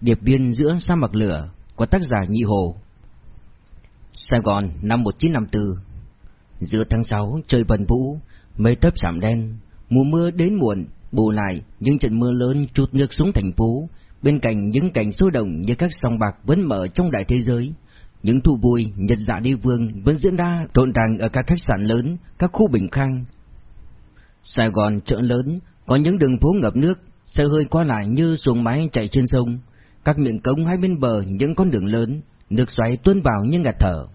Điệp viên giữa sa mạc lửa của tác giả Nhị Hồ. Sài Gòn năm 1954 Giữa tháng 6 trời vần vũ Mây tấp sảm đen Mùa mưa đến muộn Bù lại những trận mưa lớn trút nước xuống thành phố. Bên cạnh những cảnh sôi động như các sông bạc vẫn mở trong đại thế giới Những thu vui, nhật dạ đi vương vẫn diễn ra trộn ràng ở các khách sạn lớn, các khu bình khang. Sài Gòn chợ lớn, có những đường phố ngập nước, xe hơi qua lại như xuồng máy chạy trên sông các miệng cống hai bên bờ những con đường lớn, nước xoáy tuôn vào như ngạt thở.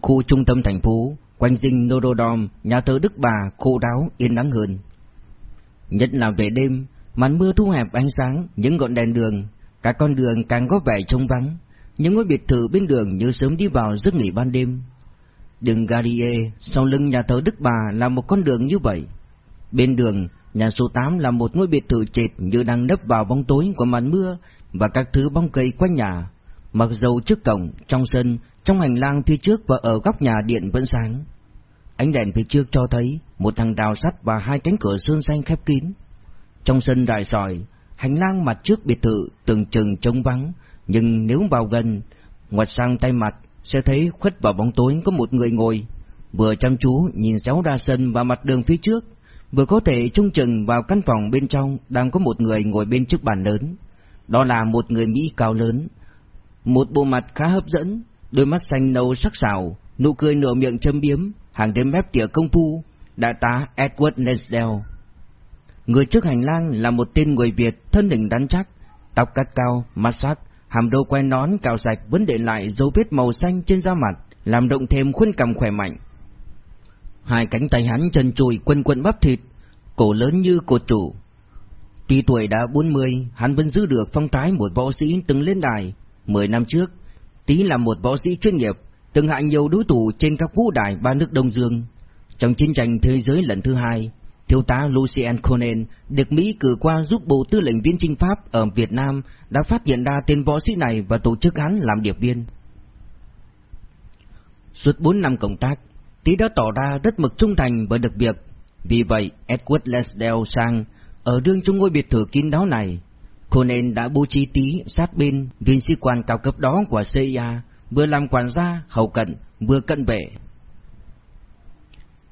Khu trung tâm thành phố, quanh dinh Norodom, nhà thờ Đức Bà khô đáo yên nắng hơn. Nhất là về đêm, màn mưa thu hẹp ánh sáng, những ngọn đèn đường, các con đường càng có vẻ trống vắng, những ngôi biệt thự bên đường như sớm đi vào giấc nghỉ ban đêm. Đường Garrier sau lưng nhà thờ Đức Bà là một con đường như vậy. Bên đường, nhà số 8 là một ngôi biệt thự trệt như đang nấp vào bóng tối của màn mưa, và các thứ bóng cây quanh nhà, mặc dầu trước cổng, trong sân, trong hành lang phía trước và ở góc nhà điện vẫn sáng. Ánh đèn phía trước cho thấy một thằng đào sắt và hai cánh cửa sơn xanh khép kín. Trong sân đại sỏi, hành lang mặt trước biệt thự từng chừng trống vắng, nhưng nếu vào gần, ngoặt sang tay mặt sẽ thấy khuất vào bóng tối có một người ngồi, vừa chăm chú nhìn xéo ra sân và mặt đường phía trước, vừa có thể trung chừng vào căn phòng bên trong đang có một người ngồi bên trước bàn lớn. Đó là một người Mỹ cao lớn, một bộ mặt khá hấp dẫn, đôi mắt xanh nâu sắc sảo, nụ cười nửa miệng châm biếm, hàng đến mép tỉa công phu, đại tá Edward Nesdale. Người trước hành lang là một tên người Việt thân hình đắn chắc, tóc cắt cao, mắt sắc, hàm đô quen nón cào sạch vẫn để lại dấu vết màu xanh trên da mặt, làm động thêm khuôn cằm khỏe mạnh. Hai cánh tay hắn trần trụi quần quần bắp thịt, cổ lớn như cột trụ, Tuy tuổi đã 40, hắn vẫn giữ được phong thái một võ sĩ từng lên đài. Mười năm trước, Tí là một võ sĩ chuyên nghiệp, từng hạ nhiều đối thủ trên các vũ đài ba nước Đông Dương. Trong chiến tranh thế giới lần thứ hai, thiếu tá Lucien Conan được Mỹ cử qua giúp Bộ Tư lệnh viên chinh Pháp ở Việt Nam đã phát hiện ra tên võ sĩ này và tổ chức hắn làm điệp viên. Suốt 4 năm công tác, Tí đã tỏ ra rất mực trung thành và được việc. Vì vậy, Edward Lesdale sang ở đương trong ngôi biệt thự kín đáo này, Conan đã bố trí tí sát bên viên sĩ quan cao cấp đó của CIA, vừa làm quản gia, hậu cận, vừa cận vệ.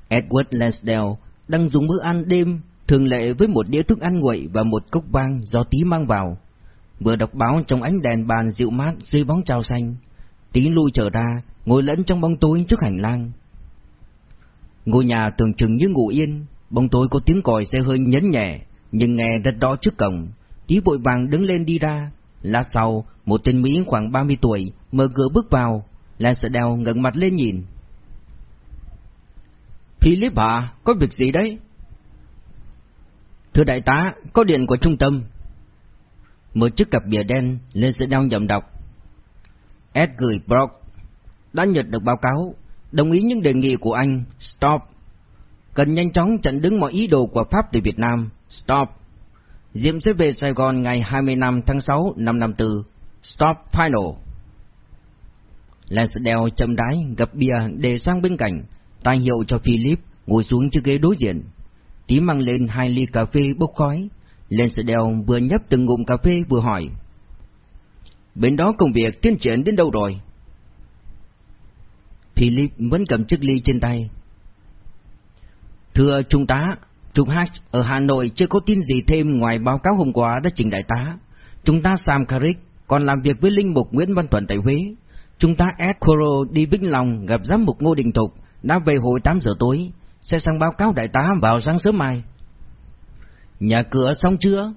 Edward Lansdale đang dùng bữa ăn đêm thường lệ với một đĩa thức ăn nguội và một cốc vang do tí mang vào. Vừa đọc báo trong ánh đèn bàn dịu mát dưới bóng trao xanh, tí lui trở ra, ngồi lẫn trong bóng tối trước hành lang. Ngôi nhà tưởng chừng như ngủ yên, bóng tối có tiếng còi xe hơi nhấn nhẹ, nhưng nghe rất đó trước cổng, tí vội vàng đứng lên đi ra. Lát sau, một tên Mỹ khoảng 30 tuổi mở cửa bước vào, Lan sợ đeo ngẩng mặt lên nhìn. Philip à, Có việc gì đấy? Thưa đại tá, có điện của trung tâm. Mở chiếc cặp bìa đen lên sẽ đeo nhầm đọc. Ed gửi Brock. Đã nhận được báo cáo, đồng ý những đề nghị của anh. Stop. Cần nhanh chóng chặn đứng mọi ý đồ của Pháp từ Việt Nam. Stop. Diệm sẽ về Sài Gòn ngày 25 tháng 6 năm năm tư. Stop final. Lansdale chậm đái gập bia để sang bên cạnh, tài hiệu cho Philip ngồi xuống chiếc ghế đối diện. Tí mang lên hai ly cà phê bốc khói. Lansdale vừa nhấp từng ngụm cà phê vừa hỏi. Bên đó công việc tiến triển đến đâu rồi? Philip vẫn cầm chiếc ly trên tay. Thưa Trung tá, Trung H ở Hà Nội chưa có tin gì thêm ngoài báo cáo hôm qua đã trình đại tá. Chúng ta Sam Carrick còn làm việc với Linh Mục Nguyễn Văn Thuận tại Huế. Chúng ta Ed Coro đi Vĩnh Long gặp giám mục Ngô Đình Thục, đã về hồi 8 giờ tối, sẽ sang báo cáo đại tá vào sáng sớm mai. Nhà cửa xong chưa?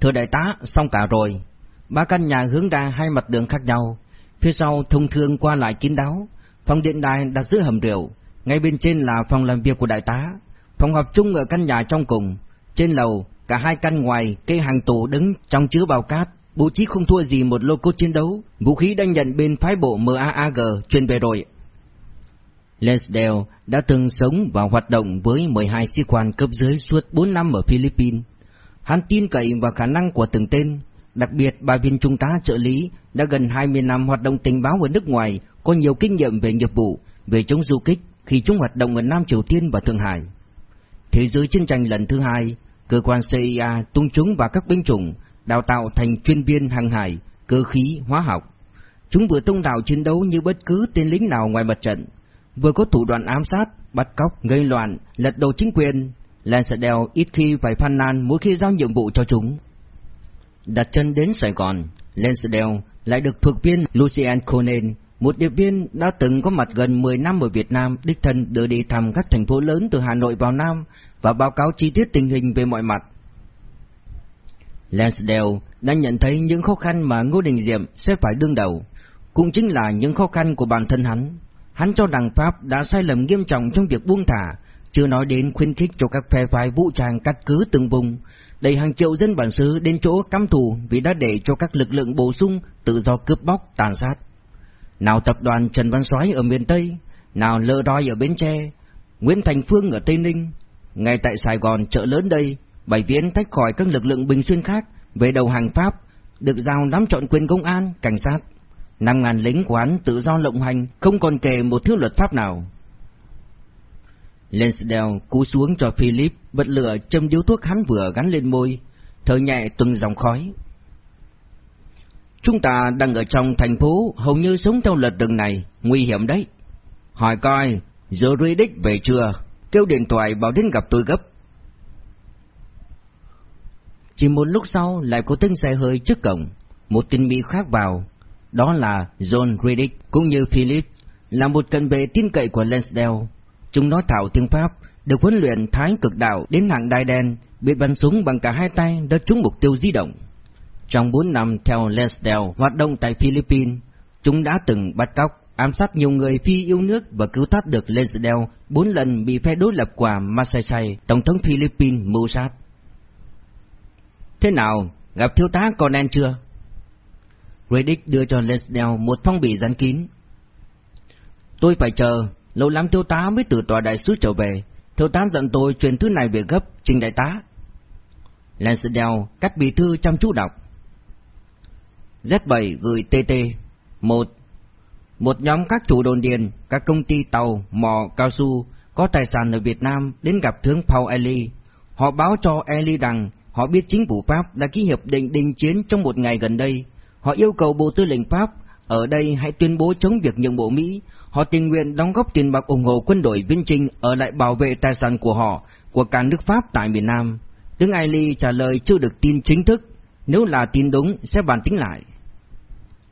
Thưa đại tá, xong cả rồi. Ba căn nhà hướng ra hai mặt đường khác nhau, phía sau thông thương qua lại kín đáo, phòng điện đài đặt giữa hầm rượu, ngay bên trên là phòng làm việc của đại tá, Phòng họp chung ở căn nhà trong cùng, trên lầu, cả hai căn ngoài, cây hàng tủ đứng trong chứa bao cát, bố trí không thua gì một lô cốt chiến đấu, vũ khí đang nhận bên phái bộ MAAG truyền về rồi. Lesdale đã từng sống và hoạt động với 12 sĩ quan cấp dưới suốt 4 năm ở Philippines. Hắn tin cậy vào khả năng của từng tên, đặc biệt ba viên trung tá trợ lý đã gần 20 năm hoạt động tình báo ở nước ngoài, có nhiều kinh nghiệm về nghiệp vụ, về chống du kích khi chúng hoạt động ở Nam Triều Tiên và Thượng Hải. Thế giới chiến tranh lần thứ hai, cơ quan CIA tung chúng và các binh chủng, đào tạo thành chuyên viên hàng hải, cơ khí, hóa học. Chúng vừa tung đạo chiến đấu như bất cứ tên lính nào ngoài mặt trận, vừa có thủ đoạn ám sát, bắt cóc, gây loạn, lật đổ chính quyền. Lansdale ít khi phải phàn nàn mỗi khi giao nhiệm vụ cho chúng. Đặt chân đến Sài Gòn, Lansdale lại được thuộc viên Lucien Conan, một điệp viên đã từng có mặt gần 10 năm ở Việt Nam, đích thân đưa đi thăm các thành phố lớn từ Hà Nội vào Nam và báo cáo chi tiết tình hình về mọi mặt. Lansdale đã nhận thấy những khó khăn mà Ngô Đình Diệm sẽ phải đương đầu, cũng chính là những khó khăn của bản thân hắn. Hắn cho rằng Pháp đã sai lầm nghiêm trọng trong việc buông thả, chưa nói đến khuyến khích cho các phe phái vũ trang cắt cứ từng vùng, đẩy hàng triệu dân bản xứ đến chỗ căm thù vì đã để cho các lực lượng bổ sung tự do cướp bóc tàn sát. Nào tập đoàn Trần Văn Soái ở miền Tây, nào Lơ Đoi ở Bến Tre, Nguyễn Thành Phương ở Tây Ninh, ngay tại Sài Gòn chợ lớn đây, Bảy Viễn tách khỏi các lực lượng bình xuyên khác về đầu hàng Pháp, được giao nắm trọn quyền công an, cảnh sát. Năm ngàn lính quán tự do lộng hành, không còn kể một thứ luật pháp nào. Lansdale cú xuống cho Philip bật lửa châm điếu thuốc hắn vừa gắn lên môi, thở nhẹ từng dòng khói. Chúng ta đang ở trong thành phố, hầu như sống theo lật đường này, nguy hiểm đấy. Hỏi coi, giờ Riddick về chưa? Kêu điện thoại bảo đến gặp tôi gấp. Chỉ một lúc sau lại có tiếng xe hơi trước cổng, một tin Mỹ khác vào. Đó là John Riddick cũng như Philip, là một cận vệ tin cậy của Lansdale. Chúng nói thảo tiếng Pháp, được huấn luyện thái cực đạo đến hạng đai đen, biết bắn súng bằng cả hai tay đã trúng mục tiêu di động. Trong 4 năm theo Lesdell hoạt động tại Philippines, chúng đã từng bắt cóc, ám sát nhiều người phi yêu nước và cứu thoát được Lesdell 4 lần bị phe đối lập của Massaisai, Tổng thống Philippines, mưu sát. Thế nào, gặp thiếu tá Conan chưa? Reddick đưa cho Lesdell một phong bì dán kín. Tôi phải chờ, lâu lắm thiếu tá mới từ tòa đại sứ trở về. Thiếu tá dặn tôi truyền thứ này về gấp, trình đại tá. Lansdale cắt bì thư chăm chú đọc. Z7 gửi TT 1. Một nhóm các chủ đồn điền, các công ty tàu, mò, cao su có tài sản ở Việt Nam đến gặp tướng Paul Ely. Họ báo cho Ely rằng họ biết chính phủ Pháp đã ký hiệp định đình chiến trong một ngày gần đây. Họ yêu cầu Bộ Tư lệnh Pháp ở đây hãy tuyên bố chống việc nhượng bộ Mỹ. Họ tình nguyện đóng góp tiền bạc ủng hộ quân đội viên trinh ở lại bảo vệ tài sản của họ, của cả nước Pháp tại miền Nam. Tướng Ely trả lời chưa được tin chính thức, nếu là tin đúng sẽ bàn tính lại.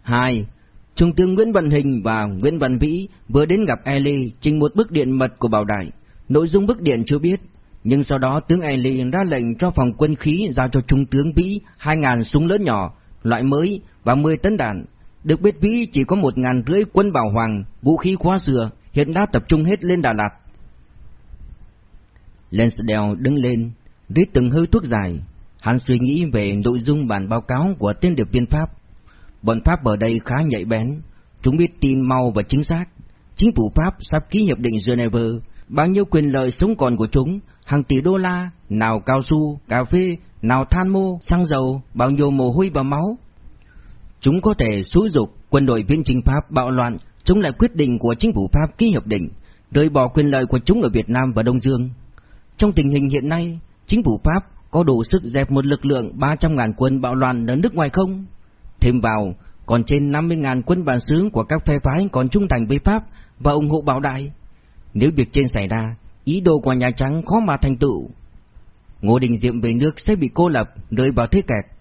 2. Trung tướng Nguyễn Văn Hình và Nguyễn Văn Vĩ vừa đến gặp Ely trình một bức điện mật của Bảo Đại. Nội dung bức điện chưa biết, nhưng sau đó tướng Ely ra lệnh cho phòng quân khí giao cho Trung tướng Vĩ 2.000 súng lớn nhỏ, loại mới và 10 tấn đạn. Được biết Vĩ chỉ có một ngàn rưỡi quân bảo hoàng, vũ khí quá dừa, hiện đã tập trung hết lên Đà Lạt. Lansdale đứng lên, rít từng hơi thuốc dài. Hắn suy nghĩ về nội dung bản báo cáo của tên điệp viên Pháp. Bọn Pháp ở đây khá nhạy bén, chúng biết tin mau và chính xác. Chính phủ Pháp sắp ký hiệp định Geneva, bao nhiêu quyền lợi sống còn của chúng, hàng tỷ đô la, nào cao su, cà phê, nào than mô, xăng dầu, bao nhiêu mồ hôi và máu. Chúng có thể xúi dục quân đội viên chính Pháp bạo loạn, chúng lại quyết định của chính phủ Pháp ký hiệp định, rời bỏ quyền lợi của chúng ở Việt Nam và Đông Dương. Trong tình hình hiện nay, chính phủ Pháp có đủ sức dẹp một lực lượng 300.000 quân bạo loạn ở nước ngoài không? Thêm vào, còn trên 50.000 quân bản xứ của các phe phái còn trung thành với Pháp và ủng hộ bảo đại. Nếu việc trên xảy ra, ý đồ của Nhà Trắng khó mà thành tựu. Ngô Đình Diệm về nước sẽ bị cô lập, rơi vào thế kẹt.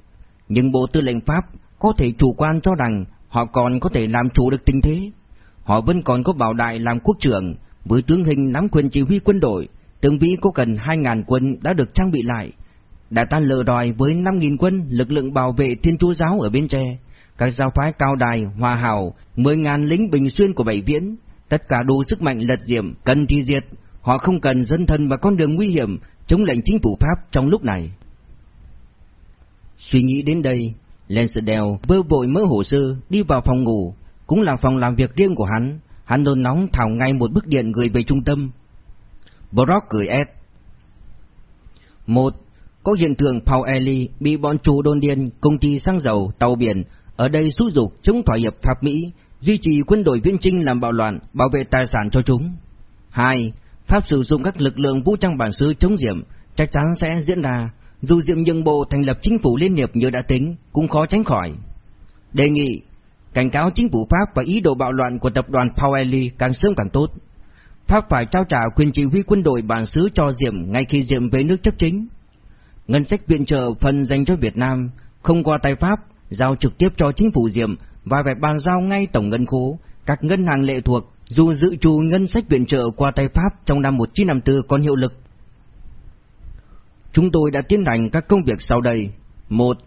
Nhưng Bộ Tư lệnh Pháp có thể chủ quan cho rằng họ còn có thể làm chủ được tình thế. Họ vẫn còn có bảo đại làm quốc trưởng, với tướng hình nắm quyền chỉ huy quân đội, tướng vĩ có cần 2.000 quân đã được trang bị lại, đã tan lờ đòi với 5.000 quân lực lượng bảo vệ thiên chúa giáo ở bên Tre, các giáo phái cao đài, hòa hảo, 10.000 lính bình xuyên của Bảy Viễn, tất cả đủ sức mạnh lật diệm, cần thi diệt, họ không cần dân thân và con đường nguy hiểm chống lệnh chính phủ Pháp trong lúc này. Suy nghĩ đến đây, Lansdale vơ vội mớ hồ sơ đi vào phòng ngủ, cũng là phòng làm việc riêng của hắn, hắn nôn nóng thảo ngay một bức điện gửi về trung tâm. Brock gửi S. Một có hiện tượng Paul Ellie bị bọn chủ đồn điền, công ty xăng dầu, tàu biển ở đây xúi dục chống thỏa hiệp Pháp Mỹ, duy trì quân đội viên trinh làm bạo loạn, bảo vệ tài sản cho chúng. Hai, Pháp sử dụng các lực lượng vũ trang bản xứ chống diệm chắc chắn sẽ diễn ra, dù Diệm nhượng bộ thành lập chính phủ liên hiệp như đã tính, cũng khó tránh khỏi. Đề nghị, cảnh cáo chính phủ Pháp và ý đồ bạo loạn của tập đoàn Paueli càng sớm càng tốt. Pháp phải trao trả quyền chỉ huy quân đội bản xứ cho Diệm ngay khi Diệm về nước chấp chính. Ngân sách viện trợ phần dành cho Việt Nam không qua tay Pháp, giao trực tiếp cho chính phủ Diệm và phải bàn giao ngay tổng ngân khố, các ngân hàng lệ thuộc dù dự trù ngân sách viện trợ qua tay Pháp trong năm 1954 còn hiệu lực. Chúng tôi đã tiến hành các công việc sau đây. một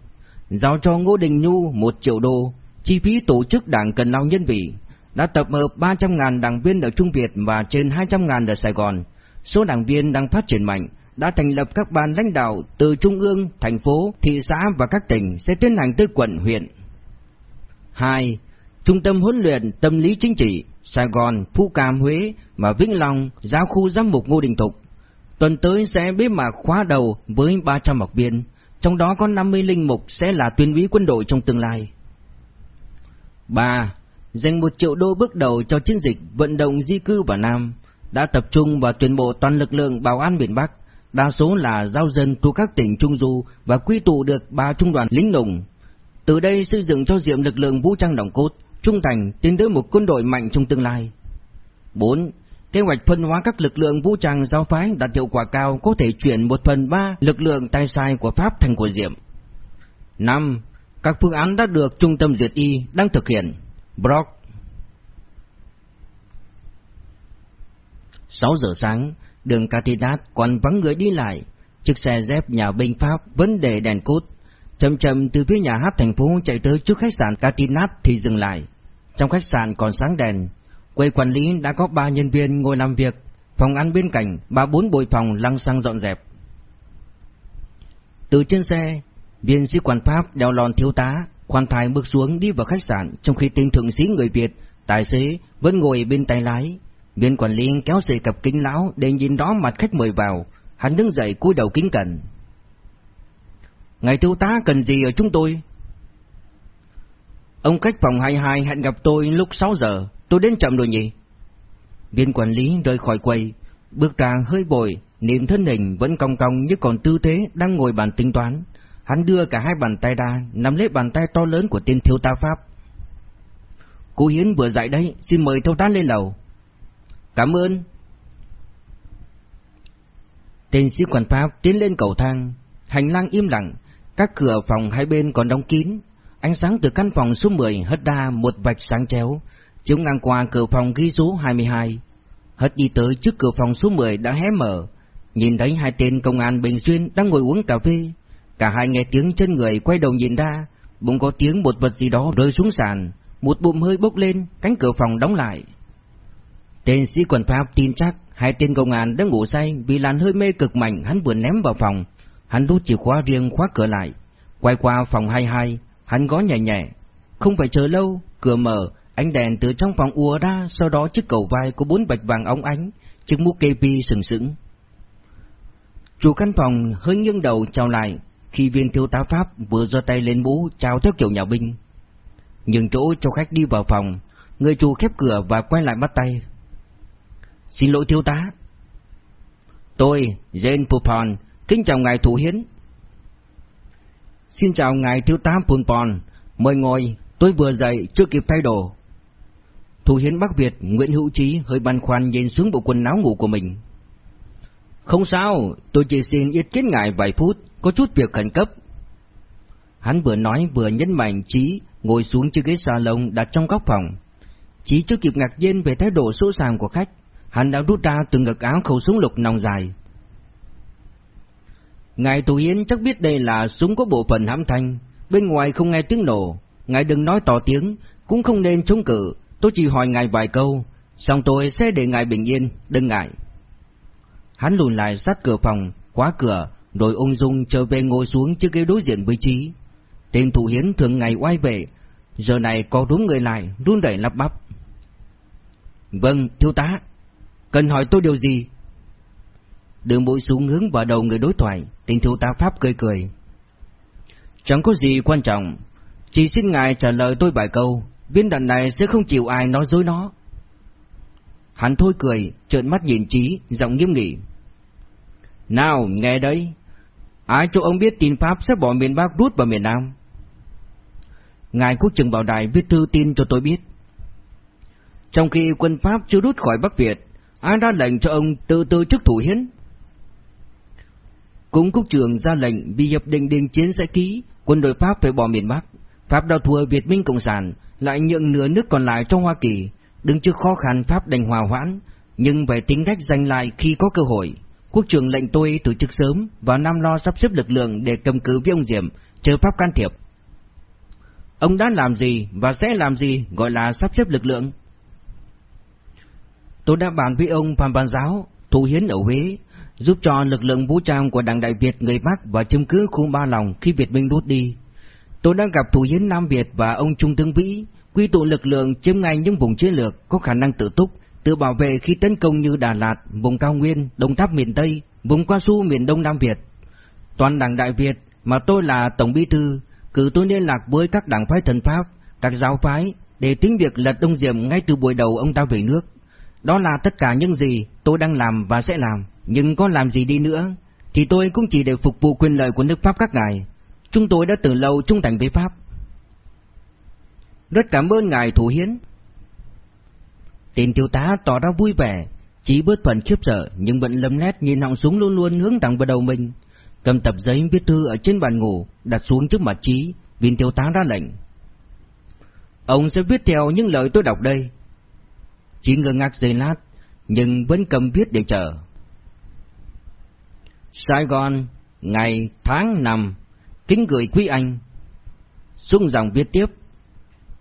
Giao cho Ngô Đình Nhu 1 triệu đô, chi phí tổ chức đảng cần lao nhân vị, đã tập hợp 300.000 đảng viên ở Trung Việt và trên 200.000 ở Sài Gòn. Số đảng viên đang phát triển mạnh, đã thành lập các ban lãnh đạo từ trung ương, thành phố, thị xã và các tỉnh sẽ tiến hành tới quận, huyện. 2. Trung tâm huấn luyện tâm lý chính trị Sài Gòn, Phú Cam, Huế và Vĩnh Long giao khu giám mục Ngô Đình Thục. Tuần tới sẽ bế mạc khóa đầu với 300 học viên, trong đó có 50 linh mục sẽ là tuyên úy quân đội trong tương lai. 3. Dành một triệu đô bước đầu cho chiến dịch vận động di cư vào Nam, đã tập trung vào tuyển bộ toàn lực lượng bảo an miền Bắc, đa số là giao dân thuộc các tỉnh Trung Du và quy tụ được ba trung đoàn lính lùng. Từ đây xây dựng cho Diệm lực lượng vũ trang đồng cốt, trung thành tiến tới một quân đội mạnh trong tương lai. 4. Kế hoạch phân hóa các lực lượng vũ trang giáo phái đạt hiệu quả cao có thể chuyển một phần ba lực lượng tay sai của Pháp thành của Diệm. 5. Các phương án đã được Trung tâm Duyệt Y đang thực hiện. Brock 6 giờ sáng, đường Catidat còn vắng người đi lại. Chiếc xe dép nhà binh Pháp vấn đề đèn cốt. Chậm chậm từ phía nhà hát thành phố chạy tới trước khách sạn Catinat thì dừng lại. Trong khách sạn còn sáng đèn. Quầy quản lý đã có ba nhân viên ngồi làm việc. Phòng ăn bên cạnh, ba bốn bồi phòng lăng xăng dọn dẹp. Từ trên xe, viên sĩ quan Pháp đeo lon thiếu tá, khoan thai bước xuống đi vào khách sạn trong khi tên thượng sĩ người Việt, tài xế, vẫn ngồi bên tay lái. Viên quản lý kéo dây cặp kính lão để nhìn đó mặt khách mời vào, hắn đứng dậy cúi đầu kính cẩn. Ngài thiếu tá cần gì ở chúng tôi? Ông cách phòng 22 hẹn gặp tôi lúc 6 giờ, tôi đến chậm rồi nhỉ? Viên quản lý rời khỏi quầy, bước ra hơi bồi, niệm thân hình vẫn cong cong như còn tư thế đang ngồi bàn tính toán. Hắn đưa cả hai bàn tay ra, nắm lấy bàn tay to lớn của tên thiếu tá Pháp. Cô Hiến vừa dạy đấy, xin mời thiếu tá lên lầu. Cảm ơn. Tên sĩ quan Pháp tiến lên cầu thang, hành lang im lặng, các cửa phòng hai bên còn đóng kín. Ánh sáng từ căn phòng số 10 hất ra một vạch sáng chéo, chúng ngang qua cửa phòng ghi số 22. Hất đi tới trước cửa phòng số 10 đã hé mở, nhìn thấy hai tên công an Bình Xuyên đang ngồi uống cà phê. Cả hai nghe tiếng chân người quay đầu nhìn ra, bỗng có tiếng một vật gì đó rơi xuống sàn, một bụng hơi bốc lên, cánh cửa phòng đóng lại. Tên sĩ quan Pháp tin chắc hai tên công an đã ngủ say vì làn hơi mê cực mạnh hắn vừa ném vào phòng. Hắn rút chìa khóa riêng khóa cửa lại, quay qua phòng 22, hắn gõ nhẹ nhẹ. Không phải chờ lâu, cửa mở, ánh đèn từ trong phòng ùa ra, sau đó chiếc cầu vai có bốn bạch vàng óng ánh, chiếc mũ KP sừng sững. Chủ căn phòng hơi nghiêng đầu chào lại, khi viên thiếu tá Pháp vừa giơ tay lên mũ chào theo kiểu nhà binh. Nhưng chỗ cho khách đi vào phòng, người chủ khép cửa và quay lại bắt tay. Xin lỗi thiếu tá. Tôi, Jane Poupon kính chào ngài thủ hiến. Xin chào ngài thiếu tá Poupon. mời ngồi, tôi vừa dậy chưa kịp thay đồ. Thủ hiến Bắc Việt Nguyễn Hữu Trí hơi băn khoăn nhìn xuống bộ quần áo ngủ của mình. Không sao, tôi chỉ xin ý kiến ngài vài phút, có chút việc khẩn cấp. Hắn vừa nói vừa nhấn mạnh Trí ngồi xuống chiếc ghế salon đặt trong góc phòng. Trí chưa kịp ngạc nhiên về thái độ sỗ sàng của khách, hắn đã rút ra từ ngực áo khẩu súng lục nòng dài. Ngài Thủ Hiến chắc biết đây là súng có bộ phận hãm thanh, bên ngoài không nghe tiếng nổ, ngài đừng nói to tiếng, cũng không nên chống cự, tôi chỉ hỏi ngài vài câu, xong tôi sẽ để ngài bình yên, đừng ngại. Hắn lùn lại sát cửa phòng, khóa cửa, rồi ung dung trở về ngồi xuống chiếc ghế đối diện với Trí. Tên Thủ Hiến thường ngày oai vệ, giờ này có đúng người lại, run đẩy lắp bắp. Vâng, thiếu tá. Cần hỏi tôi điều gì? Đường mũi xuống hướng vào đầu người đối thoại, tên thiếu tá Pháp cười cười. Chẳng có gì quan trọng, chỉ xin ngài trả lời tôi vài câu, viên đạn này sẽ không chịu ai nói dối nó. Hắn thôi cười, trợn mắt nhìn Trí, giọng nghiêm nghị. Nào, nghe đấy, Ai cho ông biết tin Pháp sẽ bỏ miền Bắc rút vào miền Nam? Ngài Quốc trưởng Bảo Đại viết thư tin cho tôi biết. Trong khi quân Pháp chưa rút khỏi Bắc Việt, ai ra lệnh cho ông tự tư chức thủ hiến? Cũng Quốc trưởng ra lệnh vì hiệp định đình chiến sẽ ký, quân đội Pháp phải bỏ miền Bắc. Pháp đã thua Việt Minh Cộng sản, lại nhượng nửa nước còn lại cho Hoa Kỳ. Đứng trước khó khăn Pháp đành hòa hoãn, nhưng phải tính cách giành lại khi có cơ hội. Quốc trưởng lệnh tôi tổ chức sớm và năm lo sắp xếp lực lượng để cầm cự với ông Diệm, chờ Pháp can thiệp. Ông đã làm gì và sẽ làm gì gọi là sắp xếp lực lượng? Tôi đã bàn với ông Phạm Văn Giáo, thủ hiến ở Huế, giúp cho lực lượng vũ trang của Đảng Đại Việt người Bắc và chiếm cứ khu Ba Lòng khi Việt Minh rút đi. Tôi đã gặp thủ hiến Nam Việt và ông Trung tướng Vĩ, quy tụ lực lượng chiếm ngay những vùng chiến lược có khả năng tự túc, tự bảo vệ khi tấn công như Đà Lạt, vùng cao nguyên, Đông Tháp miền Tây, vùng Qua Su miền Đông Nam Việt. Toàn Đảng Đại Việt mà tôi là Tổng Bí Thư, cử tôi liên lạc với các đảng phái thần Pháp, các giáo phái để tính việc lật Đông Diệm ngay từ buổi đầu ông ta về nước. Đó là tất cả những gì tôi đang làm và sẽ làm, nhưng có làm gì đi nữa thì tôi cũng chỉ để phục vụ quyền lợi của nước Pháp các ngài. Chúng tôi đã từ lâu trung thành với Pháp. Rất cảm ơn ngài thủ hiến. Tên thiếu tá tỏ ra vui vẻ, chỉ bớt phần khiếp sợ nhưng vẫn lấm lét nhìn họng súng luôn luôn hướng thẳng vào đầu mình. Cầm tập giấy viết thư ở trên bàn ngủ, đặt xuống trước mặt trí, viên thiếu tá ra lệnh. Ông sẽ viết theo những lời tôi đọc đây. Chí ngơ ngác giây lát, nhưng vẫn cầm viết để chờ. Sài Gòn, ngày, tháng, năm, kính gửi quý anh. Xung dòng viết tiếp.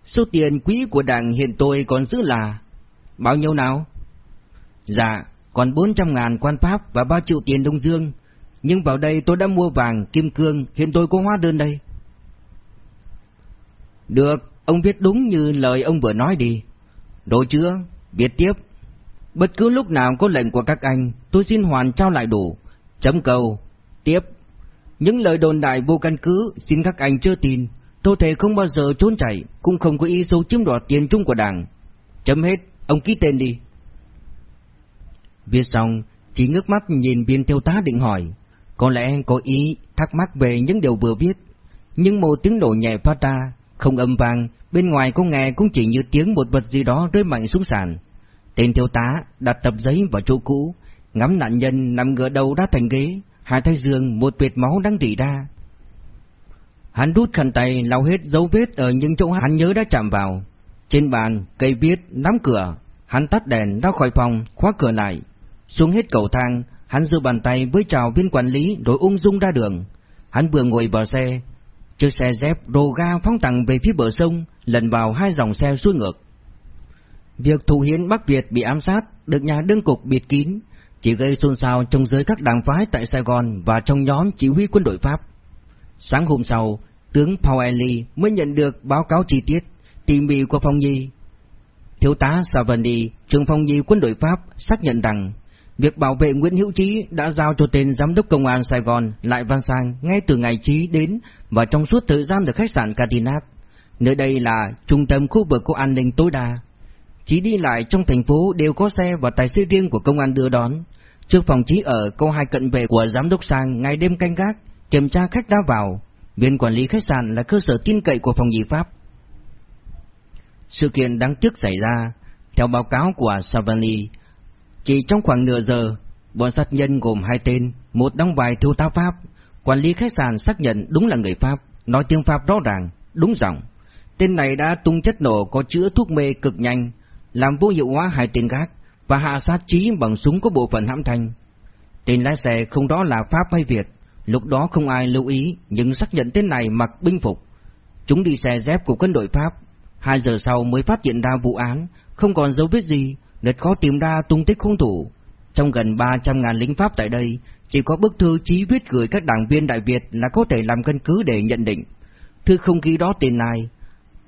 Số tiền quỹ của đảng hiện tôi còn giữ là bao nhiêu nào? Dạ, còn 400 ngàn quan pháp và 3 triệu tiền Đông Dương. Nhưng vào đây tôi đã mua vàng, kim cương, hiện tôi có hóa đơn đây. Được, ông viết đúng như lời ông vừa nói đi. Đồ chưa? Viết tiếp. Bất cứ lúc nào có lệnh của các anh, tôi xin hoàn trao lại đủ. Chấm câu. Tiếp. Những lời đồn đại vô căn cứ, xin các anh chưa tin. Tôi thề không bao giờ trốn chạy, cũng không có ý xấu chiếm đoạt tiền chung của đảng. Chấm hết, ông ký tên đi. Viết xong, chỉ ngước mắt nhìn viên tiêu tá định hỏi. Có lẽ có ý thắc mắc về những điều vừa viết. Nhưng một tiếng nổ nhẹ phát ra, không âm vang, bên ngoài có nghe cũng chỉ như tiếng một vật gì đó rơi mạnh xuống sàn. Tên thiếu tá đặt tập giấy vào chỗ cũ, ngắm nạn nhân nằm ngửa đầu đá thành ghế, hai tay giường một vệt máu đang rỉ ra. Hắn rút khăn tay lau hết dấu vết ở những chỗ hắn nhớ đã chạm vào. Trên bàn, cây viết, nắm cửa, hắn tắt đèn ra khỏi phòng, khóa cửa lại. Xuống hết cầu thang, hắn giơ bàn tay với chào viên quản lý rồi ung dung ra đường. Hắn vừa ngồi vào xe, chiếc xe dép rồ ga phóng tặng về phía bờ sông, lần vào hai dòng xe xuôi ngược. Việc thủ hiến Bắc Việt bị ám sát được nhà đương cục biệt kín, chỉ gây xôn xao trong giới các đảng phái tại Sài Gòn và trong nhóm chỉ huy quân đội Pháp. Sáng hôm sau, tướng Powelly mới nhận được báo cáo chi tiết, tỉ mỉ của Phong Nhi. Thiếu tá Savani, trưởng Phong Nhi quân đội Pháp, xác nhận rằng việc bảo vệ Nguyễn Hữu Trí đã giao cho tên giám đốc công an Sài Gòn Lại Văn Sang ngay từ ngày Trí đến và trong suốt thời gian ở khách sạn Catinat. Nơi đây là trung tâm khu vực có an ninh tối đa. Chỉ đi lại trong thành phố đều có xe và tài xế riêng của công an đưa đón. Trước phòng trí ở có hai cận vệ của giám đốc Sang ngày đêm canh gác, kiểm tra khách đã vào. Viên quản lý khách sạn là cơ sở tin cậy của phòng nhị pháp. Sự kiện đáng tiếc xảy ra, theo báo cáo của Savani, chỉ trong khoảng nửa giờ, bọn sát nhân gồm hai tên, một đóng vai thiếu tá Pháp, quản lý khách sạn xác nhận đúng là người Pháp, nói tiếng Pháp rõ ràng, đúng giọng. Tên này đã tung chất nổ có chứa thuốc mê cực nhanh, làm vô hiệu hóa hai tên gác và hạ sát trí bằng súng có bộ phận hãm thanh. Tên lái xe không đó là Pháp hay Việt, lúc đó không ai lưu ý nhưng xác nhận tên này mặc binh phục. Chúng đi xe dép của quân đội Pháp, hai giờ sau mới phát hiện ra vụ án, không còn dấu vết gì, rất khó tìm ra tung tích hung thủ. Trong gần 300 ngàn lính Pháp tại đây, chỉ có bức thư chí viết gửi các đảng viên Đại Việt là có thể làm căn cứ để nhận định. Thư không ghi đó tên này.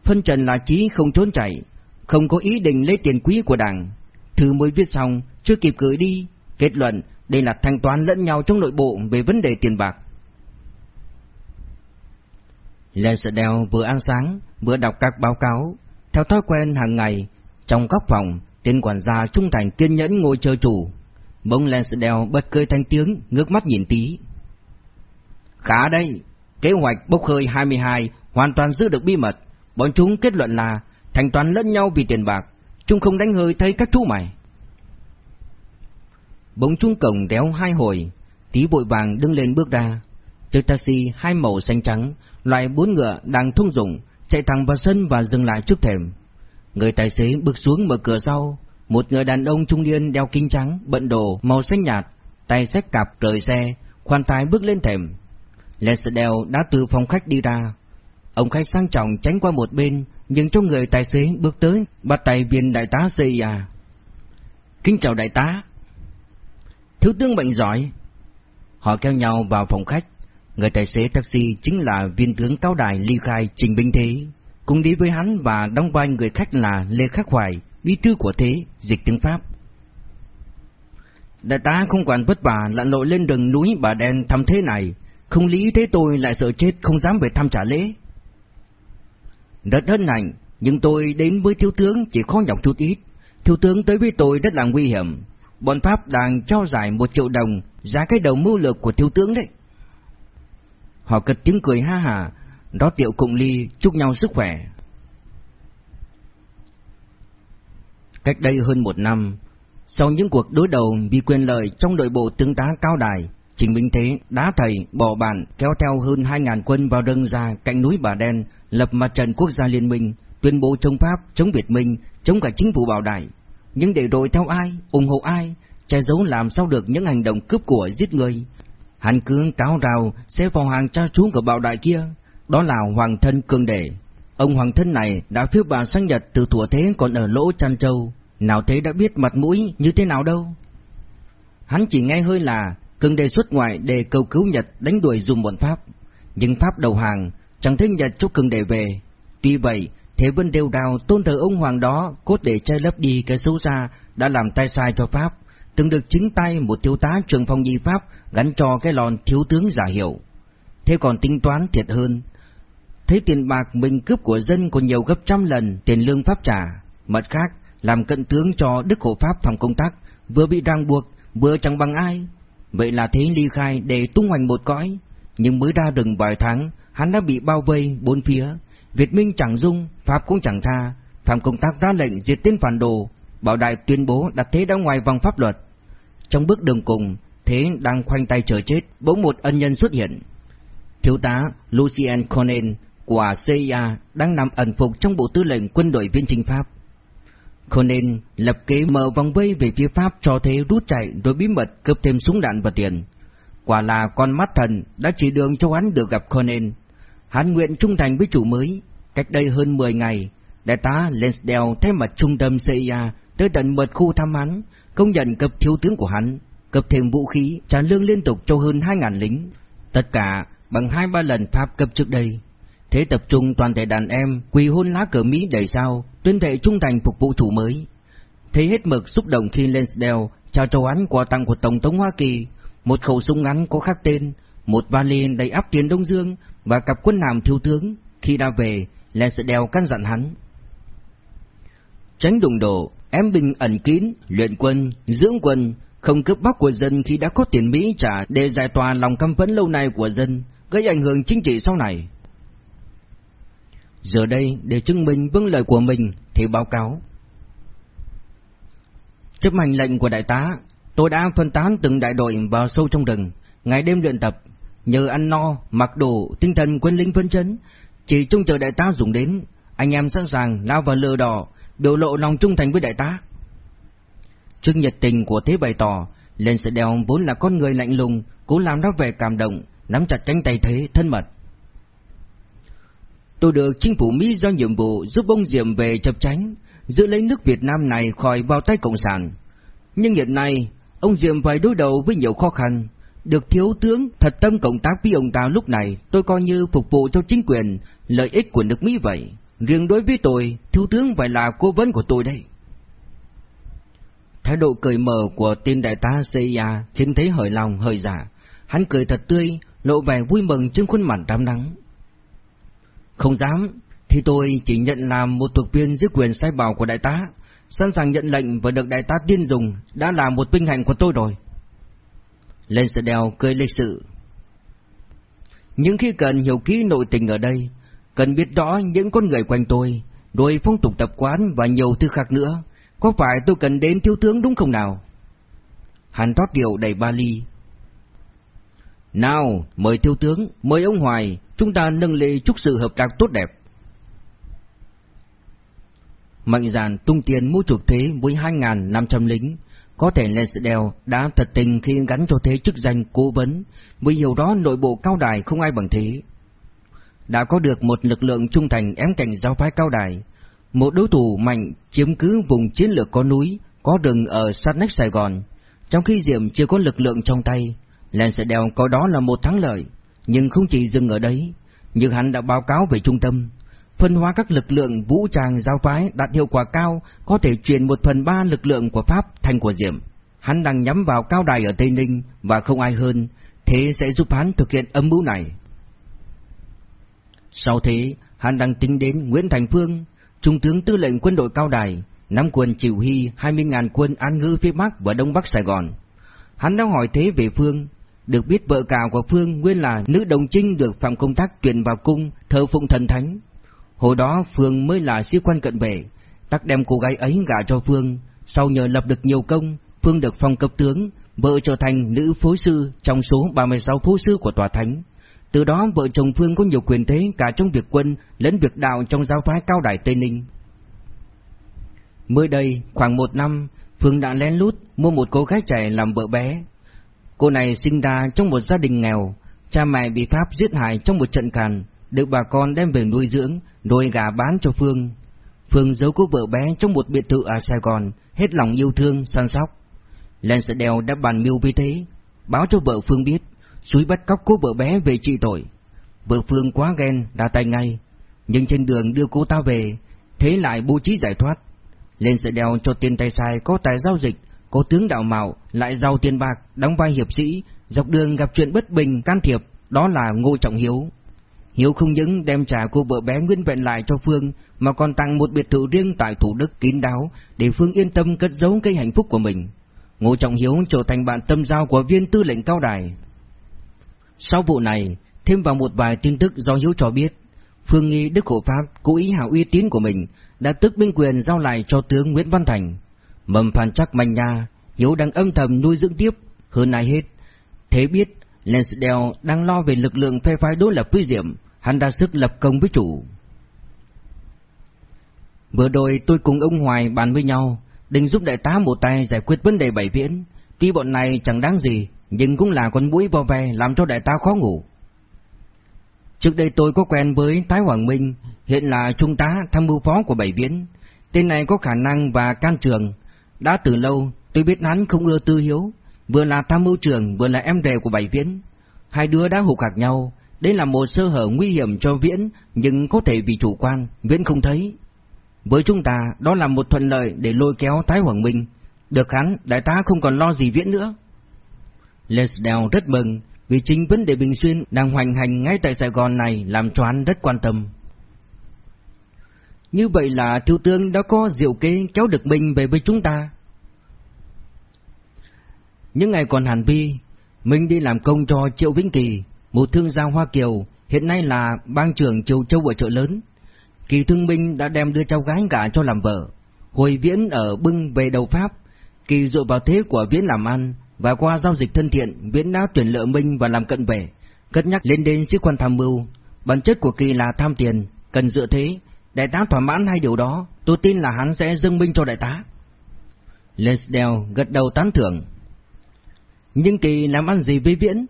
Phân trần là chí không trốn chạy, không có ý định lấy tiền quý của đảng. Thư mới viết xong, chưa kịp gửi đi. Kết luận, đây là thanh toán lẫn nhau trong nội bộ về vấn đề tiền bạc. Lê Sợ vừa ăn sáng, vừa đọc các báo cáo. Theo thói quen hàng ngày, trong góc phòng, tên quản gia trung thành kiên nhẫn ngồi chờ chủ. Bỗng Lê Sợ bật cười thanh tiếng, ngước mắt nhìn tí. Khá đây, kế hoạch bốc hơi 22 hoàn toàn giữ được bí mật. Bọn chúng kết luận là thanh toán lẫn nhau vì tiền bạc, chúng không đánh hơi thấy các chú mày. Bỗng chung cổng đéo hai hồi, tí vội vàng đứng lên bước ra. Chiếc taxi hai màu xanh trắng, loại bốn ngựa đang thông dụng, chạy thẳng vào sân và dừng lại trước thềm. Người tài xế bước xuống mở cửa sau, một người đàn ông trung niên đeo kính trắng, bận đồ màu xanh nhạt, tay xách cặp rời xe, khoan thai bước lên thềm. Lesdale đã từ phòng khách đi ra. Ông khách sang trọng tránh qua một bên, nhưng cho người tài xế bước tới, bắt tay viên đại tá CIA. Kính chào đại tá. Thiếu tướng bệnh giỏi. Họ kéo nhau vào phòng khách. Người tài xế taxi chính là viên tướng cao đài ly khai Trình Binh Thế. Cùng đi với hắn và đóng vai người khách là Lê Khắc Hoài, bí thư của Thế, dịch tiếng Pháp. Đại tá không quản vất vả lặn lội lên đường núi bà đen thăm thế này, không lý thế tôi lại sợ chết không dám về thăm trả lễ. Rất hân hạnh, nhưng tôi đến với thiếu tướng chỉ khó nhọc chút ít. Thiếu tướng tới với tôi rất là nguy hiểm. Bọn Pháp đang cho giải một triệu đồng giá cái đầu mưu lược của thiếu tướng đấy. Họ cất tiếng cười ha hà, đó tiệu cùng ly chúc nhau sức khỏe. Cách đây hơn một năm, sau những cuộc đối đầu vì quyền lợi trong đội bộ tướng tá cao đài, Trình Minh Thế đá thầy bỏ bàn kéo theo hơn 2.000 quân vào rừng ra cạnh núi Bà Đen, lập mặt trận quốc gia liên minh, tuyên bố chống Pháp, chống Việt Minh, chống cả chính phủ bảo đại. Nhưng để rồi theo ai, ủng hộ ai, che giấu làm sao được những hành động cướp của giết người. Hắn cứ cáo rào sẽ vào hàng cha chú của bảo đại kia, đó là Hoàng thân Cương Đệ. Ông Hoàng thân này đã phiếu bà sang Nhật từ thuở thế còn ở lỗ Trăn Châu, nào thế đã biết mặt mũi như thế nào đâu. Hắn chỉ nghe hơi là Cương Đệ xuất ngoại để cầu cứu Nhật đánh đuổi dùm bọn Pháp. Nhưng Pháp đầu hàng, chẳng thấy Nhật chúc cường Đệ về. Tuy vậy, Thế Vân đều đào tôn thờ ông Hoàng đó cốt để che lấp đi cái xấu xa đã làm tay sai cho Pháp, từng được chính tay một thiếu tá trường phong nhi Pháp gắn cho cái lòn thiếu tướng giả hiệu. Thế còn tính toán thiệt hơn, thấy tiền bạc mình cướp của dân còn nhiều gấp trăm lần tiền lương Pháp trả. Mặt khác, làm cận tướng cho Đức Hộ Pháp phòng công tác, vừa bị ràng buộc, vừa chẳng bằng ai. Vậy là thế ly khai để tung hoành một cõi. Nhưng mới ra rừng vài tháng, hắn đã bị bao vây bốn phía. Việt Minh chẳng dung, Pháp cũng chẳng tha. Phạm công tác ra lệnh diệt tên phản đồ, bảo đại tuyên bố đặt thế đã ngoài vòng pháp luật. Trong bước đường cùng, thế đang khoanh tay chờ chết, bỗng một ân nhân xuất hiện. Thiếu tá Lucien Conan của CIA đang nằm ẩn phục trong bộ tư lệnh quân đội viên chính Pháp. Conan lập kế mở vòng vây về phía Pháp cho thế rút chạy rồi bí mật cướp thêm súng đạn và tiền. Quả là con mắt thần đã chỉ đường cho hắn được gặp Conan. Hắn nguyện trung thành với chủ mới. Cách đây hơn 10 ngày, đại tá Lensdale thay mặt trung tâm CIA tới tận mật khu thăm hắn, công nhận cấp thiếu tướng của hắn, cấp thêm vũ khí, trả lương liên tục cho hơn 2.000 lính. Tất cả bằng hai ba lần Pháp cấp trước đây. Thế tập trung toàn thể đàn em quỳ hôn lá cờ Mỹ đầy sao, tuyên thệ trung thành phục vụ chủ mới. Thấy hết mực xúc động khi Lansdale chào cho hắn quà tặng của Tổng thống Hoa Kỳ, một khẩu súng ngắn có khắc tên, một vali đầy áp tiền Đông Dương và cặp quân hàm thiếu tướng. Khi đã về, Lansdale căn dặn hắn. Tránh đụng độ, em bình ẩn kín, luyện quân, dưỡng quân, không cướp bóc của dân khi đã có tiền Mỹ trả để giải tỏa lòng căm phẫn lâu nay của dân, gây ảnh hưởng chính trị sau này. Giờ đây, để chứng minh vâng lời của mình, thì báo cáo. Chấp hành lệnh của đại tá, tôi đã phân tán từng đại đội vào sâu trong rừng, ngày đêm luyện tập, nhờ ăn no, mặc đủ tinh thần quân lính phấn chấn, chỉ trông chờ đại tá dùng đến, anh em sẵn sàng lao vào lừa đỏ, biểu lộ lòng trung thành với đại tá. Trước nhiệt tình của thế bày tỏ, lên sự đèo vốn là con người lạnh lùng, cố làm nó về cảm động, nắm chặt cánh tay thế thân mật. Tôi được chính phủ Mỹ giao nhiệm vụ giúp ông Diệm về chập tránh, giữ lấy nước Việt Nam này khỏi bao tay Cộng sản. Nhưng hiện nay, ông Diệm phải đối đầu với nhiều khó khăn. Được thiếu tướng thật tâm cộng tác với ông ta lúc này, tôi coi như phục vụ cho chính quyền, lợi ích của nước Mỹ vậy. Riêng đối với tôi, thiếu tướng phải là cố vấn của tôi đây. Thái độ cười mở của tên đại tá CIA khiến thấy hơi lòng hơi giả. Dạ. Hắn cười thật tươi, lộ vẻ vui mừng trên khuôn mặt đám nắng. Không dám, thì tôi chỉ nhận làm một thuộc viên dưới quyền sai bảo của đại tá, sẵn sàng nhận lệnh và được đại tá tiên dùng, đã là một vinh hạnh của tôi rồi. Lên sẽ đèo cười lịch sự. Nhưng khi cần hiểu kỹ nội tình ở đây, cần biết rõ những con người quanh tôi, đôi phong tục tập quán và nhiều thứ khác nữa, có phải tôi cần đến thiếu tướng đúng không nào? Hắn rót rượu đầy ba ly. Nào, mời thiếu tướng, mời ông Hoài, chúng ta nâng ly chúc sự hợp tác tốt đẹp. Mạnh dàn tung tiền mua chuộc thế với 2.500 lính, có thể Lansdale đã thật tình khi gắn cho thế chức danh cố vấn, vì hiểu đó nội bộ cao đài không ai bằng thế. Đã có được một lực lượng trung thành ém cảnh giáo phái cao đài, một đối thủ mạnh chiếm cứ vùng chiến lược có núi, có rừng ở sát nách Sài Gòn, trong khi Diệm chưa có lực lượng trong tay, Lansdale có đó là một thắng lợi, nhưng không chỉ dừng ở đấy, như hắn đã báo cáo về trung tâm, phân hóa các lực lượng vũ trang giáo phái đạt hiệu quả cao, có thể truyền một phần ba lực lượng của Pháp thành của Diệm. Hắn đang nhắm vào cao đài ở Tây Ninh và không ai hơn, thế sẽ giúp hắn thực hiện âm mưu này. Sau thế, hắn đang tính đến Nguyễn Thành Phương, Trung tướng tư lệnh quân đội cao đài, nắm quân chỉ huy 20.000 quân an ngư phía Bắc và Đông Bắc Sài Gòn. Hắn đang hỏi thế về Phương, được biết vợ cả của Phương nguyên là nữ đồng trinh được phạm công tác tuyển vào cung thờ phụng thần thánh. Hồi đó Phương mới là sĩ quan cận vệ, tắc đem cô gái ấy gả cho Phương, sau nhờ lập được nhiều công, Phương được phong cấp tướng, vợ trở thành nữ phối sư trong số 36 phối sư của tòa thánh. Từ đó vợ chồng Phương có nhiều quyền thế cả trong việc quân lẫn việc đạo trong giáo phái cao đài Tây Ninh. Mới đây, khoảng một năm, Phương đã lén lút mua một cô gái trẻ làm vợ bé. Cô này sinh ra trong một gia đình nghèo, cha mẹ bị Pháp giết hại trong một trận càn, được bà con đem về nuôi dưỡng, nuôi gà bán cho Phương. Phương giấu cô vợ bé trong một biệt thự ở Sài Gòn, hết lòng yêu thương, săn sóc. Lên sẽ đèo đã bàn mưu với thế, báo cho vợ Phương biết, suối bắt cóc cô vợ bé về trị tội. Vợ Phương quá ghen, đã tay ngay, nhưng trên đường đưa cô ta về, thế lại bố trí giải thoát. Lên sẽ đèo cho tiền tay sai có tài giao dịch, có tướng đạo mạo, lại giàu tiền bạc, đóng vai hiệp sĩ, dọc đường gặp chuyện bất bình can thiệp, đó là Ngô Trọng Hiếu. Hiếu không những đem trà của vợ bé nguyên vẹn lại cho Phương, mà còn tặng một biệt thự riêng tại Thủ Đức kín đáo, để Phương yên tâm cất giấu cái hạnh phúc của mình. Ngô Trọng Hiếu trở thành bạn tâm giao của viên tư lệnh cao đài. Sau vụ này, thêm vào một vài tin tức do Hiếu cho biết, Phương nghi Đức Hộ Pháp cố ý hào uy tín của mình, đã tức binh quyền giao lại cho tướng Nguyễn Văn Thành. Mầm phản chắc manh nha, Hiếu đang âm thầm nuôi dưỡng tiếp, hơn ai hết. Thế biết, Lansdale đang lo về lực lượng phe phái đối lập với Diệm, hắn đã sức lập công với chủ. Vừa rồi tôi cùng ông Hoài bàn với nhau, định giúp đại tá một tay giải quyết vấn đề bảy viễn. Tuy bọn này chẳng đáng gì, nhưng cũng là con mũi vo ve làm cho đại tá khó ngủ. Trước đây tôi có quen với Thái Hoàng Minh, hiện là trung tá tham mưu phó của Bảy Viễn. Tên này có khả năng và can trường. Đã từ lâu, tôi biết hắn không ưa Tư Hiếu, vừa là tham mưu trưởng vừa là em rể của Bảy Viễn. Hai đứa đã hụt hạc nhau, đây là một sơ hở nguy hiểm cho Viễn, nhưng có thể vì chủ quan, Viễn không thấy. Với chúng ta, đó là một thuận lợi để lôi kéo Thái Hoàng Minh. Được hắn, đại tá không còn lo gì Viễn nữa. Lesdale rất mừng, vì chính vấn đề Bình Xuyên đang hoành hành ngay tại Sài Gòn này làm cho hắn rất quan tâm. Như vậy là thiếu tướng đã có diệu kế kéo được mình về với chúng ta. Những ngày còn Hàn Vi, mình đi làm công cho Triệu Vĩnh Kỳ, một thương gia Hoa Kiều, hiện nay là bang trưởng Triều Châu ở chợ lớn. Kỳ thương minh đã đem đưa cháu gái gả cho làm vợ. Hồi Viễn ở bưng về đầu Pháp, Kỳ dựa vào thế của Viễn làm ăn, và qua giao dịch thân thiện, Viễn đã tuyển lựa Minh và làm cận vệ, cất nhắc lên đến sĩ quan tham mưu. Bản chất của Kỳ là tham tiền, cần dựa thế. Đại tá thỏa mãn hai điều đó, tôi tin là hắn sẽ dâng minh cho đại tá. Lesdale gật đầu tán thưởng. Nhưng Kỳ làm ăn gì với Viễn?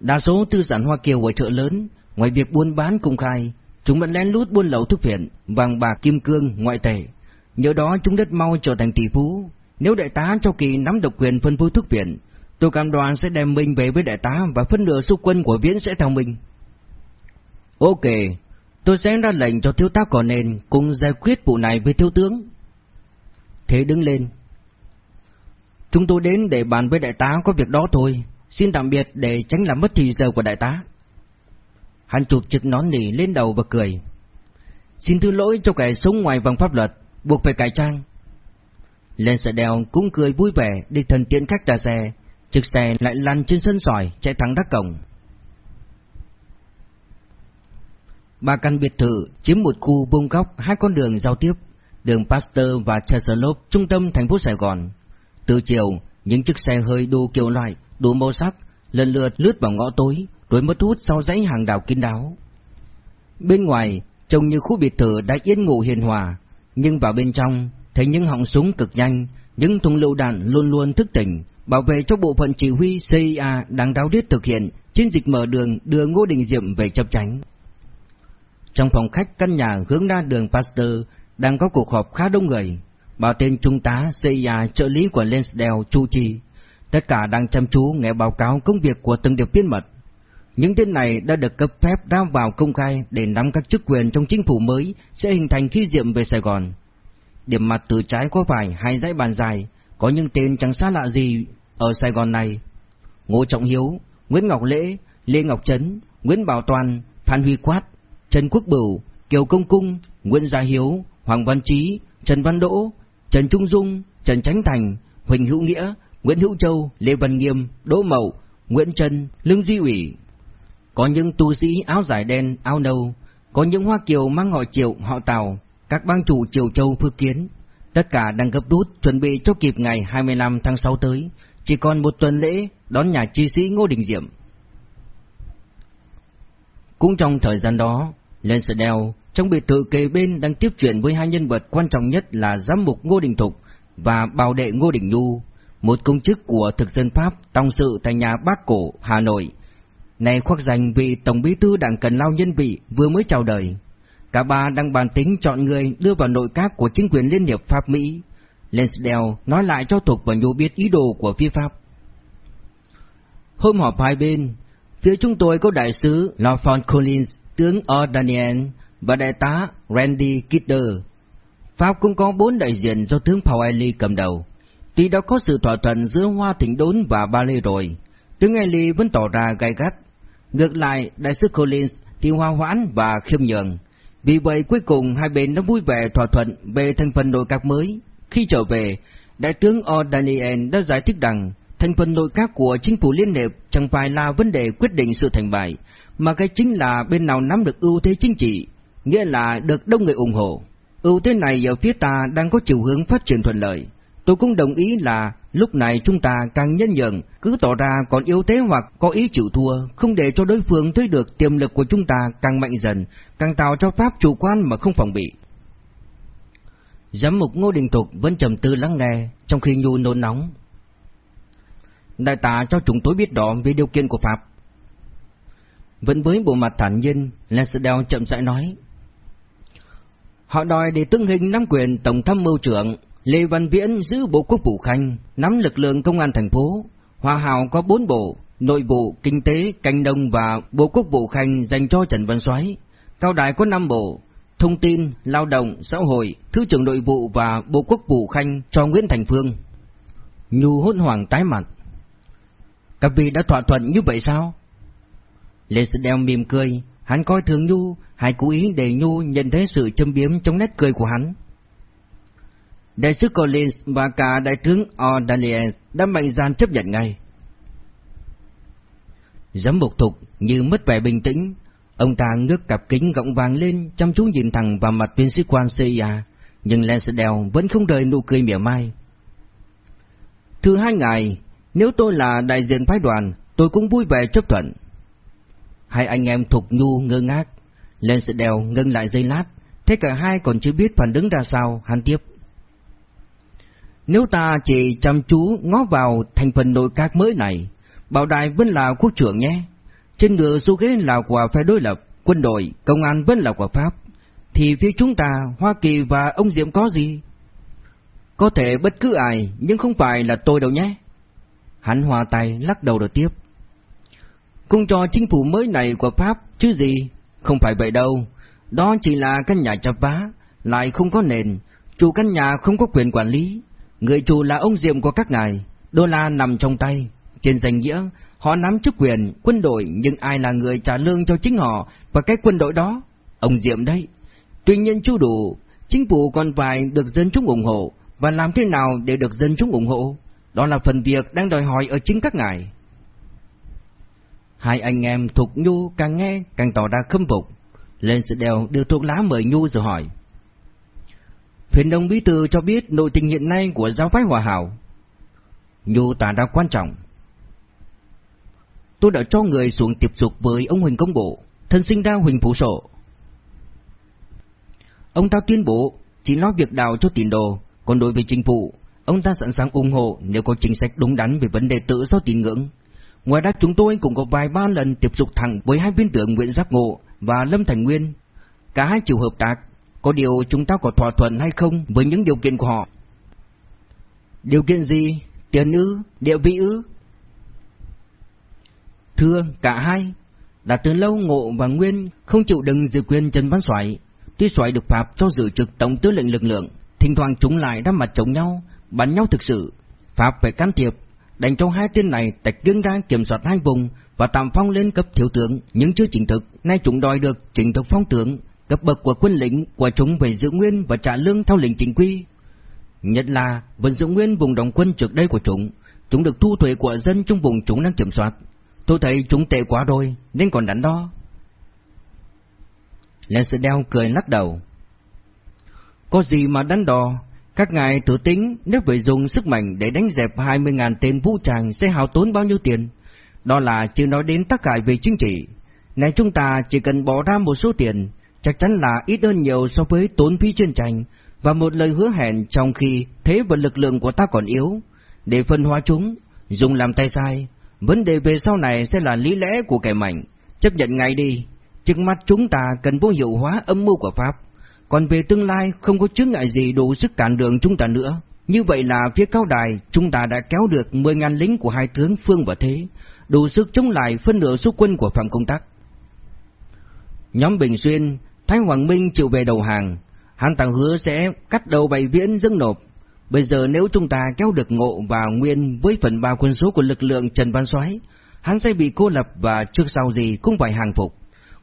Đa số tư sản Hoa Kiều ở chợ lớn, ngoài việc buôn bán công khai, chúng vẫn lén lút buôn lậu thuốc phiện, vàng bạc kim cương, ngoại tệ. Nhờ đó chúng rất mau trở thành tỷ phú, nếu đại tá cho kỳ nắm độc quyền phân phối thuốc viện, tôi cam đoan sẽ đem mình về với đại tá và phân nửa số quân của viễn sẽ theo mình. Ok, tôi sẽ ra lệnh cho thiếu tá còn nền cùng giải quyết vụ này với thiếu tướng. Thế đứng lên. Chúng tôi đến để bàn với đại tá có việc đó thôi, xin tạm biệt để tránh làm mất thì giờ của đại tá. Hắn chụp chiếc nón nỉ lên đầu và cười. Xin thứ lỗi cho kẻ sống ngoài vòng pháp luật, buộc phải cải trang. Lên xe đèo cũng cười vui vẻ đi thần tiện khách ra xe, chiếc xe lại lăn trên sân sỏi chạy thẳng đắc cổng. Ba căn biệt thự chiếm một khu vuông góc hai con đường giao tiếp, đường Pasteur và Cheselop, trung tâm thành phố Sài Gòn. Từ chiều, những chiếc xe hơi đủ kiểu loại, đủ màu sắc, lần lượt lướt vào ngõ tối, rồi mất hút sau dãy hàng đào kín đáo. Bên ngoài, trông như khu biệt thự đã yên ngủ hiền hòa, nhưng vào bên trong, thấy những họng súng cực nhanh, những thùng lựu đạn luôn luôn thức tỉnh, bảo vệ cho bộ phận chỉ huy CIA đang đáo điết thực hiện chiến dịch mở đường đưa Ngô Đình Diệm về chấp tránh. Trong phòng khách căn nhà hướng ra đường Pasteur đang có cuộc họp khá đông người, bảo tên trung tá CIA trợ lý của Lansdale chủ trì. Tất cả đang chăm chú nghe báo cáo công việc của từng điệp viên mật. Những tên này đã được cấp phép ra vào công khai để nắm các chức quyền trong chính phủ mới sẽ hình thành khi Diệm về Sài Gòn. Điểm mặt từ trái có phải hai dãy bàn dài, có những tên chẳng xa lạ gì ở Sài Gòn này. Ngô Trọng Hiếu, Nguyễn Ngọc Lễ, Lê Ngọc Trấn, Nguyễn Bảo Toàn, Phan Huy Quát, Trần Quốc Bửu, Kiều Công Cung, Nguyễn Gia Hiếu, Hoàng Văn Chí, Trần Văn Đỗ, Trần Trung Dung, Trần Chánh Thành, Huỳnh Hữu Nghĩa, Nguyễn Hữu Châu, Lê Văn Nghiêm, Đỗ Mậu, Nguyễn Trân, Lương Duy Ủy. Có những tu sĩ áo dài đen, áo nâu, có những hoa kiều mang họ triệu, họ tàu, các bang chủ Triều Châu Phước Kiến. Tất cả đang gấp rút chuẩn bị cho kịp ngày 25 tháng 6 tới, chỉ còn một tuần lễ đón nhà chi sĩ Ngô Đình Diệm. Cũng trong thời gian đó, Lansdale trong biệt thự kề bên đang tiếp chuyện với hai nhân vật quan trọng nhất là giám mục Ngô Đình Thục và bào đệ Ngô Đình Nhu, một công chức của thực dân Pháp tòng sự tại nhà Bác Cổ, Hà Nội. Này khoác danh vị Tổng bí thư Đảng Cần Lao Nhân Vị vừa mới chào đời. Cả ba đang bàn tính chọn người đưa vào nội các của chính quyền Liên hiệp Pháp Mỹ. Lansdale nói lại cho Thục và Nhu biết ý đồ của phía Pháp. Hôm họp hai bên, phía chúng tôi có đại sứ Lafon Collins, tướng O'Daniel và đại tá Randy Kidder. Pháp cũng có bốn đại diện do tướng Powell cầm đầu. Tuy đã có sự thỏa thuận giữa Hoa Thịnh Đốn và Ba Lê rồi, tướng Ely vẫn tỏ ra gay gắt. Ngược lại, đại sứ Collins thì hoa hoãn và khiêm nhường. Vì vậy cuối cùng hai bên đã vui vẻ thỏa thuận về thành phần nội các mới. Khi trở về, đại tướng O'Daniel đã giải thích rằng thành phần nội các của chính phủ liên hiệp chẳng phải là vấn đề quyết định sự thành bại, mà cái chính là bên nào nắm được ưu thế chính trị, nghĩa là được đông người ủng hộ. Ưu thế này ở phía ta đang có chiều hướng phát triển thuận lợi. Tôi cũng đồng ý là lúc này chúng ta càng nhân nhượng, cứ tỏ ra còn yếu thế hoặc có ý chịu thua, không để cho đối phương thấy được tiềm lực của chúng ta càng mạnh dần, càng tạo cho Pháp chủ quan mà không phòng bị. Giám mục Ngô Đình Thục vẫn trầm tư lắng nghe, trong khi Nhu nôn nóng. Đại tá cho chúng tôi biết rõ về điều kiện của Pháp. Vẫn với bộ mặt thản nhiên, Lansdale chậm rãi nói. Họ đòi để tương hình nắm quyền Tổng tham mưu trưởng, Lê Văn Viễn giữ Bộ Quốc vụ Khanh, nắm lực lượng công an thành phố. Hòa Hào có bốn bộ, nội vụ, kinh tế, canh đông và Bộ Quốc vụ Khanh dành cho Trần Văn Soái. Cao đại có năm bộ, thông tin, lao động, xã hội, thứ trưởng nội vụ và Bộ Quốc vụ Khanh cho Nguyễn Thành Phương. Nhu hốt hoảng tái mặt. Các vị đã thỏa thuận như vậy sao? Lê Sư Đeo mỉm cười, hắn coi thường Nhu, hay cố ý để Nhu nhận thấy sự châm biếm trong nét cười của hắn. Đại sứ Collins và cả đại tướng O'Daniel đã mạnh dạn chấp nhận ngay. Giám mục thục như mất vẻ bình tĩnh, ông ta ngước cặp kính gọng vàng lên chăm chú nhìn thẳng vào mặt viên sĩ quan CIA, nhưng Lansdale vẫn không rời nụ cười mỉa mai. Thưa hai ngài, nếu tôi là đại diện phái đoàn, tôi cũng vui vẻ chấp thuận. Hai anh em Thục Nhu ngơ ngác, lên sự đèo ngưng lại giây lát, thế cả hai còn chưa biết phản ứng ra sao, hắn tiếp. Nếu ta chỉ chăm chú ngó vào thành phần nội các mới này, Bảo Đại vẫn là quốc trưởng nhé. Trên nửa số ghế là của phe đối lập, quân đội, công an vẫn là của Pháp. Thì phía chúng ta, Hoa Kỳ và ông Diệm có gì? Có thể bất cứ ai, nhưng không phải là tôi đâu nhé. Hắn hòa tay lắc đầu rồi tiếp. cùng cho chính phủ mới này của Pháp chứ gì, không phải vậy đâu. Đó chỉ là căn nhà chập vá, lại không có nền, chủ căn nhà không có quyền quản lý. Người chủ là ông Diệm của các ngài, đô la nằm trong tay. Trên danh nghĩa, họ nắm chức quyền, quân đội nhưng ai là người trả lương cho chính họ và cái quân đội đó? Ông Diệm đấy. Tuy nhiên chưa đủ, chính phủ còn phải được dân chúng ủng hộ, và làm thế nào để được dân chúng ủng hộ? Đó là phần việc đang đòi hỏi ở chính các ngài. Hai anh em Thục Nhu càng nghe càng tỏ ra khâm phục. Lên sự đèo đưa thuốc lá mời Nhu rồi hỏi. Phiền đồng bí thư cho biết nội tình hiện nay của giáo phái hòa hảo. Nhu tỏ ra quan trọng. Tôi đã cho người xuống tiếp xúc với ông Huỳnh Công Bộ, thân sinh ra Huỳnh Phủ Sổ. Ông ta tuyên bố chỉ lo việc đào cho tín đồ, còn đối với chính phủ, ông ta sẵn sàng ủng hộ nếu có chính sách đúng đắn về vấn đề tự do tín ngưỡng. Ngoài ra chúng tôi cũng có vài ba lần tiếp xúc thẳng với hai viên tướng Nguyễn Giác Ngộ và Lâm Thành Nguyên. Cả hai chịu hợp tác, có điều chúng ta có thỏa thuận hay không với những điều kiện của họ? Điều kiện gì? Tiền ư? Địa vị ư? Thưa, cả hai. Đã từ lâu Ngộ và Nguyên không chịu đựng dự quyền Trần Văn Soái. Tuy Soái được Pháp cho giữ trực tổng tư lệnh lực lượng, thỉnh thoảng chúng lại ra mặt chống nhau, bắn nhau thực sự. Pháp phải can thiệp, đánh cho hai tên này tạch riêng ra kiểm soát hai vùng và tạm phong lên cấp thiếu tướng, nhưng chưa chính thức. Nay chúng đòi được chính thức phong tướng, cấp bậc của quân lĩnh của chúng về giữ nguyên và trả lương theo lệnh chính quy. Nhất là vẫn giữ nguyên vùng đóng quân trước đây của chúng, chúng được thu thuế của dân trong vùng chúng đang kiểm soát. Tôi thấy chúng tệ quá rồi, nên còn đánh đo. Đeo cười lắc đầu. Có gì mà đánh đo, các ngài thử tính nếu phải dùng sức mạnh để đánh dẹp 20.000 tên vũ trang sẽ hao tốn bao nhiêu tiền. Đó là chưa nói đến tác hại về chính trị. Này chúng ta chỉ cần bỏ ra một số tiền, chắc chắn là ít hơn nhiều so với tốn phí chiến tranh, và một lời hứa hẹn trong khi thế và lực lượng của ta còn yếu. Để phân hóa chúng, dùng làm tay sai, vấn đề về sau này sẽ là lý lẽ của kẻ mạnh. Chấp nhận ngay đi, trước mắt chúng ta cần vô hiệu hóa âm mưu của Pháp. Còn về tương lai không có chướng ngại gì đủ sức cản đường chúng ta nữa. Như vậy là phía cao đài chúng ta đã kéo được 10.000 lính của hai tướng Phương và Thế, đủ sức chống lại phân nửa số quân của Phạm Công Tác. Nhóm Bình Xuyên, Thái Hoàng Minh chịu về đầu hàng, hắn ta hứa sẽ cắt đầu bày viễn dâng nộp. Bây giờ nếu chúng ta kéo được ngộ và nguyên với phần ba quân số của lực lượng Trần Văn Soái, hắn sẽ bị cô lập và trước sau gì cũng phải hàng phục.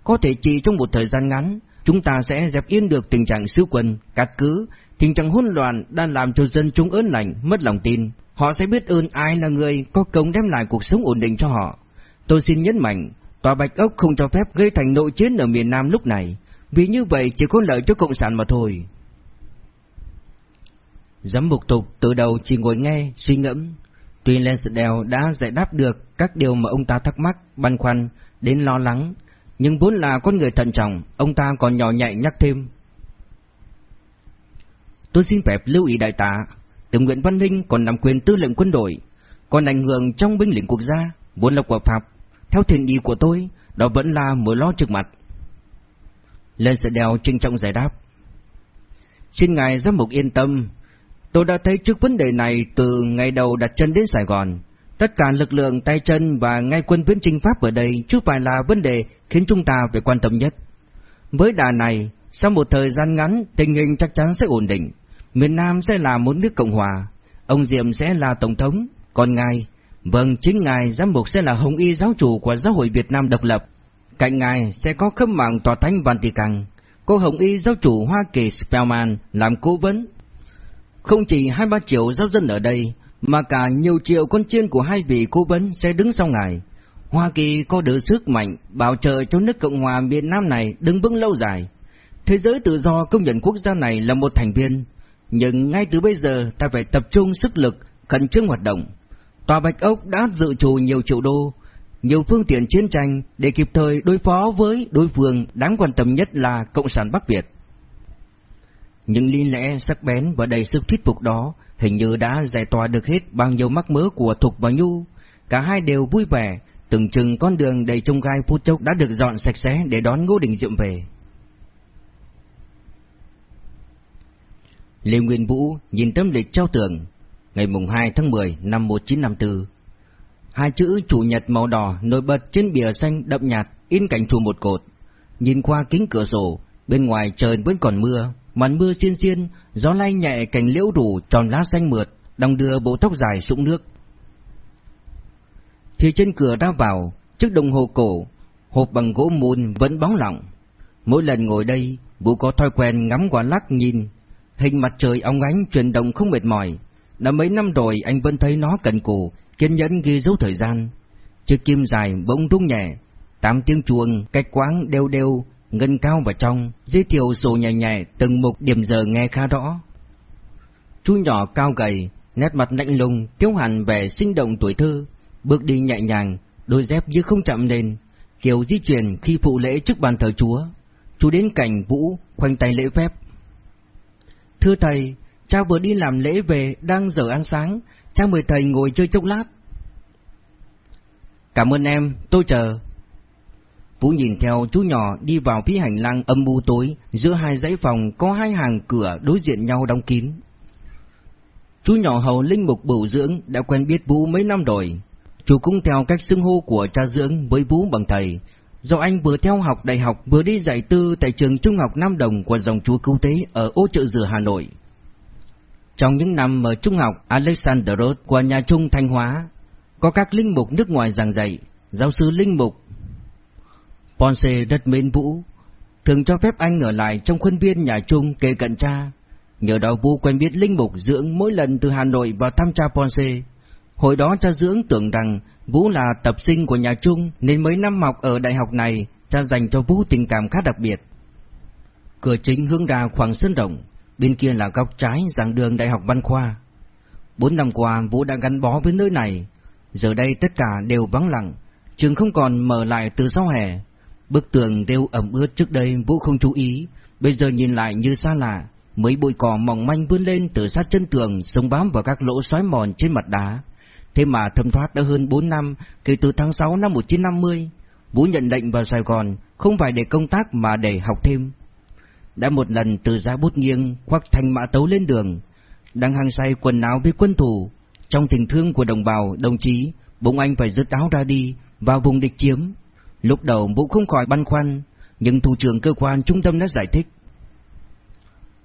Có thể chỉ trong một thời gian ngắn, chúng ta sẽ dẹp yên được tình trạng sứ quân, cát cứ, tình trạng hỗn loạn đang làm cho dân chúng ớn lạnh, mất lòng tin. Họ sẽ biết ơn ai là người có công đem lại cuộc sống ổn định cho họ. Tôi xin nhấn mạnh, Tòa Bạch Ốc không cho phép gây thành nội chiến ở miền Nam lúc này, vì như vậy chỉ có lợi cho Cộng sản mà thôi. Giám mục tục từ đầu chỉ ngồi nghe, suy ngẫm. Tuy Lansdale đã giải đáp được các điều mà ông ta thắc mắc, băn khoăn, đến lo lắng, nhưng vốn là con người thận trọng, ông ta còn nhỏ nhạy nhắc thêm. Tôi xin phép lưu ý đại tá, tướng Nguyễn Văn Ninh còn nắm quyền tư lệnh quân đội, còn ảnh hưởng trong binh lĩnh quốc gia, vốn là của Pháp. Theo thiện ý của tôi, đó vẫn là mối lo trực mặt. Lên sẽ đeo trinh trọng giải đáp. Xin ngài giám mục yên tâm, tôi đã thấy trước vấn đề này từ ngày đầu đặt chân đến Sài Gòn. Tất cả lực lượng tay chân và ngay quân viễn trinh Pháp ở đây chứ phải là vấn đề khiến chúng ta phải quan tâm nhất. Với đà này, sau một thời gian ngắn, tình hình chắc chắn sẽ ổn định. Miền Nam sẽ là một nước Cộng Hòa, ông Diệm sẽ là Tổng thống, còn ngài, vâng chính ngài giám mục sẽ là Hồng Y giáo chủ của Giáo hội Việt Nam độc lập. Cạnh ngài sẽ có khâm mạng tòa thánh Vatican, cô Hồng Y giáo chủ Hoa Kỳ Spellman làm cố vấn. Không chỉ hai ba triệu giáo dân ở đây, mà cả nhiều triệu con chiên của hai vị cố vấn sẽ đứng sau ngài. Hoa Kỳ có được sức mạnh bảo trợ cho nước Cộng hòa miền Nam này đứng vững lâu dài. Thế giới tự do công nhận quốc gia này là một thành viên, nhưng ngay từ bây giờ ta phải tập trung sức lực, khẩn trương hoạt động. Tòa Bạch Ốc đã dự trù nhiều triệu đô, nhiều phương tiện chiến tranh để kịp thời đối phó với đối phương đáng quan tâm nhất là Cộng sản Bắc Việt. Những lý lẽ sắc bén và đầy sức thuyết phục đó hình như đã giải tỏa được hết bao nhiêu mắc mớ của Thục và Nhu. Cả hai đều vui vẻ, từng chừng con đường đầy trông gai phút chốc đã được dọn sạch sẽ để đón Ngô Đình Diệm về. Lê Nguyên Vũ nhìn tấm lịch trao tường, ngày mùng 2 tháng 10 năm 1954. Hai chữ chủ nhật màu đỏ nổi bật trên bìa xanh đậm nhạt in cảnh chùa một cột. Nhìn qua kính cửa sổ, bên ngoài trời vẫn còn mưa, màn mưa xiên xiên, gió lay nhẹ cành liễu rủ tròn lá xanh mượt, đồng đưa bộ tóc dài sũng nước. Phía trên cửa ra vào, chiếc đồng hồ cổ, hộp bằng gỗ mùn vẫn bóng lỏng. Mỗi lần ngồi đây, Vũ có thói quen ngắm quả lắc nhìn, hình mặt trời óng ánh chuyển động không mệt mỏi. Đã mấy năm rồi anh vẫn thấy nó cần cù, kiên nhẫn ghi dấu thời gian. Chiếc kim dài bỗng rung nhẹ, tám tiếng chuông cách quáng đều đều ngân cao vào trong, giới thiệu sổ nhẹ nhẹ từng mục điểm giờ nghe khá rõ. Chú nhỏ cao gầy, nét mặt lạnh lùng, thiếu hẳn vẻ sinh động tuổi thơ, bước đi nhẹ nhàng, đôi dép như không chậm lên, kiểu di chuyển khi phụ lễ trước bàn thờ Chúa. Chú đến cảnh Vũ, khoanh tay lễ phép. Thưa thầy, cha vừa đi làm lễ về, đang giờ ăn sáng, cha mời thầy ngồi chơi chốc lát. Cảm ơn em, tôi chờ. Vũ nhìn theo chú nhỏ đi vào phía hành lang âm u tối, giữa hai dãy phòng có hai hàng cửa đối diện nhau đóng kín. Chú nhỏ hầu linh mục bửu dưỡng đã quen biết Vũ mấy năm rồi. Chú cũng theo cách xưng hô của cha dưỡng với Vũ bằng thầy. Do anh vừa theo học đại học vừa đi dạy tư tại trường trung học Nam Đồng của dòng chúa cứu tế ở ô chợ dừa Hà Nội. Trong những năm ở trung học Alexander Road của nhà trung Thanh Hóa, có các linh mục nước ngoài giảng dạy, giáo sư linh mục Ponce rất mến Vũ, thường cho phép anh ở lại trong khuôn viên nhà chung kề cận cha. Nhờ đó Vũ quen biết linh mục dưỡng mỗi lần từ Hà Nội vào thăm cha Ponce. Hồi đó cha dưỡng tưởng rằng Vũ là tập sinh của nhà chung nên mấy năm học ở đại học này cha dành cho Vũ tình cảm khá đặc biệt. Cửa chính hướng ra khoảng sân rộng, bên kia là góc trái giảng đường Đại học Văn Khoa. Bốn năm qua Vũ đã gắn bó với nơi này, giờ đây tất cả đều vắng lặng, trường không còn mở lại từ sau hè. Bức tường đều ẩm ướt trước đây Vũ không chú ý, bây giờ nhìn lại như xa lạ, mấy bụi cỏ mỏng manh vươn lên từ sát chân tường, sống bám vào các lỗ xói mòn trên mặt đá. Thế mà thâm thoát đã hơn 4 năm kể từ tháng 6 năm 1950, Vũ nhận lệnh vào Sài Gòn không phải để công tác mà để học thêm. Đã một lần từ giá bút nghiêng khoác thành mã tấu lên đường, đang hàng say quần áo với quân thủ, trong tình thương của đồng bào, đồng chí, bỗng anh phải rứt áo ra đi, vào vùng địch chiếm. Lúc đầu Vũ không khỏi băn khoăn, nhưng thủ trưởng cơ quan trung tâm đã giải thích.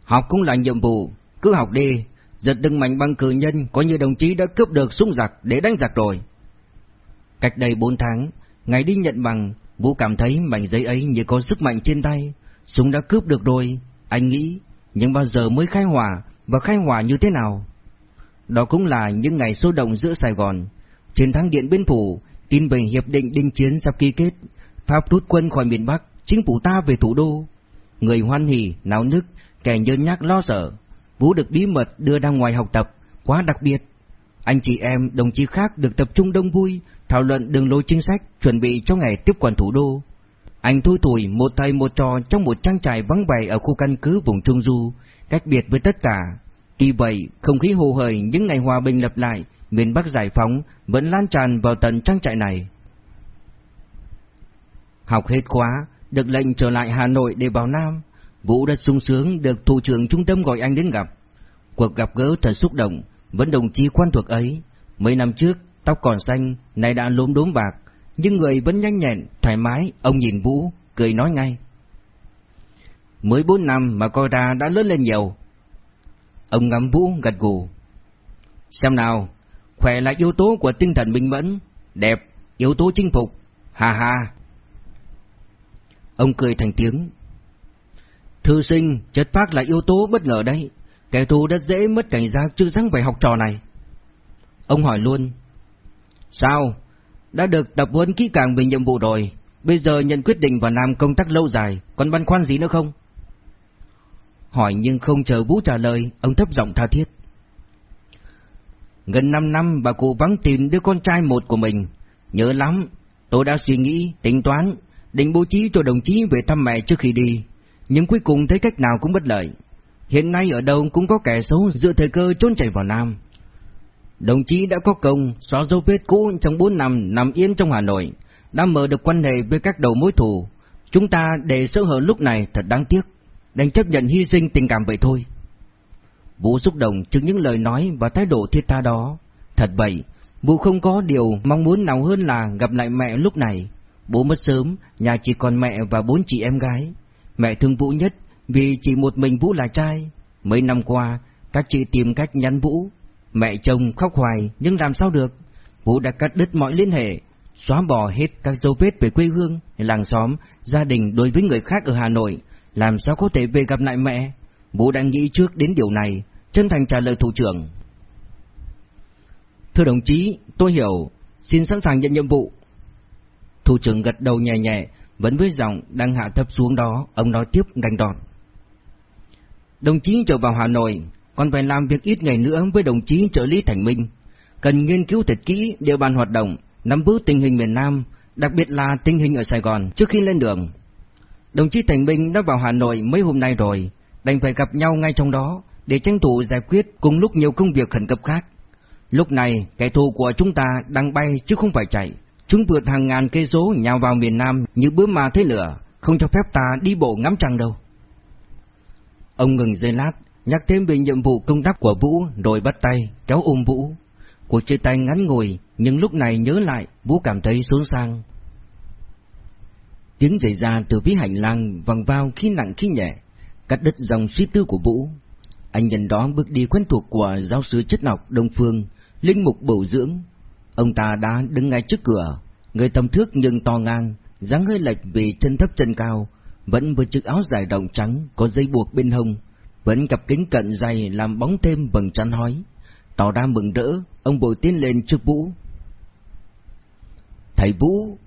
Học cũng là nhiệm vụ, cứ học đi, giật đừng mạnh bằng cử nhân có như đồng chí đã cướp được súng giặc để đánh giặc rồi. Cách đây 4 tháng, ngày đi nhận bằng, Vũ cảm thấy mảnh giấy ấy như có sức mạnh trên tay, súng đã cướp được rồi, anh nghĩ, nhưng bao giờ mới khai hỏa và khai hỏa như thế nào? Đó cũng là những ngày sôi động giữa Sài Gòn, chiến thắng Điện Biên Phủ, tin về hiệp định đình chiến sắp ký kết, Pháp rút quân khỏi miền Bắc, chính phủ ta về thủ đô. Người hoan hỉ, náo nức, kẻ nhớ nhác lo sợ. Vũ được bí mật đưa ra ngoài học tập, quá đặc biệt. Anh chị em, đồng chí khác được tập trung đông vui, thảo luận đường lối chính sách, chuẩn bị cho ngày tiếp quản thủ đô. Anh thui thủi một thầy một trò trong một trang trại vắng vẻ ở khu căn cứ vùng Trung Du, cách biệt với tất cả. Tuy vậy, không khí hồ hởi những ngày hòa bình lập lại, miền Bắc giải phóng vẫn lan tràn vào tận trang trại này. Học hết khóa, được lệnh trở lại Hà Nội để vào Nam. Vũ đã sung sướng được thủ trưởng trung tâm gọi anh đến gặp. Cuộc gặp gỡ thật xúc động, vẫn đồng chí quan thuộc ấy. Mấy năm trước, tóc còn xanh, nay đã lốm đốm bạc, nhưng người vẫn nhanh nhẹn, thoải mái, ông nhìn Vũ, cười nói ngay. Mới bốn năm mà coi ra đã lớn lên nhiều. Ông ngắm Vũ gật gù. Xem nào, khỏe là yếu tố của tinh thần minh mẫn, đẹp, yếu tố chinh phục, hà hà. Ông cười thành tiếng. Thư sinh, chất phác là yếu tố bất ngờ đấy, kẻ thù rất dễ mất cảnh giác chứ răng về học trò này. Ông hỏi luôn. Sao? Đã được tập huấn kỹ càng về nhiệm vụ rồi, bây giờ nhận quyết định vào làm công tác lâu dài, còn băn khoăn gì nữa không? Hỏi nhưng không chờ Vũ trả lời, ông thấp giọng tha thiết. Gần 5 năm bà cụ vắng tìm đứa con trai một của mình. Nhớ lắm, tôi đã suy nghĩ, tính toán, định bố trí cho đồng chí về thăm mẹ trước khi đi. Nhưng cuối cùng thấy cách nào cũng bất lợi. Hiện nay ở đâu cũng có kẻ xấu dựa thời cơ trốn chạy vào Nam. Đồng chí đã có công xóa dấu vết cũ trong 4 năm nằm yên trong Hà Nội, đã mở được quan hệ với các đầu mối thù. Chúng ta để sơ hở lúc này thật đáng tiếc, đành chấp nhận hy sinh tình cảm vậy thôi. Vũ xúc động trước những lời nói và thái độ thiết tha đó. Thật vậy, Vũ không có điều mong muốn nào hơn là gặp lại mẹ lúc này. Bố mất sớm, nhà chỉ còn mẹ và bốn chị em gái. Mẹ thương Vũ nhất vì chỉ một mình Vũ là trai. Mấy năm qua, các chị tìm cách nhắn Vũ. Mẹ chồng khóc hoài nhưng làm sao được. Vũ đã cắt đứt mọi liên hệ, xóa bỏ hết các dấu vết về quê hương, làng xóm, gia đình đối với người khác ở Hà Nội. Làm sao có thể về gặp lại mẹ? Vũ đang nghĩ trước đến điều này, chân thành trả lời thủ trưởng. Thưa đồng chí, tôi hiểu, xin sẵn sàng nhận nhiệm vụ. Thủ trưởng gật đầu nhẹ nhẹ, vẫn với giọng đang hạ thấp xuống đó, ông nói tiếp đành đòn. Đồng chí trở vào Hà Nội, còn phải làm việc ít ngày nữa với đồng chí trợ lý Thành Minh. Cần nghiên cứu thật kỹ địa bàn hoạt động, nắm vững tình hình miền Nam, đặc biệt là tình hình ở Sài Gòn trước khi lên đường. Đồng chí Thành Minh đã vào Hà Nội mấy hôm nay rồi, đành phải gặp nhau ngay trong đó để tranh thủ giải quyết cùng lúc nhiều công việc khẩn cấp khác. Lúc này, kẻ thù của chúng ta đang bay chứ không phải chạy. Chúng vượt hàng ngàn cây số nhào vào miền Nam như bướm ma thấy lửa, không cho phép ta đi bộ ngắm trăng đâu. Ông ngừng giây lát, nhắc thêm về nhiệm vụ công tác của Vũ rồi bắt tay, kéo ôm Vũ. Cuộc chia tay ngắn ngồi, nhưng lúc này nhớ lại, Vũ cảm thấy xuống sang. Tiếng giày ra từ phía hành lang vòng vào khi nặng khi nhẹ, cắt đứt dòng suy tư của Vũ. Anh nhìn đó bước đi quen thuộc của giáo sư chất học Đông Phương, linh mục bổ dưỡng. Ông ta đã đứng ngay trước cửa, người tầm thước nhưng to ngang, dáng hơi lệch vì chân thấp chân cao, vẫn với chiếc áo dài đồng trắng có dây buộc bên hông, vẫn cặp kính cận dày làm bóng thêm bằng trán hói. Tỏ ra mừng rỡ, ông bồi tiến lên trước Vũ. Thầy Vũ,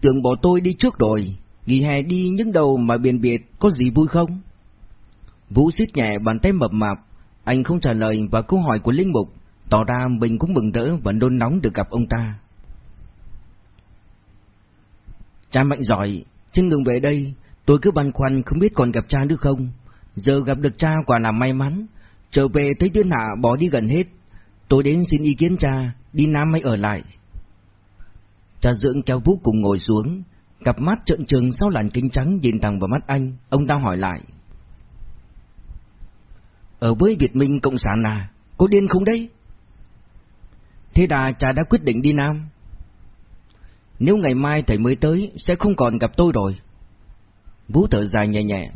tưởng bỏ tôi đi trước rồi, nghỉ hè đi những đầu mà biển biệt có gì vui không? Vũ xít nhẹ bàn tay mập mạp, anh không trả lời vào câu hỏi của Linh Mục, tỏ ra mình cũng mừng rỡ và nôn nóng được gặp ông ta. Cha mạnh giỏi, trên đường về đây, tôi cứ băn khoăn không biết còn gặp cha nữa không. Giờ gặp được cha quả là may mắn, trở về thấy thiên hạ bỏ đi gần hết. Tôi đến xin ý kiến cha, đi Nam hay ở lại. Cha dưỡng kéo Vũ cùng ngồi xuống, cặp mắt trợn trừng sau làn kính trắng nhìn thẳng vào mắt anh, ông ta hỏi lại. Ở với Việt Minh Cộng sản à, có điên không đấy? Thế đà cha đã quyết định đi Nam. Nếu ngày mai thầy mới tới, sẽ không còn gặp tôi rồi. Vũ thở dài nhẹ nhẹ.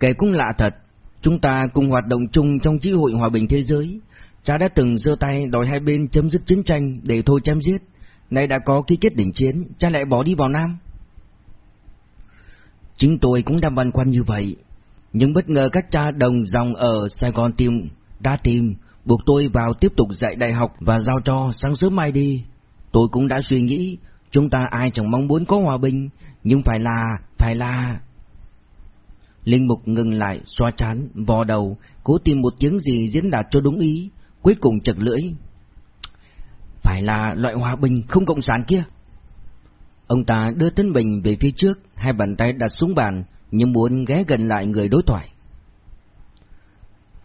Kể cũng lạ thật, chúng ta cùng hoạt động chung trong chí hội hòa bình thế giới. Cha đã từng giơ tay đòi hai bên chấm dứt chiến tranh để thôi chém giết. Nay đã có ký kết đỉnh chiến, cha lại bỏ đi vào Nam. Chính tôi cũng đang băn khoăn như vậy, nhưng bất ngờ các cha đồng dòng ở Sài Gòn tìm, đã tìm, buộc tôi vào tiếp tục dạy đại học và giao cho sáng sớm mai đi. Tôi cũng đã suy nghĩ, chúng ta ai chẳng mong muốn có hòa bình, nhưng phải là, phải là... Linh Mục ngừng lại, xoa chán, vò đầu, cố tìm một tiếng gì diễn đạt cho đúng ý, cuối cùng chật lưỡi. Phải là loại hòa bình không cộng sản kia. Ông ta đưa Tân Bình về phía trước, hai bàn tay đặt xuống bàn, nhưng muốn ghé gần lại người đối thoại.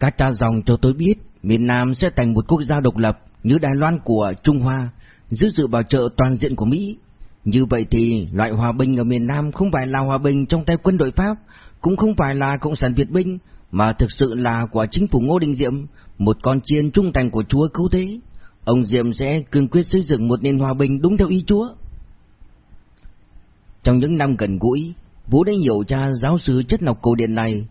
Các cha dòng cho tôi biết, miền Nam sẽ thành một quốc gia độc lập như Đài Loan của Trung Hoa, dưới sự bảo trợ toàn diện của Mỹ. Như vậy thì loại hòa bình ở miền Nam không phải là hòa bình trong tay quân đội Pháp, cũng không phải là Cộng sản Việt Minh, mà thực sự là của chính phủ Ngô Đình Diệm, một con chiên trung thành của Chúa cứu thế. Ông Diệm sẽ cương quyết xây dựng một nền hòa bình đúng theo ý Chúa. Trong những năm gần gũi, Vũ đã hiểu cha giáo sư chất học cổ điển này,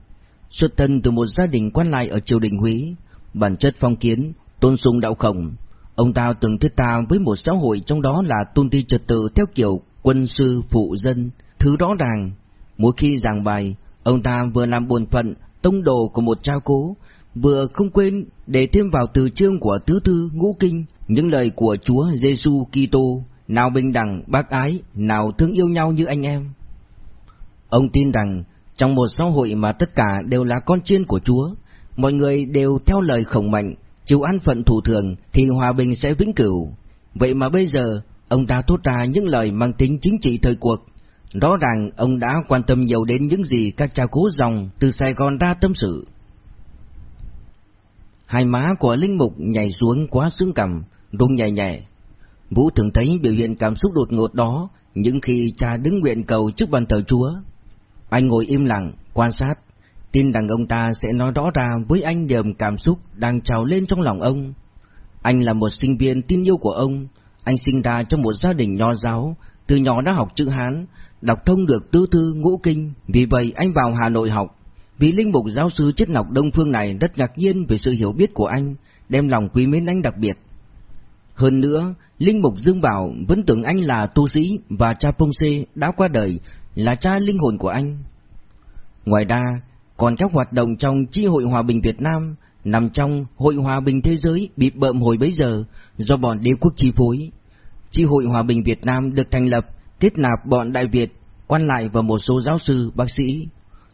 xuất thân từ một gia đình quan lại ở triều đình Huế, bản chất phong kiến, tôn sùng đạo khổng. Ông ta từng thiết ta với một xã hội trong đó là tôn ti trật tự theo kiểu quân sư phụ dân, thứ rõ ràng. Mỗi khi giảng bài, ông ta vừa làm buồn phận, tông đồ của một cha cố, vừa không quên để thêm vào từ chương của tứ thư ngũ kinh những lời của Chúa Giêsu Kitô, nào bình đẳng, bác ái, nào thương yêu nhau như anh em. Ông tin rằng trong một xã hội mà tất cả đều là con chiên của Chúa, mọi người đều theo lời khổng mệnh, chịu an phận thủ thường thì hòa bình sẽ vĩnh cửu. Vậy mà bây giờ, ông ta thốt ra những lời mang tính chính trị thời cuộc. Rõ ràng ông đã quan tâm nhiều đến những gì các cha cố dòng từ Sài Gòn ra tâm sự. Hai má của Linh Mục nhảy xuống quá xương cằm, rung nhẹ nhẹ. Vũ thường thấy biểu hiện cảm xúc đột ngột đó những khi cha đứng nguyện cầu trước bàn thờ Chúa. Anh ngồi im lặng, quan sát, tin rằng ông ta sẽ nói rõ ra với anh niềm cảm xúc đang trào lên trong lòng ông. Anh là một sinh viên tin yêu của ông, anh sinh ra trong một gia đình nho giáo, từ nhỏ đã học chữ Hán, đọc thông được tứ thư ngũ kinh, vì vậy anh vào Hà Nội học. Vì linh mục giáo sư chất ngọc Đông Phương này rất ngạc nhiên về sự hiểu biết của anh, đem lòng quý mến anh đặc biệt. Hơn nữa, Linh Mục Dương Bảo vẫn tưởng anh là tu sĩ và cha Ponce đã qua đời là cha linh hồn của anh. Ngoài ra, còn các hoạt động trong chi hội hòa bình Việt Nam nằm trong hội hòa bình thế giới bị bợm hồi bấy giờ do bọn đế quốc chi phối. Chi hội hòa bình Việt Nam được thành lập kết nạp bọn Đại Việt, quan lại và một số giáo sư, bác sĩ.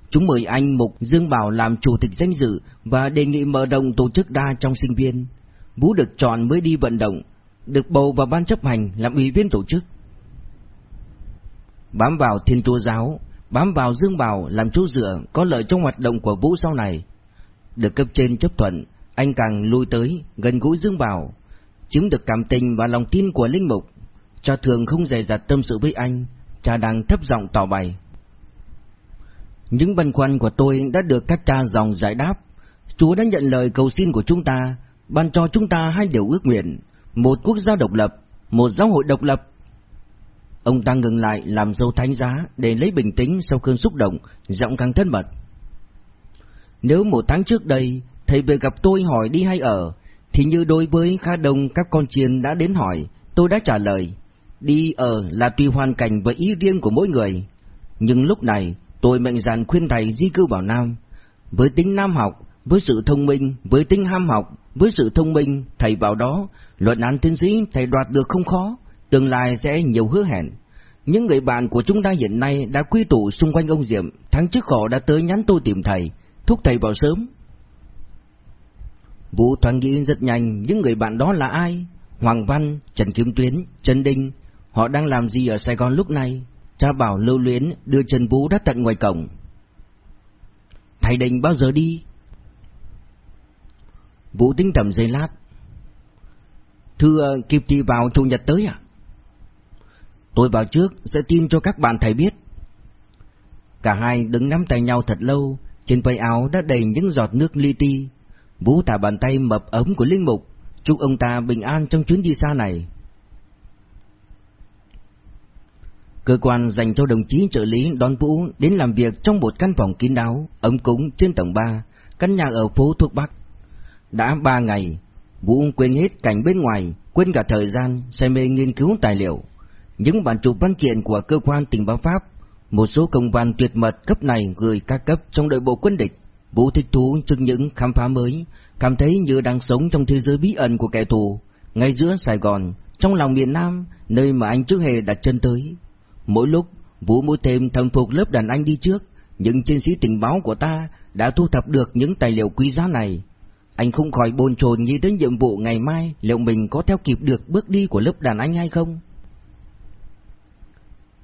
Chúng mời anh Mục Dương Bảo làm chủ tịch danh dự và đề nghị mở rộng tổ chức đa trong sinh viên. Vũ được chọn mới đi vận động, được bầu vào ban chấp hành làm ủy viên tổ chức. Bám vào Thiên Chúa giáo, bám vào Dương Bảo làm chỗ dựa có lợi trong hoạt động của Vũ sau này. Được cấp trên chấp thuận, anh càng lui tới, gần gũi Dương Bảo, chiếm được cảm tình và lòng tin của Linh Mục. Cha thường không dè dặt tâm sự với anh, cha đang thấp giọng tỏ bày. Những băn khoăn của tôi đã được các cha dòng giải đáp. Chúa đã nhận lời cầu xin của chúng ta, ban cho chúng ta hai điều ước nguyện, một quốc gia độc lập, một giáo hội độc lập. Ông ta ngừng lại làm dấu thánh giá để lấy bình tĩnh sau cơn xúc động, giọng càng thân mật. Nếu một tháng trước đây, thầy về gặp tôi hỏi đi hay ở, thì như đối với khá đông các con chiên đã đến hỏi, tôi đã trả lời, đi ở là tùy hoàn cảnh và ý riêng của mỗi người. Nhưng lúc này, tôi mạnh dạn khuyên thầy di cư vào Nam. Với tính nam học, với sự thông minh, với tính ham học, với sự thông minh, thầy vào đó, luận án tiến sĩ thầy đoạt được không khó, tương lai sẽ nhiều hứa hẹn. Những người bạn của chúng ta hiện nay đã quy tụ xung quanh ông Diệm, tháng trước họ đã tới nhắn tôi tìm thầy, thúc thầy vào sớm. Vũ thoáng nghĩ rất nhanh những người bạn đó là ai? Hoàng Văn, Trần Kiếm Tuyến, Trần Đinh, họ đang làm gì ở Sài Gòn lúc này? Cha bảo lưu luyến đưa Trần Vũ đã tận ngoài cổng. Thầy Đình bao giờ đi? Vũ tính tầm giây lát. Thưa kịp thì vào chủ nhật tới à? Tôi vào trước sẽ tin cho các bạn thầy biết. Cả hai đứng nắm tay nhau thật lâu, trên vây áo đã đầy những giọt nước li ti. Vũ thả bàn tay mập ấm của Linh Mục, chúc ông ta bình an trong chuyến đi xa này. Cơ quan dành cho đồng chí trợ lý đón Vũ đến làm việc trong một căn phòng kín đáo, ấm cúng trên tầng 3, căn nhà ở phố Thuốc Bắc. Đã ba ngày, Vũ quên hết cảnh bên ngoài, quên cả thời gian, say mê nghiên cứu tài liệu. Những bản chụp văn kiện của cơ quan tình báo Pháp, một số công văn tuyệt mật cấp này gửi các cấp trong đội bộ quân địch. Vũ thích thú trước những khám phá mới, cảm thấy như đang sống trong thế giới bí ẩn của kẻ thù, ngay giữa Sài Gòn, trong lòng miền Nam, nơi mà anh chưa hề đặt chân tới. Mỗi lúc, Vũ mua thêm thần phục lớp đàn anh đi trước, những chiến sĩ tình báo của ta đã thu thập được những tài liệu quý giá này. Anh không khỏi bồn chồn nghĩ đến nhiệm vụ ngày mai liệu mình có theo kịp được bước đi của lớp đàn anh hay không?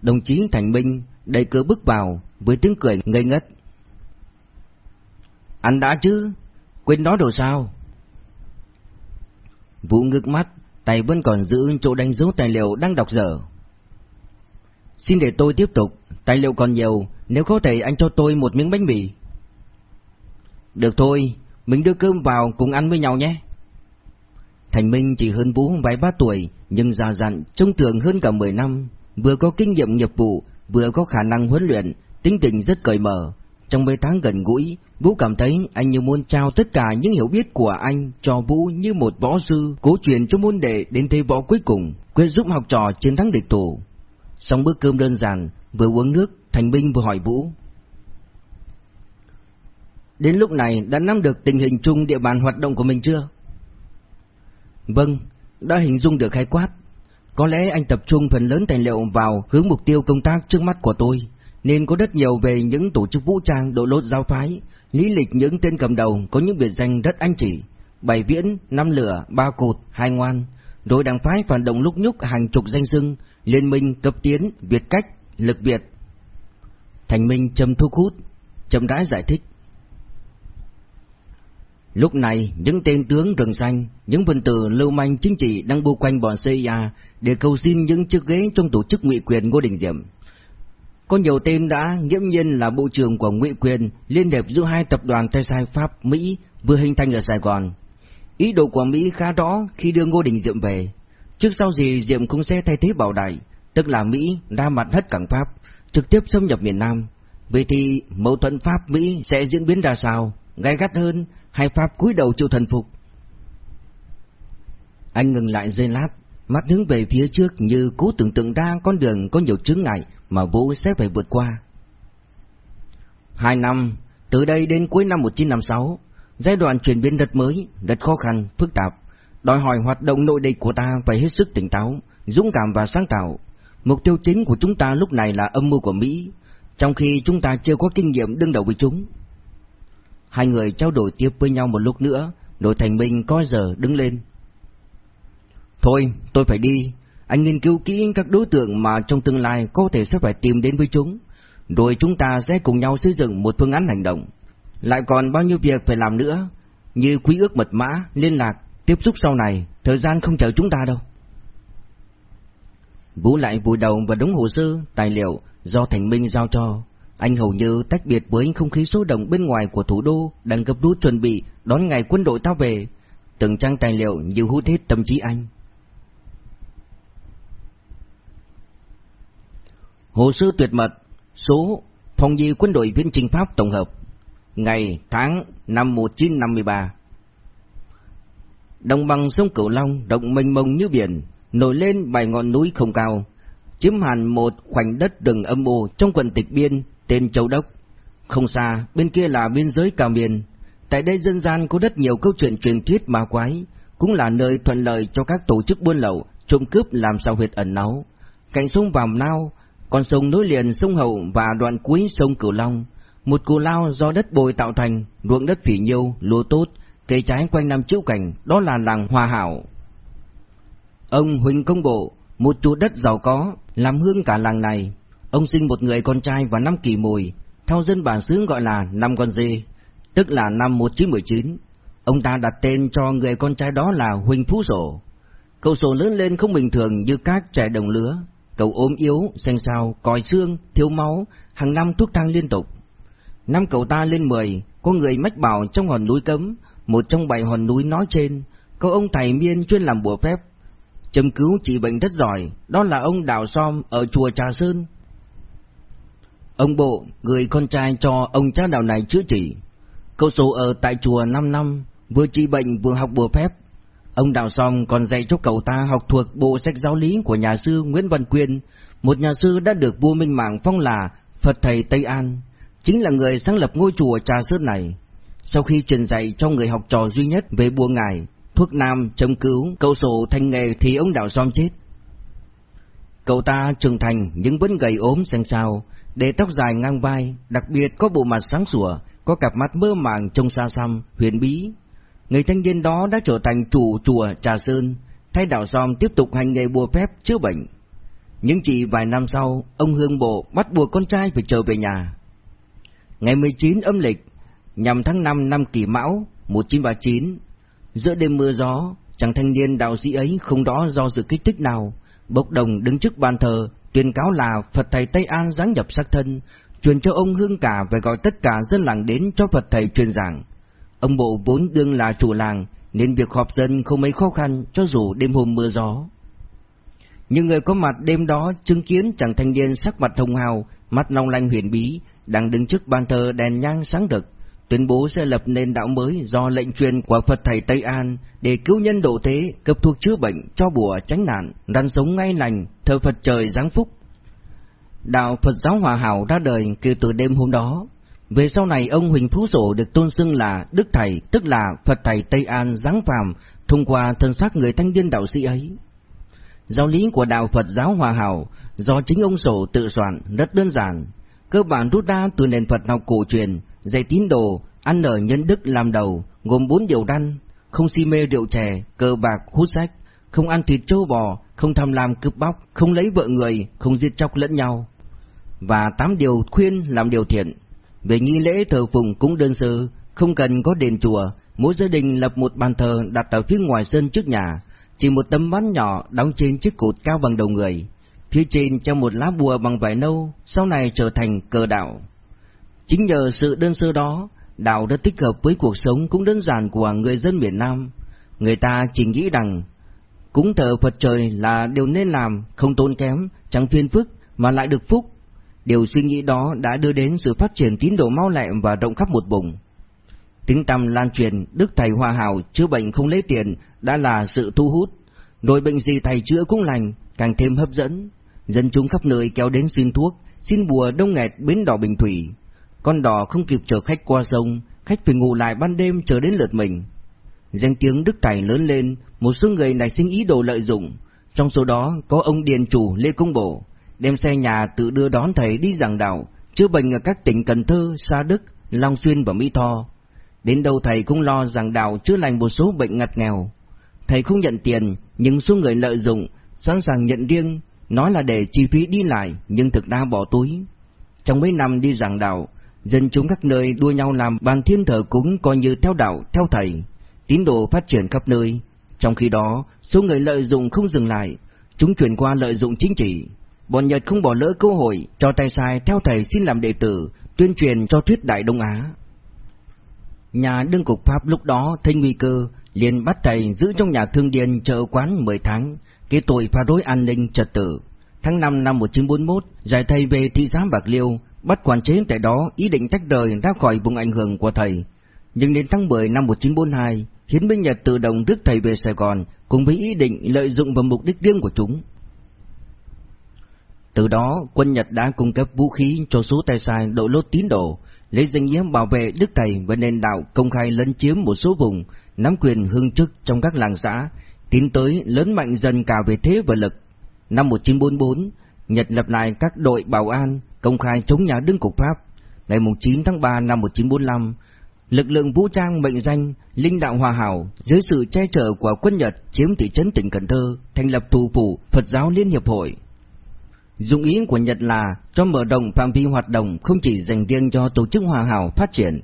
Đồng chí Thành Minh đẩy cửa bước vào với tiếng cười ngây ngất. Anh đã chứ? Quên đó rồi sao? Vũ ngước mắt, tay vẫn còn giữ chỗ đánh dấu tài liệu đang đọc dở. Xin để tôi tiếp tục, tài liệu còn nhiều, nếu có thể anh cho tôi một miếng bánh mì. Được thôi, mình đưa cơm vào cùng ăn với nhau nhé. Thành Minh chỉ hơn Vũ vài ba tuổi, nhưng già dặn, trông tưởng hơn cả mười năm, vừa có kinh nghiệm nghiệp vụ, vừa có khả năng huấn luyện, tính tình rất cởi mở. Trong mấy tháng gần gũi, Vũ cảm thấy anh như muốn trao tất cả những hiểu biết của anh cho Vũ như một võ sư cố truyền cho môn đệ đến thế võ cuối cùng, quyết giúp học trò chiến thắng địch thủ. Xong bữa cơm đơn giản, vừa uống nước, Thành binh vừa hỏi Vũ. Đến lúc này đã nắm được tình hình chung địa bàn hoạt động của mình chưa? Vâng, đã hình dung được khái quát. Có lẽ anh tập trung phần lớn tài liệu vào hướng mục tiêu công tác trước mắt của tôi, nên có rất nhiều về những tổ chức vũ trang độ lốt giáo phái, lý lịch những tên cầm đầu có những biệt danh rất anh chỉ, bảy viễn, năm lửa, ba cột, hai ngoan, rồi đảng phái phản động lúc nhúc hàng chục danh xưng, liên minh cấp tiến, Việt cách, lực Việt. Thành Minh châm thu hút, chậm rãi giải thích. Lúc này, những tên tướng rừng xanh, những phần tử lưu manh chính trị đang bu quanh bọn CIA để cầu xin những chiếc ghế trong tổ chức ngụy quyền Ngô Đình Diệm. Có nhiều tên đã nghiễm nhiên là bộ trưởng của ngụy quyền liên hiệp giữa hai tập đoàn tay sai Pháp Mỹ vừa hình thành ở Sài Gòn. Ý đồ của Mỹ khá rõ khi đưa Ngô Đình Diệm về. Trước sau gì Diệm cũng sẽ thay thế bảo đại, tức là Mỹ đa mặt hết cảng Pháp, trực tiếp xâm nhập miền Nam. Vậy thì mâu thuẫn Pháp-Mỹ sẽ diễn biến ra sao? Gai gắt hơn hay Pháp cúi đầu chịu thần phục? Anh ngừng lại giây lát, mắt hướng về phía trước như cố tưởng tượng ra con đường có nhiều chướng ngại mà Vũ sẽ phải vượt qua. Hai năm, từ đây đến cuối năm 1956, giai đoạn chuyển biến rất mới, rất khó khăn, phức tạp, đòi hỏi hoạt động nội địch của ta phải hết sức tỉnh táo, dũng cảm và sáng tạo. Mục tiêu chính của chúng ta lúc này là âm mưu của Mỹ, trong khi chúng ta chưa có kinh nghiệm đương đầu với chúng. Hai người trao đổi tiếp với nhau một lúc nữa, đội thành minh coi giờ đứng lên. Thôi, tôi phải đi. Anh nghiên cứu kỹ các đối tượng mà trong tương lai có thể sẽ phải tìm đến với chúng. Rồi chúng ta sẽ cùng nhau xây dựng một phương án hành động. Lại còn bao nhiêu việc phải làm nữa, như quý ước mật mã, liên lạc, tiếp xúc sau này, thời gian không chờ chúng ta đâu. Vũ lại vùi đầu và đống hồ sơ, tài liệu do Thành Minh giao cho. Anh hầu như tách biệt với không khí sôi động bên ngoài của thủ đô đang gấp rút chuẩn bị đón ngày quân đội tao về. Từng trang tài liệu như hút hết tâm trí anh. Hồ sơ tuyệt mật, số phòng Di quân đội viễn trình Pháp tổng hợp, ngày, tháng, năm 1953. Đồng bằng sông Cửu Long động mênh mông như biển, nổi lên bài ngọn núi không cao, chiếm hẳn một khoảnh đất rừng âm u trong quận Tịch Biên tên Châu Đốc. Không xa, bên kia là biên giới cao miền. Tại đây dân gian có rất nhiều câu chuyện truyền thuyết ma quái, cũng là nơi thuận lợi cho các tổ chức buôn lậu, trộm cướp làm sao huyệt ẩn náu. Cạnh sông Vàm Nao, con sông nối liền sông Hậu và đoạn cuối sông Cửu Long, một cù lao do đất bồi tạo thành, ruộng đất phỉ nhiêu, lúa tốt, cây trái quanh năm chịu cảnh, đó là làng Hòa Hảo. Ông Huỳnh Công Bộ, một chủ đất giàu có, làm hương cả làng này. Ông sinh một người con trai và năm kỳ mùi, theo dân bản xứ gọi là năm con dê, tức là năm 1919. Ông ta đặt tên cho người con trai đó là Huỳnh Phú Sổ. Cậu Sổ lớn lên không bình thường như các trẻ đồng lứa. Cậu ốm yếu, xanh xao, còi xương, thiếu máu, hàng năm thuốc thang liên tục. Năm cậu ta lên 10, có người mách bảo trong hòn núi cấm, một trong bảy hòn núi nói trên, có ông thầy miên chuyên làm bùa phép. Châm cứu trị bệnh rất giỏi, đó là ông Đào Som ở chùa Trà Sơn. Ông bộ, người con trai cho ông cha đạo này chữa trị. Cậu số ở tại chùa 5 năm, vừa trị bệnh vừa học bùa phép. Ông Đào xong còn dạy cho cậu ta học thuộc bộ sách giáo lý của nhà sư Nguyễn Văn Quyên, một nhà sư đã được vua Minh Mạng phong là Phật Thầy Tây An, chính là người sáng lập ngôi chùa Trà Sơn này. Sau khi truyền dạy cho người học trò duy nhất về bùa ngải, thuốc nam, châm cứu, câu sổ thành nghề thì ông Đào xong chết. Cậu ta trưởng thành nhưng vẫn gầy ốm xanh xao, để tóc dài ngang vai, đặc biệt có bộ mặt sáng sủa, có cặp mắt mơ màng trông xa xăm, huyền bí. Người thanh niên đó đã trở thành chủ chùa Trà Sơn, thay đạo Som tiếp tục hành nghề bùa phép chữa bệnh. Nhưng chỉ vài năm sau, ông Hương Bộ bắt buộc con trai phải trở về nhà. Ngày 19 âm lịch, nhằm tháng 5 năm Kỷ Mão 1939, giữa đêm mưa gió, chàng thanh niên đạo sĩ ấy không đó do sự kích thích nào, bốc đồng đứng trước bàn thờ, tuyên cáo là Phật thầy Tây An giáng nhập sắc thân, truyền cho ông Hương cả và gọi tất cả dân làng đến cho Phật thầy truyền giảng. Ông bộ vốn đương là chủ làng, nên việc họp dân không mấy khó khăn cho dù đêm hôm mưa gió. những người có mặt đêm đó chứng kiến chàng thanh niên sắc mặt thông hào, mắt long lanh huyền bí, đang đứng trước bàn thờ đèn nhang sáng đực tuyên bố sẽ lập nền đạo mới do lệnh truyền của Phật thầy Tây An để cứu nhân độ thế, cấp thuốc chữa bệnh, cho bùa tránh nạn, răn sống ngay lành, thờ Phật trời giáng phúc. Đạo Phật giáo Hòa Hảo ra đời kể từ đêm hôm đó. Về sau này ông Huỳnh Phú Sổ được tôn xưng là Đức Thầy, tức là Phật Thầy Tây An giáng phàm thông qua thân xác người thanh niên đạo sĩ ấy. Giáo lý của đạo Phật giáo Hòa Hảo do chính ông Sổ tự soạn rất đơn giản, cơ bản rút ra từ nền Phật học cổ truyền, dạy tín đồ, ăn ở nhân đức làm đầu, gồm bốn điều răn, không si mê rượu chè, cờ bạc, hút sách, không ăn thịt trâu bò, không tham lam cướp bóc, không lấy vợ người, không giết chóc lẫn nhau. Và tám điều khuyên làm điều thiện. Về nghi lễ thờ phụng cũng đơn sơ, không cần có đền chùa, mỗi gia đình lập một bàn thờ đặt ở phía ngoài sân trước nhà, chỉ một tấm ván nhỏ đóng trên chiếc cột cao bằng đầu người. Phía trên treo một lá bùa bằng vải nâu, sau này trở thành cờ đạo. Chính nhờ sự đơn sơ đó, đạo đã tích hợp với cuộc sống cũng đơn giản của người dân miền Nam. Người ta chỉ nghĩ rằng cúng thờ Phật trời là điều nên làm, không tốn kém, chẳng phiền phức mà lại được phúc. Điều suy nghĩ đó đã đưa đến sự phát triển tín đồ mau lẹ và rộng khắp một vùng. Tính tâm lan truyền, Đức Thầy Hòa Hảo chữa bệnh không lấy tiền đã là sự thu hút. Rồi bệnh gì thầy chữa cũng lành, càng thêm hấp dẫn. Dân chúng khắp nơi kéo đến xin thuốc, xin bùa đông nghẹt bến đỏ bình thủy. Con đò không kịp chở khách qua sông, khách phải ngủ lại ban đêm chờ đến lượt mình. Danh tiếng Đức tài lớn lên, một số người nảy sinh ý đồ lợi dụng. Trong số đó có ông Điền Chủ Lê Công Bổ, đem xe nhà tự đưa đón thầy đi giảng đạo, chữa bệnh ở các tỉnh Cần Thơ, Sa Đức, Long Xuyên và Mỹ Tho. Đến đâu thầy cũng lo giảng đạo chữa lành một số bệnh ngặt nghèo. Thầy không nhận tiền, nhưng số người lợi dụng, sẵn sàng nhận riêng, nói là để chi phí đi lại, nhưng thực ra bỏ túi. Trong mấy năm đi giảng đạo, dân chúng các nơi đua nhau làm bàn thiên thờ cúng coi như theo đạo, theo thầy, tín đồ phát triển khắp nơi. Trong khi đó, số người lợi dụng không dừng lại, chúng chuyển qua lợi dụng chính trị. Bọn Nhật không bỏ lỡ cơ hội cho tay sai theo thầy xin làm đệ tử, tuyên truyền cho thuyết Đại Đông Á. Nhà đương cục Pháp lúc đó thấy nguy cơ, liền bắt thầy giữ trong nhà thương điền chợ quán 10 tháng, kế tội phá rối an ninh trật tự. Tháng 5 năm 1941, giải thầy về thị xã Bạc Liêu, bắt quản chế tại đó ý định tách rời ra khỏi vùng ảnh hưởng của thầy. Nhưng đến tháng 10 năm 1942, Hiến binh Nhật tự động rước thầy về Sài Gòn cùng với ý định lợi dụng vào mục đích riêng của chúng. Từ đó, quân Nhật đã cung cấp vũ khí cho số tay sai đội lốt tín đồ, lấy danh nghĩa bảo vệ đức thầy và nền đạo công khai lấn chiếm một số vùng, nắm quyền hương chức trong các làng xã, tiến tới lớn mạnh dần cả về thế và lực. Năm 1944, Nhật lập lại các đội bảo an, công khai chống nhà đương cục Pháp. Ngày 9 tháng 3 năm 1945, lực lượng vũ trang mệnh danh Linh Đạo Hòa Hảo dưới sự che chở của quân Nhật chiếm thị trấn tỉnh Cần Thơ, thành lập thủ phủ Phật giáo Liên Hiệp Hội. Dụng ý của Nhật là cho mở rộng phạm vi hoạt động không chỉ dành riêng cho tổ chức Hòa Hảo phát triển.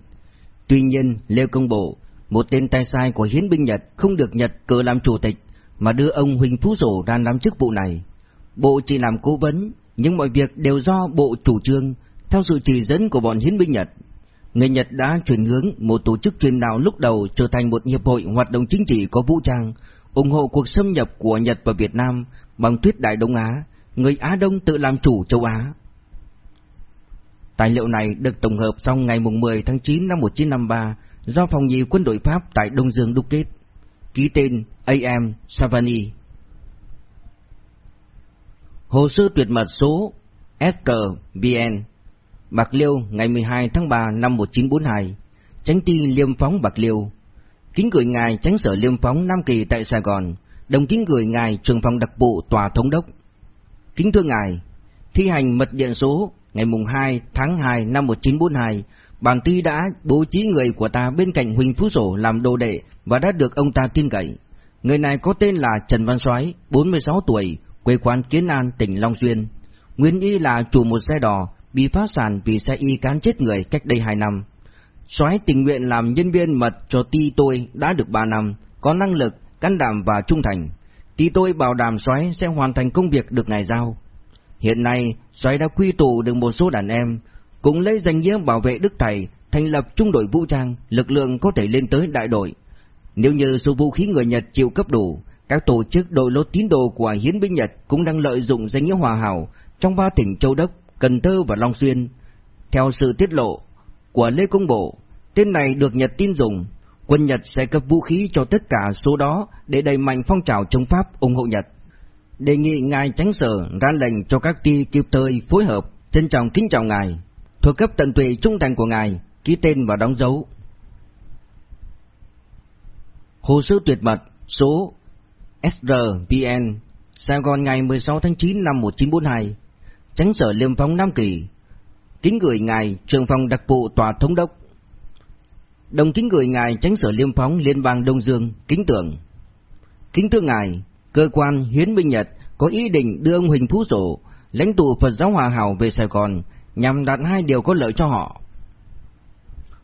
Tuy nhiên, Lê Công Bộ, một tên tay sai của hiến binh Nhật không được Nhật cử làm chủ tịch, mà đưa ông Huỳnh Phú Sổ ra làm chức vụ này. Bộ chỉ làm cố vấn, nhưng mọi việc đều do Bộ chủ trương, theo sự chỉ dẫn của bọn hiến binh Nhật. Người Nhật đã chuyển hướng một tổ chức truyền đạo lúc đầu trở thành một hiệp hội hoạt động chính trị có vũ trang, ủng hộ cuộc xâm nhập của Nhật vào Việt Nam bằng thuyết Đại Đông Á, người Á Đông tự làm chủ châu Á. Tài liệu này được tổng hợp sau ngày 10 tháng 9 năm 1953 do phòng nhì quân đội Pháp tại Đông Dương đúc kết. Ký tên A.M. Savani. Hồ sơ tuyệt mật số SKVN Bạc Liêu ngày 12 tháng 3 năm 1942 Tránh ti Liêm Phóng Bạc Liêu. Kính gửi ngài tránh sở Liêm Phóng Nam Kỳ tại Sài Gòn. Đồng kính gửi ngài trường phòng đặc vụ tòa thống đốc. Kính thưa ngài Thi hành mật điện số ngày mùng 2 tháng 2 năm 1942 Bản ty đã bố trí người của ta bên cạnh Huỳnh Phú Sổ làm đồ đệ và đã được ông ta tin cậy. Người này có tên là Trần Văn Soái, 46 tuổi, quê quán Kiến An, tỉnh Long Xuyên. Nguyên y là chủ một xe đò, bị phá sản vì xe y cán chết người cách đây 2 năm. Soái tình nguyện làm nhân viên mật cho ti tôi đã được 3 năm, có năng lực, can đảm và trung thành. Ti tôi bảo đảm Soái sẽ hoàn thành công việc được ngài giao. Hiện nay, Soái đã quy tụ được một số đàn em, cũng lấy danh nghĩa bảo vệ Đức Thầy, thành lập trung đội vũ trang, lực lượng có thể lên tới đại đội. Nếu như số vũ khí người Nhật chịu cấp đủ, các tổ chức đội lốt tín đồ của hiến binh Nhật cũng đang lợi dụng danh nghĩa hòa hảo trong ba tỉnh Châu Đốc, Cần Thơ và Long Xuyên. Theo sự tiết lộ của Lê Công Bộ, tên này được Nhật tin dùng, quân Nhật sẽ cấp vũ khí cho tất cả số đó để đẩy mạnh phong trào chống Pháp ủng hộ Nhật. Đề nghị ngài tránh sở ra lệnh cho các ty kịp thời phối hợp, trân trọng kính chào ngài, thuộc cấp tận tụy trung thành của ngài, ký tên và đóng dấu. Hồ sơ tuyệt mật số SRVN Sài Gòn ngày 16 tháng 9 năm 1942 Tránh sở Liêm Phóng Nam Kỳ. Kính gửi ngài trường phòng đặc vụ tòa thống đốc. Đồng kính gửi ngài tránh sở Liêm Phóng Liên bang Đông Dương Kính tưởng. Kính thưa ngài Cơ quan Hiến Minh Nhật có ý định đưa ông Huỳnh Phú Sổ lãnh tụ Phật giáo Hòa Hảo về Sài Gòn nhằm đạt hai điều có lợi cho họ.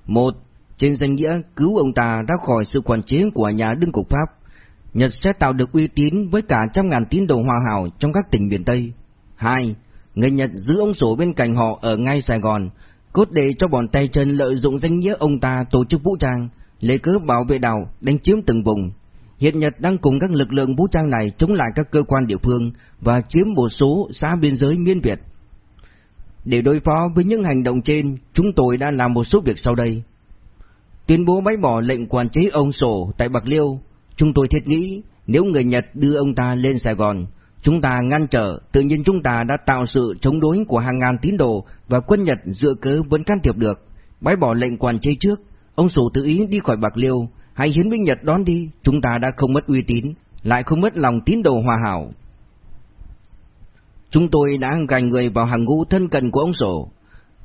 Một, trên danh nghĩa cứu ông ta ra khỏi sự quản chế của nhà đương cục Pháp, Nhật sẽ tạo được uy tín với cả trăm ngàn tín đồ hòa hảo trong các tỉnh miền Tây. Hai, người Nhật giữ ông sổ bên cạnh họ ở ngay Sài Gòn, cốt để cho bọn tay chân lợi dụng danh nghĩa ông ta tổ chức vũ trang, lấy cớ bảo vệ đảo, đánh chiếm từng vùng. Hiện Nhật đang cùng các lực lượng vũ trang này chống lại các cơ quan địa phương và chiếm một số xã biên giới miên Việt. Để đối phó với những hành động trên, chúng tôi đã làm một số việc sau đây. Tuyên bố bãi bỏ lệnh quản chế ông sổ tại Bạc Liêu, Chúng tôi thiết nghĩ nếu người Nhật đưa ông ta lên Sài Gòn, chúng ta ngăn trở, tự nhiên chúng ta đã tạo sự chống đối của hàng ngàn tín đồ và quân Nhật dựa cớ vẫn can thiệp được. Bãi bỏ lệnh quản chế trước, ông Sủ tự ý đi khỏi Bạc Liêu, hay hiến binh Nhật đón đi, chúng ta đã không mất uy tín, lại không mất lòng tín đồ hòa hảo. chúng tôi đã gành người vào hàng ngũ thân cận của ông Sổ,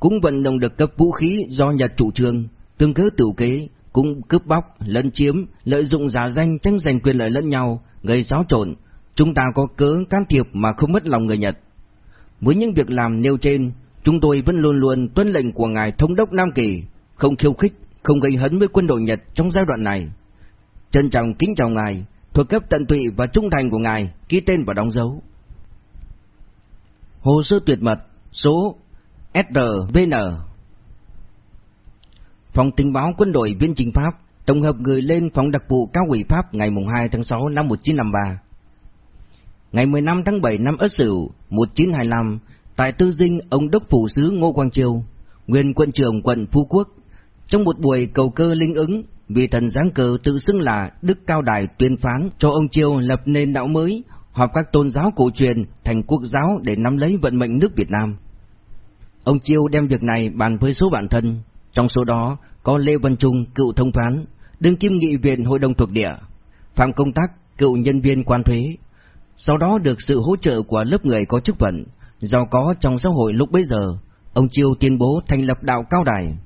cũng vận động được cấp vũ khí do Nhật chủ trương, tương cớ tự kế, cũng cướp bóc, lấn chiếm, lợi dụng giả danh tranh giành quyền lợi lẫn nhau, gây xáo trộn. Chúng ta có cớ can thiệp mà không mất lòng người Nhật. Với những việc làm nêu trên, chúng tôi vẫn luôn luôn tuân lệnh của ngài thống đốc Nam Kỳ, không khiêu khích, không gây hấn với quân đội Nhật trong giai đoạn này. Trân trọng kính chào ngài, thuộc cấp tận tụy và trung thành của ngài, ký tên và đóng dấu. Hồ sơ tuyệt mật số SRVN Phòng tình báo quân đội viên trình Pháp tổng hợp gửi lên phòng đặc vụ cao ủy Pháp ngày 2 tháng 6 năm 1953. Ngày 15 tháng 7 năm Ất Sửu 1925, tại Tư Dinh, ông Đốc Phủ Sứ Ngô Quang Chiêu, nguyên quận trưởng quận Phú Quốc, trong một buổi cầu cơ linh ứng, vị thần giáng cờ tự xưng là Đức Cao Đài tuyên phán cho ông Chiêu lập nền đạo mới, họp các tôn giáo cổ truyền thành quốc giáo để nắm lấy vận mệnh nước Việt Nam. Ông Chiêu đem việc này bàn với số bạn thân, trong số đó có Lê Văn Trung, cựu thông phán, đương kim nghị viện hội đồng thuộc địa, Phạm Công Tác, cựu nhân viên quan thuế. Sau đó được sự hỗ trợ của lớp người có chức phận, giàu có trong xã hội lúc bấy giờ, ông Chiêu tuyên bố thành lập đạo cao đài.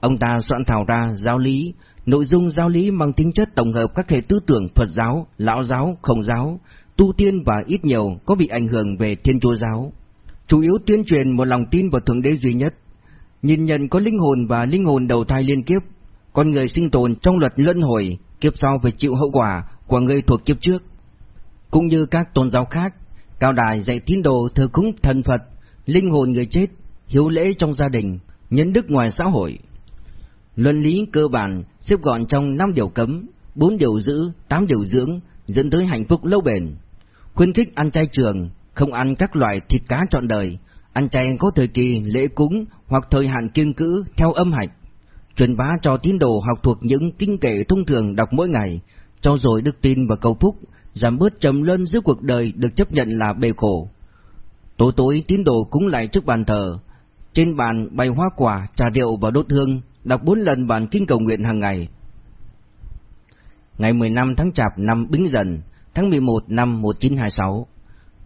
Ông ta soạn thảo ra giáo lý, nội dung giáo lý mang tính chất tổng hợp các hệ tư tưởng Phật giáo, Lão giáo, Khổng giáo, tu tiên và ít nhiều có bị ảnh hưởng về Thiên Chúa giáo. Chủ yếu tuyên truyền một lòng tin vào Thượng Đế duy nhất, nhìn nhận có linh hồn và linh hồn đầu thai liên kiếp, con người sinh tồn trong luật luân hồi, kiếp sau phải chịu hậu quả của người thuộc kiếp trước. Cũng như các tôn giáo khác, cao đài dạy tín đồ thờ cúng thần Phật, linh hồn người chết, hiếu lễ trong gia đình, nhân đức ngoài xã hội. Luân lý cơ bản xếp gọn trong 5 điều cấm, 4 điều giữ, 8 điều dưỡng, dẫn tới hạnh phúc lâu bền. Khuyến khích ăn chay trường, không ăn các loại thịt cá trọn đời, ăn chay có thời kỳ lễ cúng hoặc thời hạn kiêng cữ theo âm hạch, truyền bá cho tín đồ học thuộc những kinh kệ thông thường đọc mỗi ngày, cho rồi đức tin và cầu phúc, giảm bớt trầm luân giữa cuộc đời được chấp nhận là bề khổ. Tối tối tín đồ cúng lại trước bàn thờ, trên bàn bày hoa quả, trà rượu và đốt hương, đọc bốn lần bản kinh cầu nguyện hàng ngày. Ngày 15 tháng Chạp năm Bính Dần, tháng 11 năm 1926,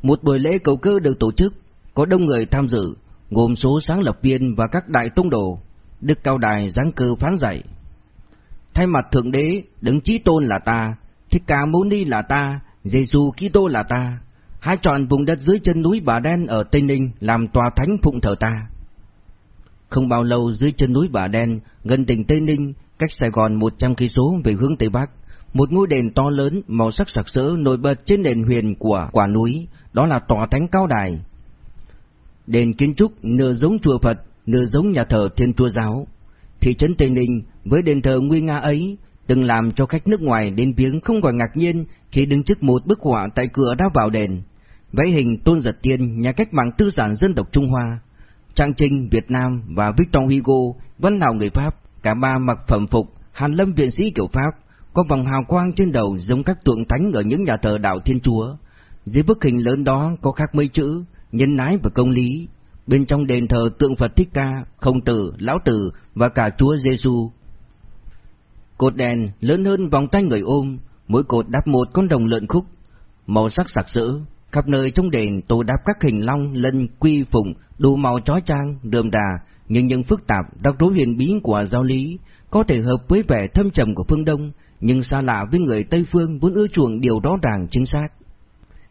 một buổi lễ cầu cơ được tổ chức, có đông người tham dự, gồm số sáng lập viên và các đại tông đồ. Đức Cao Đài giáng cơ phán dạy. Thay mặt Thượng Đế, đứng Chí Tôn là ta, Thích Ca Mâu Ni là ta, Giêsu Kitô là ta. Hãy chọn vùng đất dưới chân núi Bà Đen ở Tây Ninh làm tòa thánh phụng thờ ta. Không bao lâu dưới chân núi Bà Đen, gần tỉnh Tây Ninh, cách Sài Gòn 100 cây số về hướng Tây Bắc, một ngôi đền to lớn màu sắc sặc sỡ nổi bật trên nền huyền của quả núi, đó là tòa thánh cao đài. Đền kiến trúc nửa giống chùa Phật, nửa giống nhà thờ Thiên Chúa giáo. Thị trấn Tây Ninh với đền thờ nguy nga ấy từng làm cho khách nước ngoài đến viếng không còn ngạc nhiên khi đứng trước một bức họa tại cửa đã vào đền. Vẽ hình Tôn Giật Tiên, nhà cách mạng tư sản dân tộc Trung Hoa. Trang Trinh Việt Nam và Victor Hugo, văn nào người Pháp, cả ba mặc phẩm phục, hàn lâm viện sĩ kiểu Pháp, có vòng hào quang trên đầu giống các tượng thánh ở những nhà thờ đạo Thiên Chúa. Dưới bức hình lớn đó có khắc mấy chữ nhân ái và công lý. Bên trong đền thờ tượng Phật Thích Ca, Không Tử, Lão Tử và cả Chúa Giêsu. Cột đèn lớn hơn vòng tay người ôm, mỗi cột đắp một con đồng lợn khúc, màu sắc sặc sỡ. Khắp nơi trong đền tô đắp các hình long, lân, quy phụng, đủ màu chói chang, đượm đà, nhưng những phức tạp, đặc rối huyền bí của giáo lý, có thể hợp với vẻ thâm trầm của phương Đông, nhưng xa lạ với người Tây Phương vốn ưa chuộng điều rõ ràng chính xác.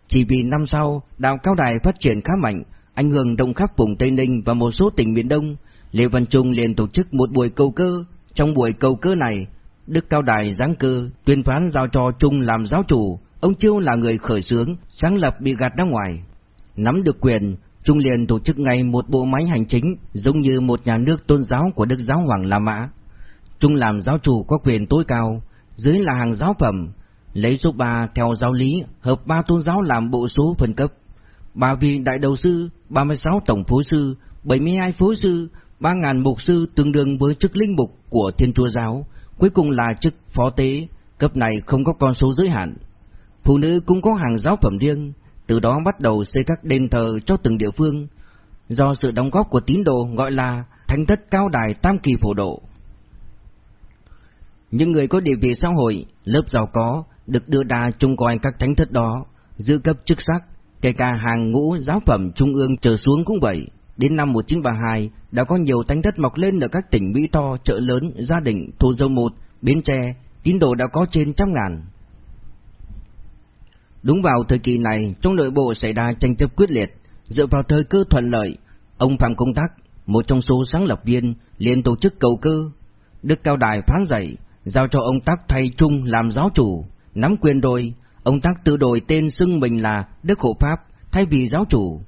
Chỉ vì năm sau, đạo cao đài phát triển khá mạnh, ảnh hưởng rộng khắp vùng Tây Ninh và một số tỉnh miền Đông, Lê Văn Trung liền tổ chức một buổi cầu cơ. Trong buổi cầu cơ này, Đức Cao Đài giáng cơ tuyên phán giao cho Trung làm giáo chủ, ông Chiêu là người khởi xướng, sáng lập bị gạt ra ngoài. Nắm được quyền, Trung liền tổ chức ngay một bộ máy hành chính giống như một nhà nước tôn giáo của Đức Giáo Hoàng La Mã. Trung làm giáo chủ có quyền tối cao, dưới là hàng giáo phẩm, lấy số 3 theo giáo lý, hợp ba tôn giáo làm bộ số phân cấp. Ba vị đại đầu sư, 36 tổng phối sư, 72 phối sư, 3000 mục sư tương đương với chức linh mục của Thiên Chúa giáo, cuối cùng là chức phó tế, cấp này không có con số giới hạn. Phụ nữ cũng có hàng giáo phẩm riêng, từ đó bắt đầu xây các đền thờ cho từng địa phương, do sự đóng góp của tín đồ gọi là thánh thất cao đài tam kỳ phổ độ. Những người có địa vị xã hội, lớp giàu có được đưa ra trông coi các thánh thất đó, giữ cấp chức sắc, kể cả hàng ngũ giáo phẩm trung ương trở xuống cũng vậy. Đến năm 1932 đã có nhiều thánh thất mọc lên ở các tỉnh Mỹ to, chợ lớn, gia đình, Thổ Dâu Một, Bến Tre, tín đồ đã có trên trăm ngàn. Đúng vào thời kỳ này, trong nội bộ xảy ra tranh chấp quyết liệt, dựa vào thời cơ thuận lợi, ông Phạm Công Tác, một trong số sáng lập viên, liền tổ chức cầu cơ. Đức Cao Đài phán dạy, giao cho ông Tác thay Trung làm giáo chủ, nắm quyền rồi, ông tắc tự đổi tên xưng mình là Đức Hộ Pháp thay vì giáo chủ.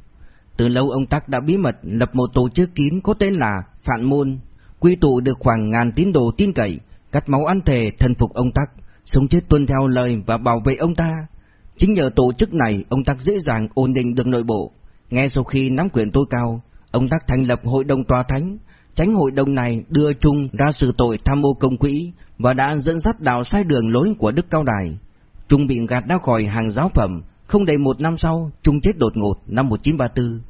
Từ lâu ông tắc đã bí mật lập một tổ chức kín có tên là Phạn Môn, quy tụ được khoảng ngàn tín đồ tin cậy, cắt máu ăn thề thần phục ông tắc, sống chết tuân theo lời và bảo vệ ông ta. Chính nhờ tổ chức này, ông tắc dễ dàng ổn định được nội bộ. Ngay sau khi nắm quyền tối cao, ông tắc thành lập hội đồng tòa thánh. Tránh hội đồng này đưa Trung ra sự tội tham ô công quỹ và đã dẫn dắt đào sai đường lối của Đức Cao Đài. Trung bị gạt ra khỏi hàng giáo phẩm, không đầy một năm sau, Trung chết đột ngột năm 1934.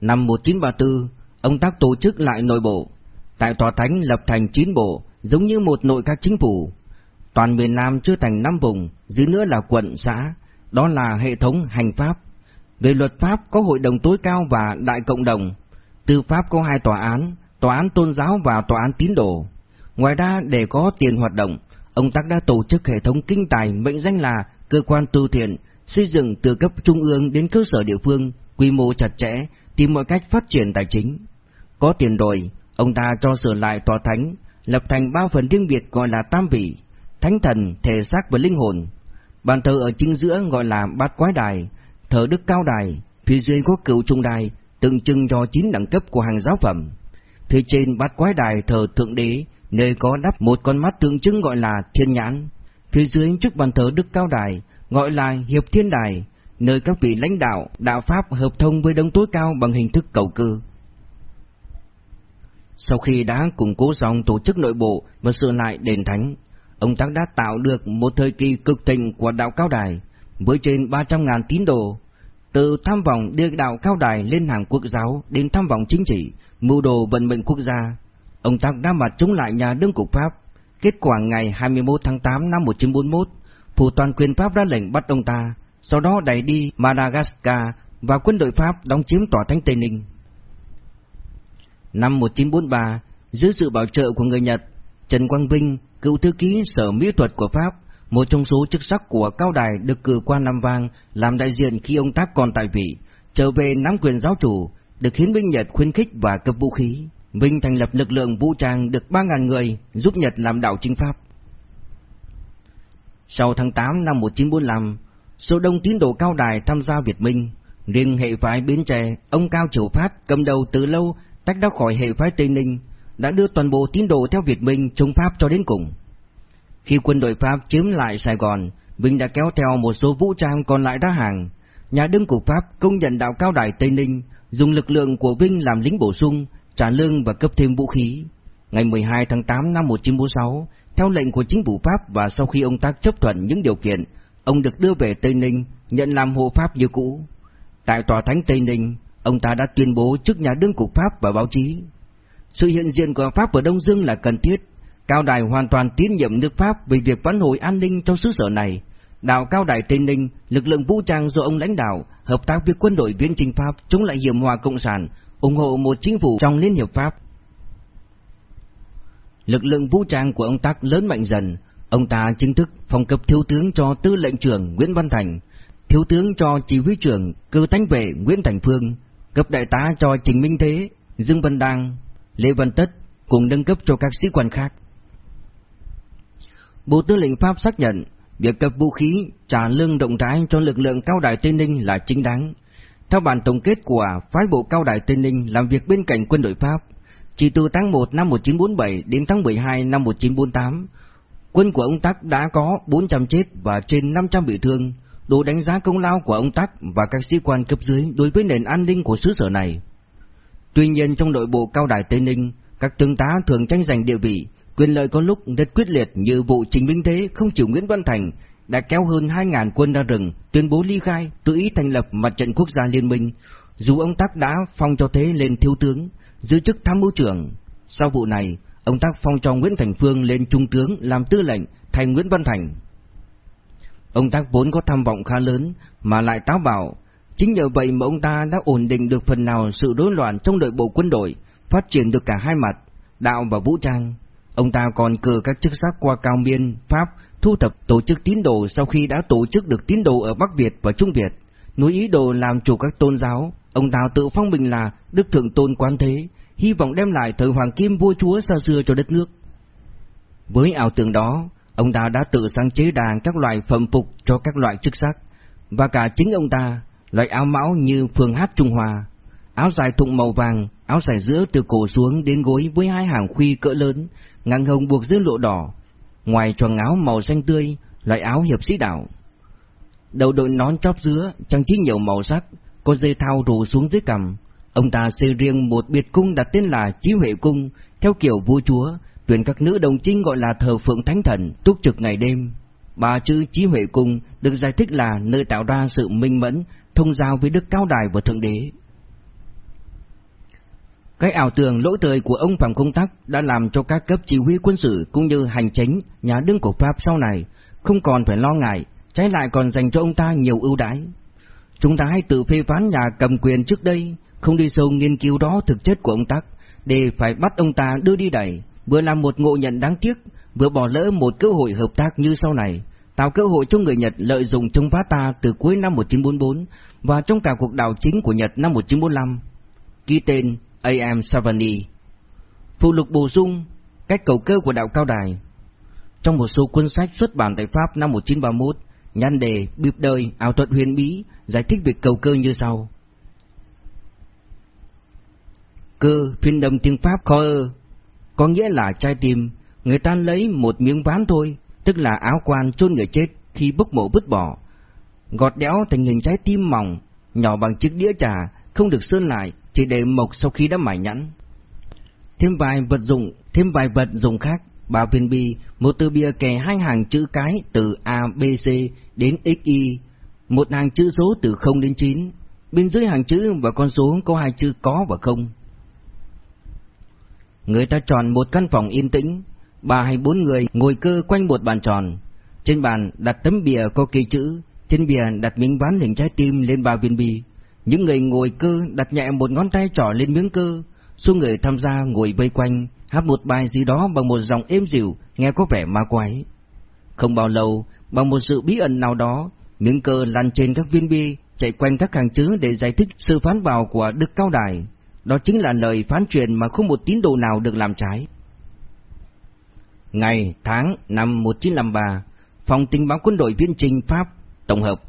Năm 1934, ông Tác tổ chức lại nội bộ. Tại tòa thánh lập thành chín bộ, giống như một nội các chính phủ. Toàn miền Nam chưa thành năm vùng, dưới nữa là quận, xã, đó là hệ thống hành pháp. Về luật pháp có hội đồng tối cao và đại cộng đồng. Tư pháp có hai tòa án, tòa án tôn giáo và tòa án tín đồ. Ngoài ra để có tiền hoạt động, ông Tắc đã tổ chức hệ thống kinh tài mệnh danh là cơ quan tu thiện, xây dựng từ cấp trung ương đến cơ sở địa phương, quy mô chặt chẽ, tìm mọi cách phát triển tài chính. Có tiền rồi, ông ta cho sửa lại tòa thánh, lập thành ba phần riêng biệt gọi là tam vị, thánh thần, thể xác và linh hồn. Bàn thờ ở chính giữa gọi là bát quái đài, thờ đức cao đài, phía dưới có cựu trung đài, tượng trưng cho chín đẳng cấp của hàng giáo phẩm. Phía trên bát quái đài thờ thượng đế, nơi có đắp một con mắt tượng trưng gọi là thiên nhãn. Phía dưới trước bàn thờ đức cao đài, gọi là hiệp thiên đài, nơi các vị lãnh đạo, đạo Pháp hợp thông với đấng tối cao bằng hình thức cầu cư. Sau khi đã củng cố dòng tổ chức nội bộ và sửa lại đền thánh, ông Tác đã tạo được một thời kỳ cực thịnh của đạo Cao Đài, với trên 300.000 tín đồ. Từ tham vọng đưa đạo Cao Đài lên hàng quốc giáo đến tham vọng chính trị, mưu đồ vận mệnh quốc gia, ông ta đã mặt chống lại nhà đương cục Pháp. Kết quả ngày 21 tháng 8 năm 1941, phủ toàn quyền Pháp ra lệnh bắt ông ta, sau đó đẩy đi Madagascar và quân đội Pháp đóng chiếm tòa thánh Tây Ninh. Năm 1943, dưới sự bảo trợ của người Nhật, Trần Quang Vinh, cựu thư ký Sở Mỹ thuật của Pháp, một trong số chức sắc của Cao Đài được cử qua Nam Vang làm đại diện khi ông tác còn tại vị, trở về nắm quyền giáo chủ, được khiến binh Nhật khuyến khích và cấp vũ khí. Vinh thành lập lực lượng vũ trang được 3.000 người giúp Nhật làm đảo chính Pháp. Sau tháng 8 năm 1945, số đông tín đồ cao đài tham gia Việt Minh, riêng hệ phái Bến Tre, ông Cao Triều Phát cầm đầu từ lâu tách ra khỏi hệ phái Tây Ninh, đã đưa toàn bộ tín đồ theo Việt Minh chống Pháp cho đến cùng. Khi quân đội Pháp chiếm lại Sài Gòn, Vinh đã kéo theo một số vũ trang còn lại ra hàng. Nhà đương của Pháp công nhận đạo cao đài Tây Ninh, dùng lực lượng của Vinh làm lính bổ sung, trả lương và cấp thêm vũ khí. Ngày 12 tháng 8 năm 1946, theo lệnh của chính phủ Pháp và sau khi ông tác chấp thuận những điều kiện, ông được đưa về Tây Ninh, nhận làm hộ Pháp như cũ. Tại tòa thánh Tây Ninh, ông ta đã tuyên bố trước nhà đương cục Pháp và báo chí. Sự hiện diện của Pháp ở Đông Dương là cần thiết. Cao Đài hoàn toàn tín nhiệm nước Pháp về việc vãn hồi an ninh trong xứ sở này. Đào Cao Đài Tây Ninh, lực lượng vũ trang do ông lãnh đạo, hợp tác với quân đội viễn chinh Pháp chống lại hiểm hòa cộng sản, ủng hộ một chính phủ trong Liên hiệp Pháp. Lực lượng vũ trang của ông Tắc lớn mạnh dần, ông ta chính thức phong cấp thiếu tướng cho tư lệnh trưởng Nguyễn Văn Thành, thiếu tướng cho chỉ huy trưởng cơ tánh vệ Nguyễn Thành Phương, cấp đại tá cho Trình Minh Thế, Dương Văn Đăng, Lê Văn Tất cùng nâng cấp cho các sĩ quan khác. Bộ Tư lệnh Pháp xác nhận việc cấp vũ khí trả lương động rãi cho lực lượng cao đài Tây Ninh là chính đáng. Theo bản tổng kết của phái bộ cao đài Tây Ninh làm việc bên cạnh quân đội Pháp, chỉ từ tháng 1 năm 1947 đến tháng 12 năm 1948, quân của ông Tắc đã có 400 chết và trên 500 bị thương, đủ đánh giá công lao của ông Tắc và các sĩ quan cấp dưới đối với nền an ninh của xứ sở này. Tuy nhiên trong nội bộ cao đài Tây Ninh, các tướng tá thường tranh giành địa vị, quyền lợi có lúc rất quyết liệt như vụ Trình Minh Thế không chịu Nguyễn Văn Thành đã kéo hơn 2.000 quân ra rừng, tuyên bố ly khai, tự ý thành lập mặt trận quốc gia liên minh. Dù ông Tắc đã phong cho Thế lên thiếu tướng, giữ chức tham mưu trưởng. Sau vụ này, ông Tắc phong cho Nguyễn Thành Phương lên trung tướng làm tư lệnh thành Nguyễn Văn Thành. Ông Tác vốn có tham vọng khá lớn mà lại táo bạo, chính nhờ vậy mà ông ta đã ổn định được phần nào sự rối loạn trong nội bộ quân đội, phát triển được cả hai mặt, đạo và vũ trang. Ông ta còn cử các chức sắc qua Cao Miên, Pháp, thu thập tổ chức tín đồ sau khi đã tổ chức được tín đồ ở Bắc Việt và Trung Việt, núi ý đồ làm chủ các tôn giáo. Ông ta tự phong mình là Đức Thượng Tôn Quán Thế, hy vọng đem lại thời Hoàng Kim vua chúa xa xưa cho đất nước. Với ảo tưởng đó, ông ta đã tự sáng chế đàn các loại phẩm phục cho các loại chức sắc, và cả chính ông ta, loại áo mão như phương hát Trung Hoa, áo dài thụng màu vàng, áo dài giữa từ cổ xuống đến gối với hai hàng khuy cỡ lớn, ngang hồng buộc dưới lụa đỏ, ngoài choàng áo màu xanh tươi, loại áo hiệp sĩ đảo. Đầu đội nón chóp dứa, trang trí nhiều màu sắc, có dây thao rủ xuống dưới cằm. Ông ta xây riêng một biệt cung đặt tên là Chí Huệ Cung, theo kiểu vua chúa, tuyển các nữ đồng trinh gọi là thờ phượng thánh thần, túc trực ngày đêm. Ba chữ Chí Huệ Cung được giải thích là nơi tạo ra sự minh mẫn, thông giao với đức cao đài và thượng đế. Cái ảo tưởng lỗi thời của ông Phạm Công Tắc đã làm cho các cấp chỉ huy quân sự cũng như hành chính, nhà đương của Pháp sau này không còn phải lo ngại, trái lại còn dành cho ông ta nhiều ưu đãi. Chúng ta hãy tự phê phán nhà cầm quyền trước đây, không đi sâu nghiên cứu đó thực chất của ông Tắc, để phải bắt ông ta đưa đi đẩy, vừa làm một ngộ nhận đáng tiếc, vừa bỏ lỡ một cơ hội hợp tác như sau này, tạo cơ hội cho người Nhật lợi dụng chống phá ta từ cuối năm 1944 và trong cả cuộc đảo chính của Nhật năm 1945. Ký tên A.M. Savani. Phụ lục bổ sung Cách cầu cơ của đạo cao đài. Trong một số cuốn sách xuất bản tại Pháp năm 1931 Nhan đề, bịp đời, ảo thuật huyền bí Giải thích việc cầu cơ như sau. Cơ, phiên đồng tiếng Pháp khó ơ Có nghĩa là trái tim. Người ta lấy một miếng ván thôi Tức là áo quan chôn người chết Khi bốc mộ vứt bỏ. Gọt đéo thành hình trái tim mỏng Nhỏ bằng chiếc đĩa trà Không được sơn lại chỉ để mộc sau khi đã mài nhẵn. Thêm vài vật dụng, thêm vài vật dụng khác, bao viên bi, một từ bia kè hai hàng chữ cái từ A, B, C đến X, Y, một hàng chữ số từ 0 đến 9, bên dưới hàng chữ và con số có hai chữ có và không. Người ta chọn một căn phòng yên tĩnh, ba hay bốn người ngồi cơ quanh một bàn tròn. Trên bàn đặt tấm bìa có kỳ chữ, trên bìa đặt miếng ván hình trái tim lên ba viên bi. Những người ngồi cơ đặt nhẹ một ngón tay trỏ lên miếng cơ, số người tham gia ngồi vây quanh, hát một bài gì đó bằng một giọng êm dịu, nghe có vẻ ma quái. Không bao lâu, bằng một sự bí ẩn nào đó, miếng cơ lăn trên các viên bi, chạy quanh các hàng chữ để giải thích sự phán bảo của Đức Cao Đài. Đó chính là lời phán truyền mà không một tín đồ nào được làm trái. Ngày, tháng, năm 1953, Phòng tình báo quân đội viên trình Pháp, tổng hợp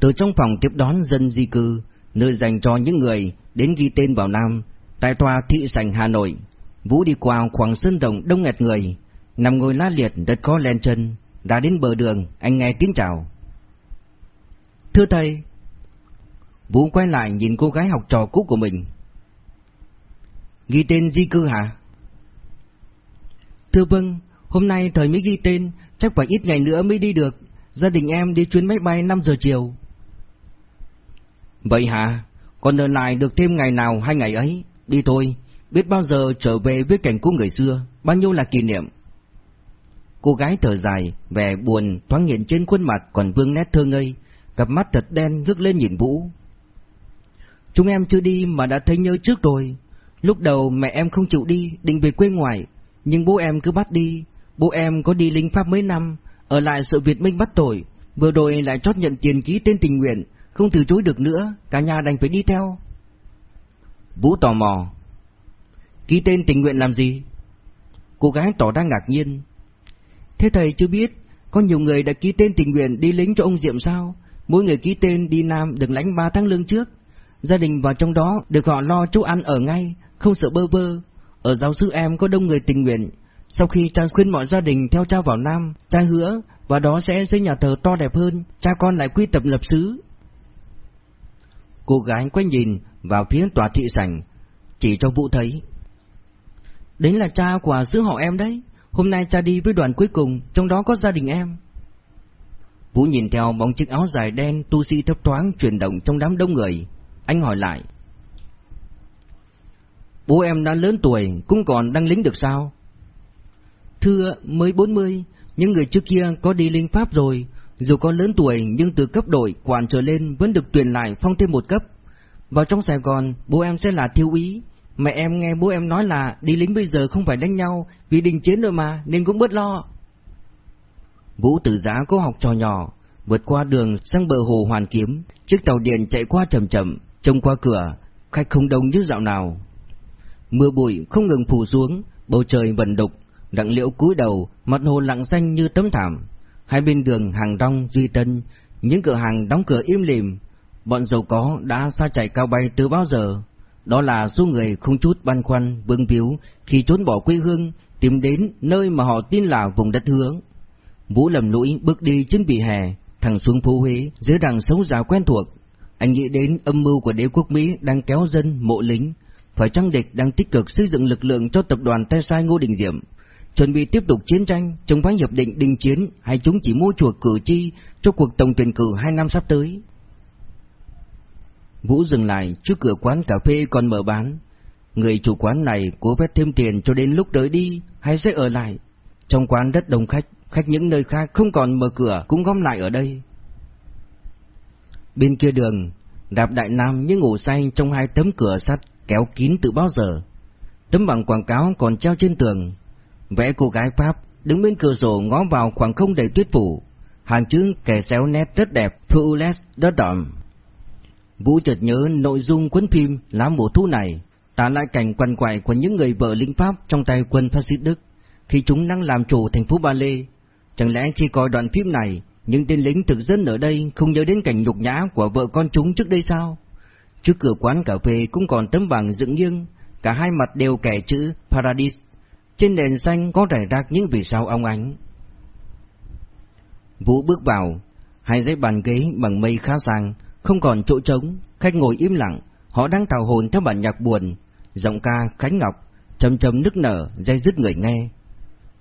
Từ trong phòng tiếp đón dân di cư, nơi dành cho những người đến ghi tên vào Nam, tại tòa thị sảnh Hà Nội, Vũ đi qua khoảng sân rộng đông nghẹt người, nằm ngồi la liệt đất có len chân, đã đến bờ đường, anh nghe tiếng chào. Thưa thầy, Vũ quay lại nhìn cô gái học trò cũ của mình. Ghi tên di cư hả? Thưa vâng, hôm nay thời mới ghi tên, chắc phải ít ngày nữa mới đi được. Gia đình em đi chuyến máy bay 5 giờ chiều. Vậy hả? Còn ở lại được thêm ngày nào hai ngày ấy? Đi thôi, biết bao giờ trở về với cảnh cũ người xưa, bao nhiêu là kỷ niệm. Cô gái thở dài, vẻ buồn thoáng hiện trên khuôn mặt còn vương nét thơ ngây, cặp mắt thật đen ngước lên nhìn Vũ. Chúng em chưa đi mà đã thấy nhớ trước rồi. Lúc đầu mẹ em không chịu đi, định về quê ngoài, nhưng bố em cứ bắt đi. Bố em có đi lính Pháp mấy năm, ở lại sự Việt Minh bắt tội, vừa rồi lại chót nhận tiền ký tên tình nguyện, không từ chối được nữa, cả nhà đành phải đi theo. Vũ tò mò. Ký tên tình nguyện làm gì? Cô gái tỏ ra ngạc nhiên. Thế thầy chưa biết, có nhiều người đã ký tên tình nguyện đi lính cho ông Diệm sao? Mỗi người ký tên đi Nam được lãnh 3 tháng lương trước. Gia đình vào trong đó được họ lo chỗ ăn ở ngay, không sợ bơ vơ. Ở giáo sư em có đông người tình nguyện. Sau khi cha khuyên mọi gia đình theo cha vào Nam, cha hứa và đó sẽ xây nhà thờ to đẹp hơn, cha con lại quy tập lập xứ. Cô gái quay nhìn vào phía tòa thị sảnh, chỉ cho Vũ thấy. Đấy là cha của sứ họ em đấy, hôm nay cha đi với đoàn cuối cùng, trong đó có gia đình em. Vũ nhìn theo bóng chiếc áo dài đen tu sĩ thấp thoáng chuyển động trong đám đông người. Anh hỏi lại. Bố em đã lớn tuổi, cũng còn đang lính được sao? Thưa, mới 40, những người trước kia có đi linh pháp rồi, dù có lớn tuổi nhưng từ cấp đội quản trở lên vẫn được tuyển lại phong thêm một cấp. Vào trong Sài Gòn, bố em sẽ là thiếu úy. Mẹ em nghe bố em nói là đi lính bây giờ không phải đánh nhau vì đình chiến rồi mà nên cũng bớt lo. Vũ Tử Giá có học trò nhỏ, vượt qua đường sang bờ hồ Hoàn Kiếm, chiếc tàu điện chạy qua chậm chậm, trông qua cửa, khách không đông như dạo nào. Mưa bụi không ngừng phủ xuống, bầu trời vần đục, đặng liễu cúi đầu, mặt hồ lặng xanh như tấm thảm. Hai bên đường hàng rong duy tân, những cửa hàng đóng cửa im lìm, bọn giàu có đã xa chạy cao bay từ bao giờ. Đó là số người không chút băn khoăn, vương víu khi trốn bỏ quê hương, tìm đến nơi mà họ tin là vùng đất hướng. Vũ lầm lũi bước đi trên bì hè, thẳng xuống phố Huế, dưới đằng sống già quen thuộc. Anh nghĩ đến âm mưu của đế quốc Mỹ đang kéo dân, mộ lính, phải chăng địch đang tích cực xây dựng lực lượng cho tập đoàn tay sai Ngô Đình Diệm, chuẩn bị tiếp tục chiến tranh, chống phá hiệp định đình chiến hay chúng chỉ mua chuộc cử tri cho cuộc tổng tuyển cử hai năm sắp tới. Vũ dừng lại trước cửa quán cà phê còn mở bán. Người chủ quán này cố vét thêm tiền cho đến lúc tới đi hay sẽ ở lại. Trong quán rất đông khách, khách những nơi khác không còn mở cửa cũng gom lại ở đây. Bên kia đường, đạp đại nam như ngủ say trong hai tấm cửa sắt kéo kín từ bao giờ. Tấm bằng quảng cáo còn treo trên tường. Vẽ cô gái Pháp đứng bên cửa sổ ngó vào khoảng không đầy tuyết phủ. Hàng chữ kẻ xéo nét rất đẹp, Foules đất đậm. Vũ chợt nhớ nội dung cuốn phim Lá mùa thu này, tả lại cảnh quằn quại của những người vợ lính Pháp trong tay quân phát xít Đức, khi chúng đang làm chủ thành phố Ba Lê. Chẳng lẽ khi coi đoạn phim này, những tên lính thực dân ở đây không nhớ đến cảnh nhục nhã của vợ con chúng trước đây sao? Trước cửa quán cà phê cũng còn tấm bảng dựng nghiêng, cả hai mặt đều kẻ chữ Paradise. Trên nền xanh có rải rác những vì sao ông ánh. Vũ bước vào, hai dãy bàn ghế bằng mây khá sang, không còn chỗ trống, khách ngồi im lặng, họ đang tào hồn theo bản nhạc buồn, giọng ca Khánh Ngọc, trầm trầm nức nở, dây dứt người nghe.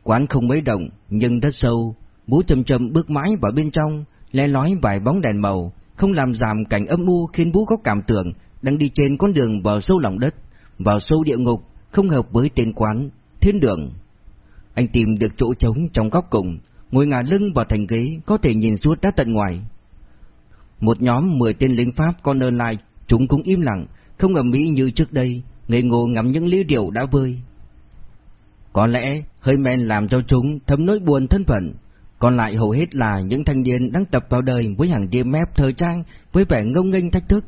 Quán không mấy động, nhưng rất sâu, Vũ trầm trầm bước mãi vào bên trong, le lói vài bóng đèn màu, không làm giảm cảnh âm u khiến Vũ có cảm tưởng đang đi trên con đường vào sâu lòng đất, vào sâu địa ngục, không hợp với tên quán, thiên đường. Anh tìm được chỗ trống trong góc cùng, ngồi ngả lưng vào thành ghế có thể nhìn suốt ra tận ngoài. Một nhóm mười tên lính Pháp còn ở lại, chúng cũng im lặng, không ầm mỹ như trước đây, ngây ngô ngắm những lý điều đã vơi. Có lẽ hơi men làm cho chúng thấm nỗi buồn thân phận, còn lại hầu hết là những thanh niên đang tập vào đời với hàng đêm mép thời trang với vẻ ngông nghênh thách thức.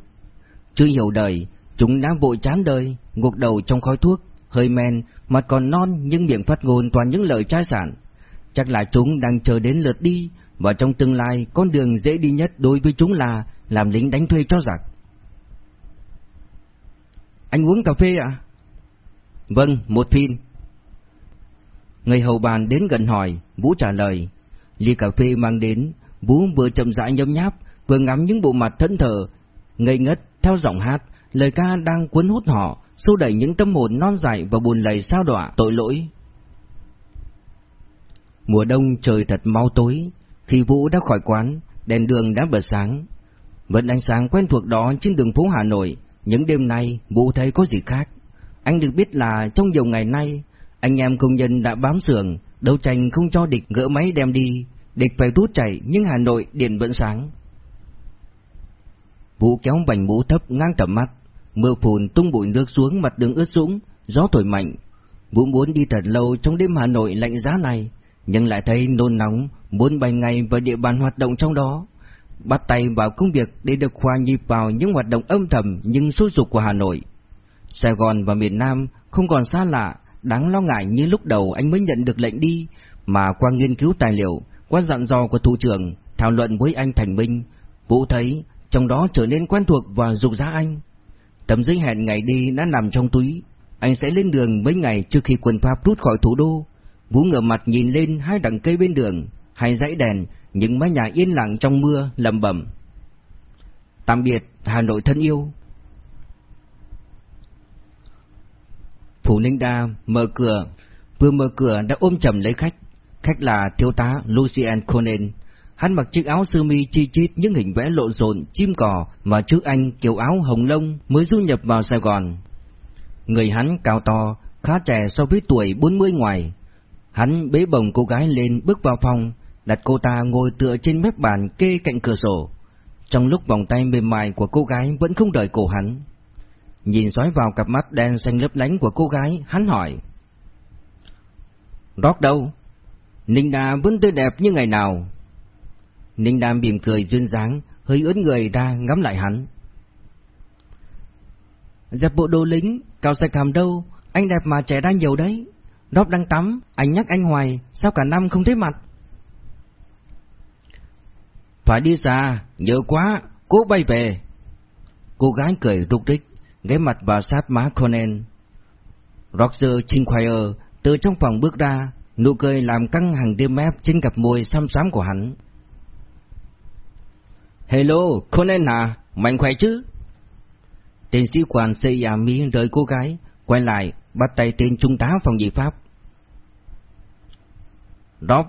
Chưa hiểu đời, chúng đã vội chán đời, ngục đầu trong khói thuốc, hơi men, mặt còn non nhưng miệng phát ngôn toàn những lời trai sản. Chắc là chúng đang chờ đến lượt đi, và trong tương lai con đường dễ đi nhất đối với chúng là làm lính đánh thuê cho giặc. Anh uống cà phê ạ? Vâng, một phin. Người hầu bàn đến gần hỏi, Vũ trả lời. Ly cà phê mang đến, Vũ vừa chậm rãi nhấm nháp, vừa ngắm những bộ mặt thẫn thờ, ngây ngất theo giọng hát, lời ca đang cuốn hút họ, xô đẩy những tâm hồn non dại và buồn lầy sao đọa tội lỗi. Mùa đông trời thật mau tối, khi Vũ đã khỏi quán, đèn đường đã bật sáng. Vẫn ánh sáng quen thuộc đó trên đường phố Hà Nội, những đêm nay Vũ thấy có gì khác. Anh được biết là trong nhiều ngày nay, anh em công nhân đã bám xưởng, đấu tranh không cho địch gỡ máy đem đi, địch phải rút chạy nhưng Hà Nội điện vẫn sáng. Vũ kéo bành mũ thấp ngang tầm mắt, mưa phùn tung bụi nước xuống mặt đường ướt sũng, gió thổi mạnh. Vũ muốn đi thật lâu trong đêm Hà Nội lạnh giá này, nhưng lại thấy nôn nóng, muốn bay ngay vào địa bàn hoạt động trong đó. Bắt tay vào công việc để được hòa nhịp vào những hoạt động âm thầm nhưng sôi sục của Hà Nội. Sài Gòn và miền Nam không còn xa lạ, đáng lo ngại như lúc đầu anh mới nhận được lệnh đi, mà qua nghiên cứu tài liệu, qua dặn dò của thủ trưởng, thảo luận với anh Thành Minh, Vũ thấy trong đó trở nên quen thuộc và dục giá anh. Tấm giấy hẹn ngày đi đã nằm trong túi, anh sẽ lên đường mấy ngày trước khi quân Pháp rút khỏi thủ đô. Vũ ngửa mặt nhìn lên hai đằng cây bên đường, hai dãy đèn, những mái nhà yên lặng trong mưa, lầm bẩm. Tạm biệt, Hà Nội thân yêu. Phủ Ninh Đa mở cửa, vừa mở cửa đã ôm chầm lấy khách. Khách là thiếu tá Lucien Conan. Hắn mặc chiếc áo sơ mi chi chít những hình vẽ lộn xộn chim cò và trước anh kiểu áo hồng lông mới du nhập vào Sài Gòn. Người hắn cao to, khá trẻ so với tuổi 40 ngoài. Hắn bế bồng cô gái lên bước vào phòng, đặt cô ta ngồi tựa trên mép bàn kê cạnh cửa sổ. Trong lúc vòng tay mềm mại của cô gái vẫn không đợi cổ hắn. Nhìn xoáy vào cặp mắt đen xanh lấp lánh của cô gái, hắn hỏi. Rót đâu? Ninh Đà vẫn tươi đẹp như ngày nào. Ninh Đà mỉm cười duyên dáng, hơi ướt người ra ngắm lại hắn. Dẹp bộ đồ lính, cao sạch hàm đâu, anh đẹp mà trẻ ra nhiều đấy. Rót đang tắm, anh nhắc anh hoài, sao cả năm không thấy mặt? Phải đi xa, nhớ quá, cố bay về. Cô gái cười rục rích, ghé mặt vào sát má Conan. Roger Chinquire từ trong phòng bước ra, nụ cười làm căng hàng đêm mép trên cặp môi xăm xám của hắn. Hello, Conan à, mạnh khỏe chứ? Tên sĩ quan xây rời cô gái, quay lại, bắt tay tên trung tá phòng dị pháp. Rob,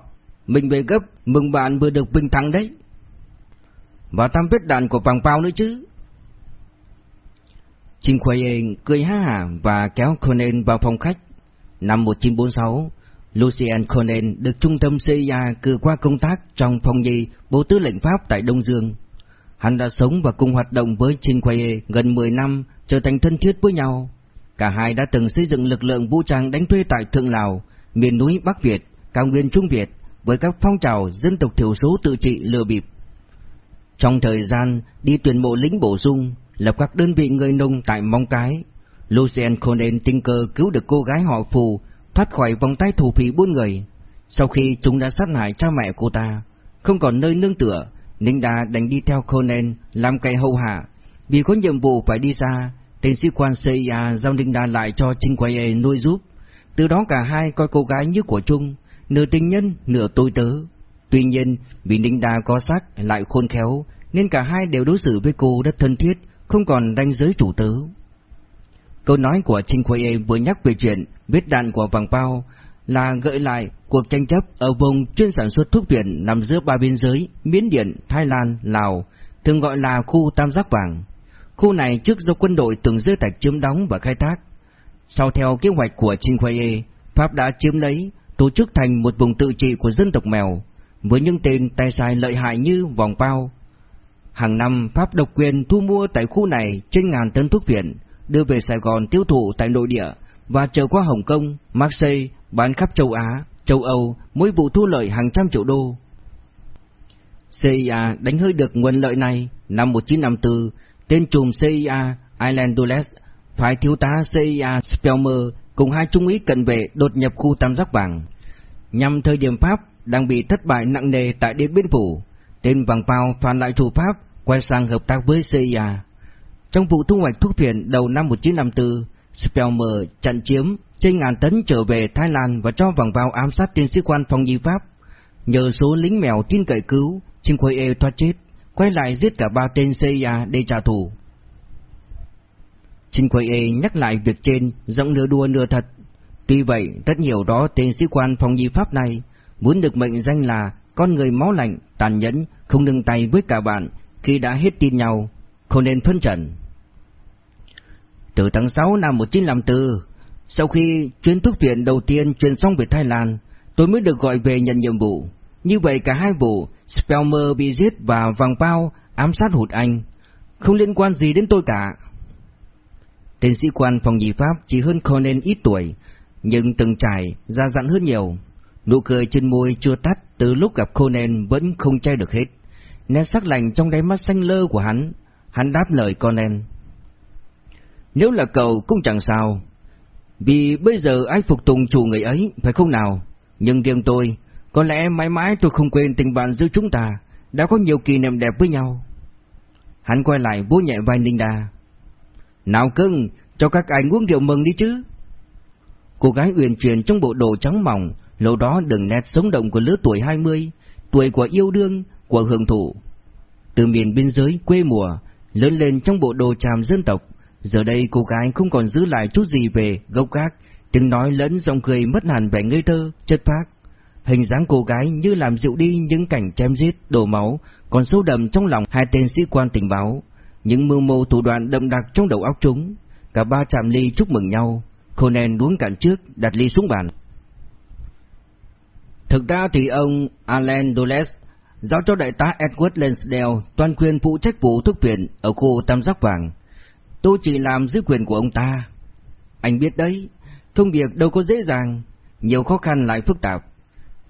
mình về gấp, mừng bạn vừa được bình thắng đấy. Và tam vết đạn của vàng bao nữa chứ. Trình Khuê cười ha hả và kéo Conan vào phòng khách. Năm 1946, Lucien Conan được trung tâm CIA cử qua công tác trong phòng nhi Bộ Tư lệnh Pháp tại Đông Dương. Hắn đã sống và cùng hoạt động với Trình Khuê gần 10 năm, trở thành thân thiết với nhau. Cả hai đã từng xây dựng lực lượng vũ trang đánh thuê tại Thượng Lào, miền núi Bắc Việt, cao nguyên Trung Việt với các phong trào dân tộc thiểu số tự trị lừa bịp. Trong thời gian đi tuyển mộ lính bổ sung, lập các đơn vị người nông tại Mong Cái, Lucien Conan tình cờ cứu được cô gái họ Phù thoát khỏi vòng tay thủ phỉ buôn người. Sau khi chúng đã sát hại cha mẹ cô ta, không còn nơi nương tựa, Ninh Đa đành đi theo Conan làm cây hầu hạ. Vì có nhiệm vụ phải đi xa, tên sĩ quan CIA giao Ninh Đa lại cho Trinh Quay nuôi giúp. Từ đó cả hai coi cô gái như của chung, nửa tình nhân, nửa tôi tớ. Tuy nhiên, vì Ninh Đa có sắc lại khôn khéo, nên cả hai đều đối xử với cô rất thân thiết, không còn ranh giới chủ tớ. Câu nói của Trinh Khuê vừa nhắc về chuyện biết đạn của Vàng Bao là gợi lại cuộc tranh chấp ở vùng chuyên sản xuất thuốc viện nằm giữa ba biên giới Miến Điện, Thái Lan, Lào, thường gọi là khu Tam Giác Vàng. Khu này trước do quân đội từng dư tạch chiếm đóng và khai thác. Sau theo kế hoạch của Trinh Khuê, Pháp đã chiếm lấy, tổ chức thành một vùng tự trị của dân tộc mèo, với những tên tài sai lợi hại như Vòng Bao. Hàng năm Pháp độc quyền thu mua tại khu này trên ngàn tấn thuốc viện, đưa về Sài Gòn tiêu thụ tại nội địa và chờ qua Hồng Kông, Marseille, bán khắp châu Á, châu Âu, mỗi vụ thu lợi hàng trăm triệu đô. CIA đánh hơi được nguồn lợi này năm 1954, tên trùm CIA Island Dulles phải thiếu tá CIA Spelmer cùng hai trung úy cận vệ đột nhập khu tam giác vàng. Nhằm thời điểm Pháp đang bị thất bại nặng nề tại Điện Biên Phủ, tên Vàng Pao phản lại thủ Pháp, quay sang hợp tác với CIA. Trong vụ thu hoạch thuốc phiện đầu năm 1954, Spelmer chặn chiếm trên ngàn tấn trở về Thái Lan và cho vòng vào ám sát tiến sĩ quan phòng nhi Pháp. Nhờ số lính mèo tin cậy cứu, Trinh Khôi E thoát chết, quay lại giết cả ba tên CIA để trả thù. Trinh Khôi E nhắc lại việc trên, giọng nửa đùa nửa thật. Tuy vậy, rất nhiều đó tên sĩ quan phòng nhi Pháp này muốn được mệnh danh là con người máu lạnh, tàn nhẫn, không nương tay với cả bạn khi đã hết tin nhau, không nên phân trần. Từ tháng 6 năm 1954, sau khi chuyến thuốc viện đầu tiên chuyển xong về Thái Lan, tôi mới được gọi về nhận nhiệm vụ. Như vậy cả hai vụ, Spelmer bị giết và Vàng Bao ám sát hụt anh, không liên quan gì đến tôi cả. Tên sĩ quan phòng nhị Pháp chỉ hơn Conan ít tuổi, nhưng từng trải, ra dặn hơn nhiều. Nụ cười trên môi chưa tắt từ lúc gặp Conan vẫn không che được hết. Nét sắc lạnh trong đáy mắt xanh lơ của hắn, hắn đáp lời Conan. Nếu là cậu cũng chẳng sao, vì bây giờ ai phục tùng chủ người ấy, phải không nào? Nhưng riêng tôi, có lẽ mãi mãi tôi không quên tình bạn giữa chúng ta, đã có nhiều kỷ niệm đẹp với nhau. Hắn quay lại vỗ nhẹ vai Ninh Đa. Nào cưng, cho các anh uống rượu mừng đi chứ. Cô gái uyển chuyển trong bộ đồ trắng mỏng, lâu đó đừng nét sống động của lứa tuổi 20, tuổi của yêu đương, của hưởng thụ. Từ miền biên giới quê mùa, lớn lên trong bộ đồ tràm dân tộc, Giờ đây cô gái không còn giữ lại chút gì về gốc gác, tiếng nói lẫn giọng cười mất hẳn vẻ ngây thơ, chất phác. Hình dáng cô gái như làm dịu đi những cảnh chém giết, đổ máu, còn sâu đậm trong lòng hai tên sĩ quan tình báo. Những mưu mô thủ đoạn đậm đặc trong đầu óc chúng. Cả ba chạm ly chúc mừng nhau. Conan uống cạn trước, đặt ly xuống bàn. Thực ra thì ông Alan Dulles giao cho đại tá Edward Lansdale toàn quyền phụ trách vụ thuốc viện ở khu Tam Giác Vàng. Tôi chỉ làm dưới quyền của ông ta. Anh biết đấy, công việc đâu có dễ dàng, nhiều khó khăn lại phức tạp.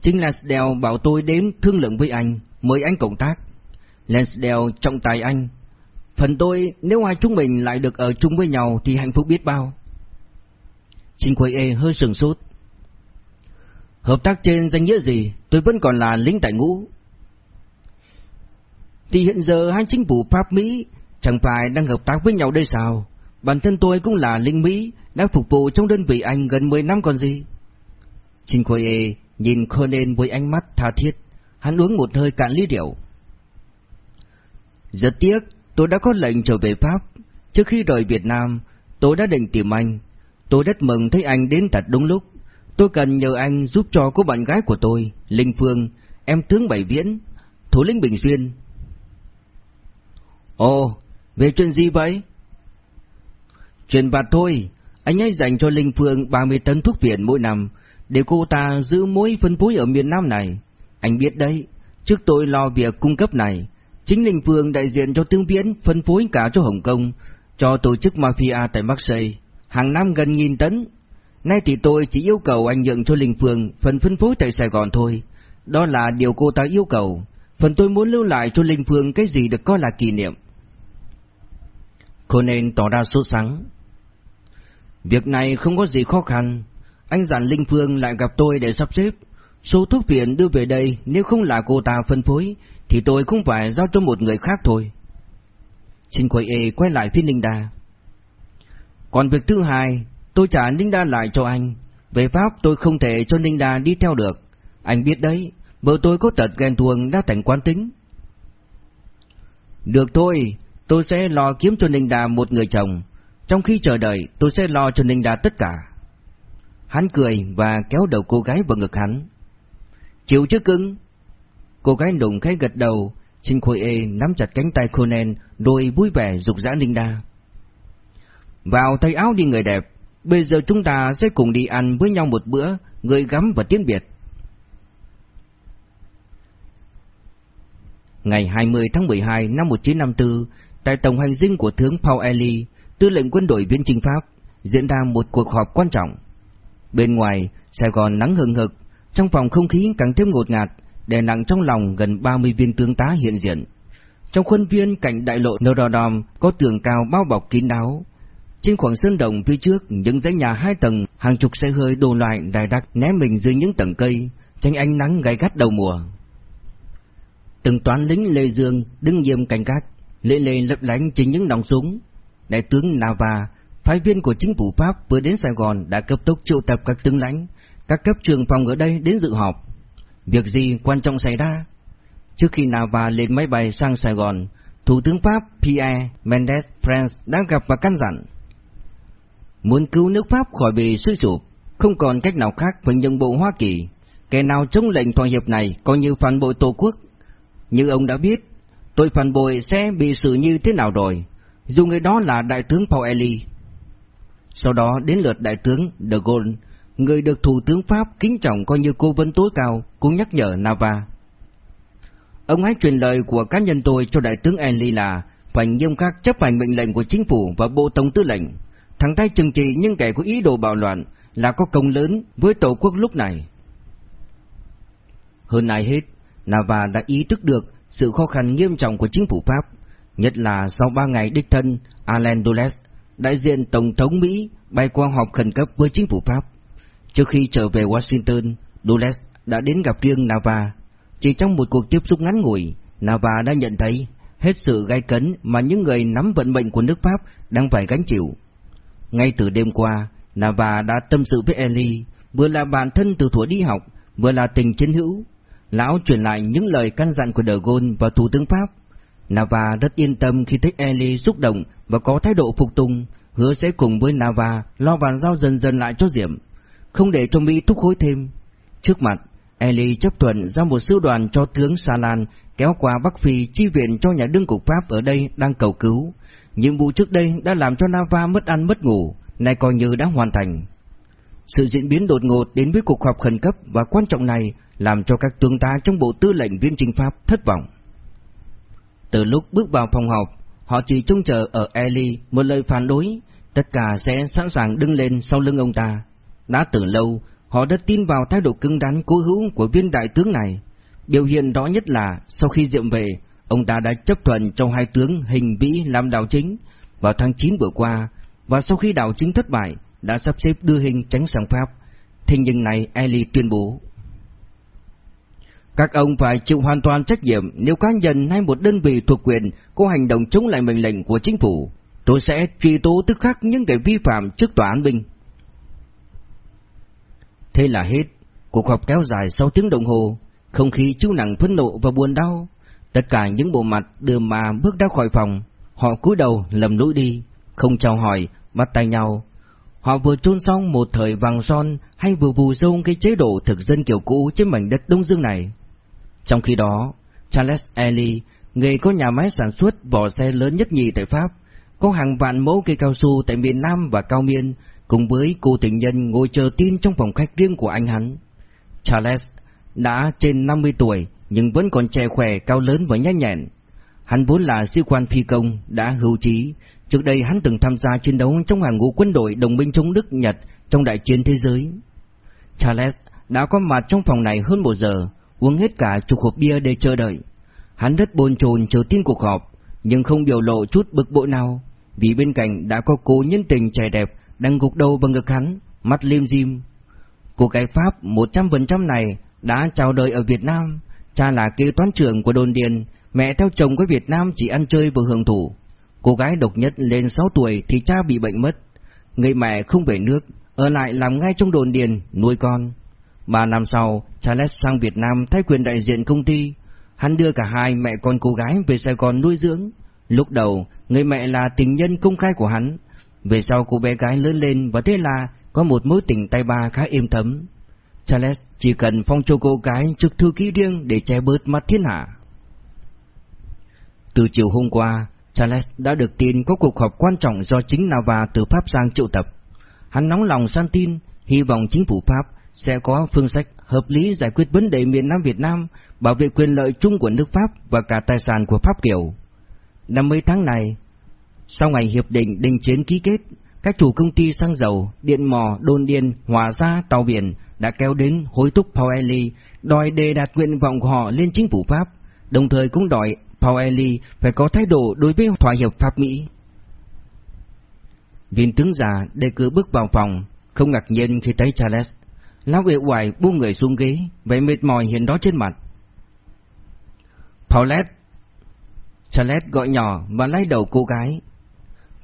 Chính Lansdale bảo tôi đến thương lượng với anh, mời anh cộng tác. Lansdale trọng tài anh. Phần tôi, nếu hai chúng mình lại được ở chung với nhau thì hạnh phúc biết bao. Trình Quay E hơi sừng sốt. Hợp tác trên danh nghĩa gì, tôi vẫn còn là lính tại ngũ. Thì hiện giờ hai chính phủ Pháp Mỹ chẳng phải đang hợp tác với nhau đây sao? Bản thân tôi cũng là lính Mỹ, đã phục vụ trong đơn vị anh gần 10 năm còn gì. Trình Khôi E nhìn Conan với ánh mắt tha thiết, hắn uống một hơi cạn ly rượu. Rất tiếc, tôi đã có lệnh trở về Pháp. Trước khi rời Việt Nam, tôi đã định tìm anh. Tôi rất mừng thấy anh đến thật đúng lúc. Tôi cần nhờ anh giúp cho cô bạn gái của tôi, Linh Phương, em tướng Bảy Viễn, thủ lĩnh Bình Xuyên. Ồ, về chuyện gì vậy? Chuyện vặt thôi, anh ấy dành cho Linh Phương 30 tấn thuốc viện mỗi năm, để cô ta giữ mối phân phối ở miền Nam này. Anh biết đấy, trước tôi lo việc cung cấp này, chính Linh Phương đại diện cho tướng Viễn phân phối cả cho Hồng Kông, cho tổ chức mafia tại Marseille, hàng năm gần nghìn tấn. Nay thì tôi chỉ yêu cầu anh nhận cho Linh Phương phần phân phối tại Sài Gòn thôi. Đó là điều cô ta yêu cầu. Phần tôi muốn lưu lại cho Linh Phương cái gì được coi là kỷ niệm. Conan tỏ ra sốt sắng. Việc này không có gì khó khăn. Anh dặn Linh Phương lại gặp tôi để sắp xếp. Số thuốc viện đưa về đây nếu không là cô ta phân phối thì tôi cũng phải giao cho một người khác thôi. Xin quay ê quay lại phía Ninh Đa. Còn việc thứ hai, tôi trả Ninh Đa lại cho anh. Về Pháp tôi không thể cho Ninh Đa đi theo được. Anh biết đấy, vợ tôi có tật ghen tuông đã thành quan tính. Được thôi, tôi sẽ lo kiếm cho Ninh Đà một người chồng. Trong khi chờ đợi, tôi sẽ lo cho Ninh Đà tất cả. Hắn cười và kéo đầu cô gái vào ngực hắn. Chịu chứ cưng. Cô gái đùng khẽ gật đầu, Xin Khôi Ê nắm chặt cánh tay Conan đôi vui vẻ dục rã Ninh Đa. Vào thay áo đi người đẹp, bây giờ chúng ta sẽ cùng đi ăn với nhau một bữa, người gắm và tiến biệt. Ngày 20 tháng 12 năm 1954, tại tổng hành dinh của tướng Paul Ely, tư lệnh quân đội viên chinh Pháp, diễn ra một cuộc họp quan trọng. Bên ngoài, Sài Gòn nắng hừng hực, trong phòng không khí càng thêm ngột ngạt, đè nặng trong lòng gần 30 viên tướng tá hiện diện. Trong khuôn viên cạnh đại lộ Notre Dame có tường cao bao bọc kín đáo. Trên khoảng sân đồng phía trước, những dãy nhà hai tầng, hàng chục xe hơi đồ loại đài đặc ném mình dưới những tầng cây, tránh ánh nắng gay gắt đầu mùa. Từng toán lính Lê Dương đứng nghiêm canh gác, lệ lệ lấp lánh trên những nòng súng. Đại tướng Nava, phái viên của chính phủ Pháp vừa đến Sài Gòn đã cấp tốc triệu tập các tướng lãnh, các cấp trường phòng ở đây đến dự họp. Việc gì quan trọng xảy ra? Trước khi Nava lên máy bay sang Sài Gòn, Thủ tướng Pháp Pierre Mendes France đã gặp và căn dặn. Muốn cứu nước Pháp khỏi bị suy sụp, không còn cách nào khác phải nhân bộ Hoa Kỳ. Kẻ nào chống lệnh thỏa hiệp này coi như phản bội Tổ quốc. Như ông đã biết, tôi phản bội sẽ bị xử như thế nào rồi, dù người đó là Đại tướng Paul Ely. Sau đó đến lượt Đại tướng De Gaulle người được Thủ tướng Pháp kính trọng coi như cố vấn tối cao, cũng nhắc nhở Nava. Ông hãy truyền lời của cá nhân tôi cho Đại tướng Ely là phải nghiêm khắc chấp hành mệnh lệnh của chính phủ và Bộ Tổng tư lệnh, thẳng tay trừng trị những kẻ có ý đồ bạo loạn là có công lớn với Tổ quốc lúc này. Hơn ai hết, Nava đã ý thức được sự khó khăn nghiêm trọng của chính phủ Pháp, nhất là sau ba ngày đích thân Alain Dulles, đại diện Tổng thống Mỹ, bay qua họp khẩn cấp với chính phủ Pháp. Trước khi trở về Washington, Dulles đã đến gặp riêng Nava. Chỉ trong một cuộc tiếp xúc ngắn ngủi, Nava đã nhận thấy hết sự gai cấn mà những người nắm vận mệnh của nước Pháp đang phải gánh chịu. Ngay từ đêm qua, Nava đã tâm sự với Ellie, vừa là bạn thân từ thuở đi học, vừa là tình chiến hữu. Lão truyền lại những lời căn dặn của De Gaulle và Thủ tướng Pháp. Nava rất yên tâm khi thấy Eli xúc động và có thái độ phục tùng, hứa sẽ cùng với Nava lo bàn giao dần dần lại cho Diệm không để cho Mỹ thúc khối thêm. Trước mặt, Eli chấp thuận giao một sư đoàn cho tướng Salan kéo qua Bắc Phi chi viện cho nhà đương cục Pháp ở đây đang cầu cứu. Nhiệm vụ trước đây đã làm cho Nava mất ăn mất ngủ, nay coi như đã hoàn thành. Sự diễn biến đột ngột đến với cuộc họp khẩn cấp và quan trọng này làm cho các tướng tá trong bộ tư lệnh viên chính Pháp thất vọng. Từ lúc bước vào phòng họp, họ chỉ trông chờ ở Eli một lời phản đối, tất cả sẽ sẵn sàng đứng lên sau lưng ông ta. Đã từ lâu, họ đã tin vào thái độ cứng đắn cố hữu của viên đại tướng này. Biểu hiện đó nhất là sau khi Diệm về, ông ta đã chấp thuận cho hai tướng Hình Vĩ làm đạo chính vào tháng 9 vừa qua, và sau khi đạo chính thất bại, đã sắp xếp đưa Hình tránh sang Pháp. Thế nhưng này Eli tuyên bố. Các ông phải chịu hoàn toàn trách nhiệm nếu cá nhân hay một đơn vị thuộc quyền có hành động chống lại mệnh lệnh của chính phủ. Tôi sẽ truy tố tức khắc những kẻ vi phạm trước tòa án binh. Thế là hết. Cuộc họp kéo dài 6 tiếng đồng hồ, không khí chịu nặng phẫn nộ và buồn đau. Tất cả những bộ mặt đưa mà bước ra khỏi phòng, họ cúi đầu lầm lũi đi, không chào hỏi, bắt tay nhau. Họ vừa chôn xong một thời vàng son hay vừa vù rông cái chế độ thực dân kiểu cũ trên mảnh đất Đông Dương này. Trong khi đó, Charles Ely, người có nhà máy sản xuất vỏ xe lớn nhất nhì tại Pháp, có hàng vạn mẫu cây cao su tại miền Nam và Cao Miên, cùng với cô tình nhân ngồi chờ tin trong phòng khách riêng của anh hắn. Charles đã trên 50 tuổi nhưng vẫn còn trẻ khỏe, cao lớn và nhanh nhẹn. Hắn vốn là sĩ quan phi công, đã hưu trí. Trước đây hắn từng tham gia chiến đấu trong hàng ngũ quân đội đồng minh chống Đức Nhật trong đại chiến thế giới. Charles đã có mặt trong phòng này hơn một giờ, uống hết cả chục hộp bia để chờ đợi. Hắn rất bồn chồn chờ tin cuộc họp, nhưng không biểu lộ chút bực bội nào, vì bên cạnh đã có cô nhân tình trẻ đẹp đang gục đầu bằng ngực hắn, mắt lim dim. Cô gái Pháp 100% này đã chào đời ở Việt Nam, cha là kế toán trưởng của đồn điền, mẹ theo chồng của Việt Nam chỉ ăn chơi và hưởng thụ. Cô gái độc nhất lên 6 tuổi thì cha bị bệnh mất, người mẹ không về nước, ở lại làm ngay trong đồn điền nuôi con. Ba năm sau, Charles sang Việt Nam thay quyền đại diện công ty. Hắn đưa cả hai mẹ con cô gái về Sài Gòn nuôi dưỡng. Lúc đầu, người mẹ là tình nhân công khai của hắn. Về sau cô bé gái lớn lên và thế là có một mối tình tay ba khá êm thấm. Charles chỉ cần phong cho cô gái trực thư ký riêng để che bớt mắt thiên hạ. Từ chiều hôm qua, Charles đã được tin có cuộc họp quan trọng do chính Nava từ Pháp sang triệu tập. Hắn nóng lòng san tin, hy vọng chính phủ Pháp sẽ có phương sách hợp lý giải quyết vấn đề miền Nam Việt Nam, bảo vệ quyền lợi chung của nước Pháp và cả tài sản của Pháp Kiều. Năm mấy tháng này, sau ngày hiệp định đình chiến ký kết, các chủ công ty xăng dầu, điện mò, đồn điền, hòa gia, tàu biển đã kéo đến hối thúc Pauli đòi đề đạt nguyện vọng của họ lên chính phủ Pháp, đồng thời cũng đòi Pauli phải có thái độ đối với thỏa hiệp Pháp-Mỹ. Viên tướng già đề cử bước vào phòng, không ngạc nhiên khi thấy Charles. Lão uể oải buông người xuống ghế, vẻ mệt mỏi hiện đó trên mặt. Paulette! Charles gọi nhỏ và lay đầu cô gái.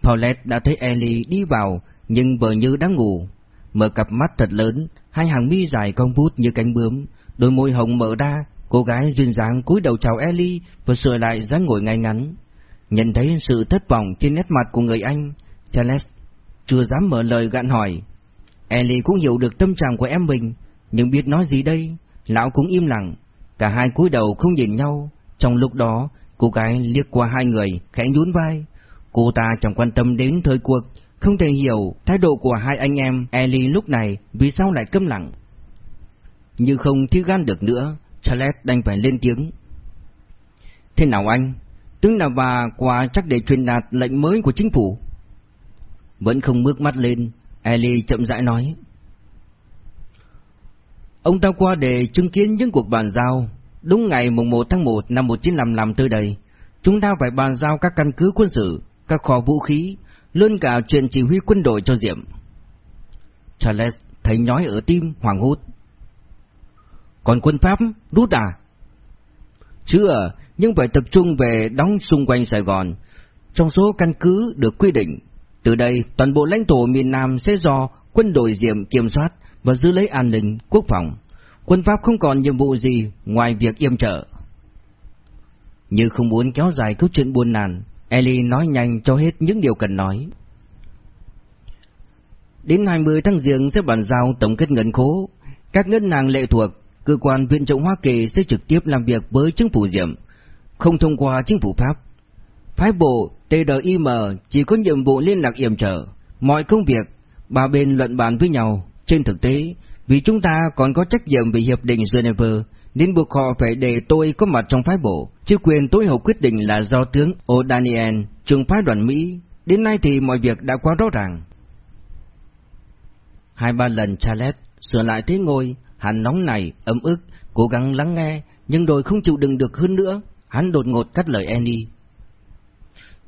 Paulette đã thấy Ellie đi vào, nhưng vợ như đang ngủ. Mở cặp mắt thật lớn, hai hàng mi dài cong vút như cánh bướm, đôi môi hồng mở ra, cô gái duyên dáng cúi đầu chào Ellie và sửa lại dáng ngồi ngay ngắn. Nhận thấy sự thất vọng trên nét mặt của người anh, Charles chưa dám mở lời gạn hỏi. Ellie cũng hiểu được tâm trạng của em mình, nhưng biết nói gì đây, lão cũng im lặng. Cả hai cúi đầu không nhìn nhau, trong lúc đó, cô gái liếc qua hai người, khẽ nhún vai. Cô ta chẳng quan tâm đến thời cuộc, không thể hiểu thái độ của hai anh em Ellie lúc này vì sao lại câm lặng. Như không thiếu gan được nữa, Charles đành phải lên tiếng. Thế nào anh? Tướng nào bà qua chắc để truyền đạt lệnh mới của chính phủ. Vẫn không bước mắt lên, Ellie chậm rãi nói. Ông ta qua để chứng kiến những cuộc bàn giao. Đúng ngày mùng 1 tháng 1 năm 1955 tới đây, chúng ta phải bàn giao các căn cứ quân sự, các kho vũ khí, luôn cả chuyện chỉ huy quân đội cho Diệm. Charles thấy nhói ở tim, hoàng hốt. Còn quân Pháp rút à? Chưa, nhưng phải tập trung về đóng xung quanh Sài Gòn. Trong số căn cứ được quy định, từ đây toàn bộ lãnh thổ miền Nam sẽ do quân đội Diệm kiểm soát và giữ lấy an ninh, quốc phòng. Quân Pháp không còn nhiệm vụ gì ngoài việc yểm trợ. Như không muốn kéo dài câu chuyện buồn nàn, Ellie nói nhanh cho hết những điều cần nói. Đến 20 tháng Giêng sẽ bàn giao tổng kết ngân khố. Các ngân hàng lệ thuộc, cơ quan viện trợ Hoa Kỳ sẽ trực tiếp làm việc với chính phủ Diệm, không thông qua chính phủ Pháp. Phái bộ TDIM chỉ có nhiệm vụ liên lạc yểm trợ, mọi công việc, ba bên luận bàn với nhau. Trên thực tế, Vì chúng ta còn có trách nhiệm về Hiệp định Geneva, nên buộc họ phải để tôi có mặt trong phái bộ, chứ quyền tối hậu quyết định là do tướng O'Daniel, trưởng phái đoàn Mỹ. Đến nay thì mọi việc đã quá rõ ràng. Hai ba lần Charles sửa lại thế ngôi, hắn nóng này, ấm ức, cố gắng lắng nghe, nhưng rồi không chịu đựng được hơn nữa, hắn đột ngột cắt lời Annie.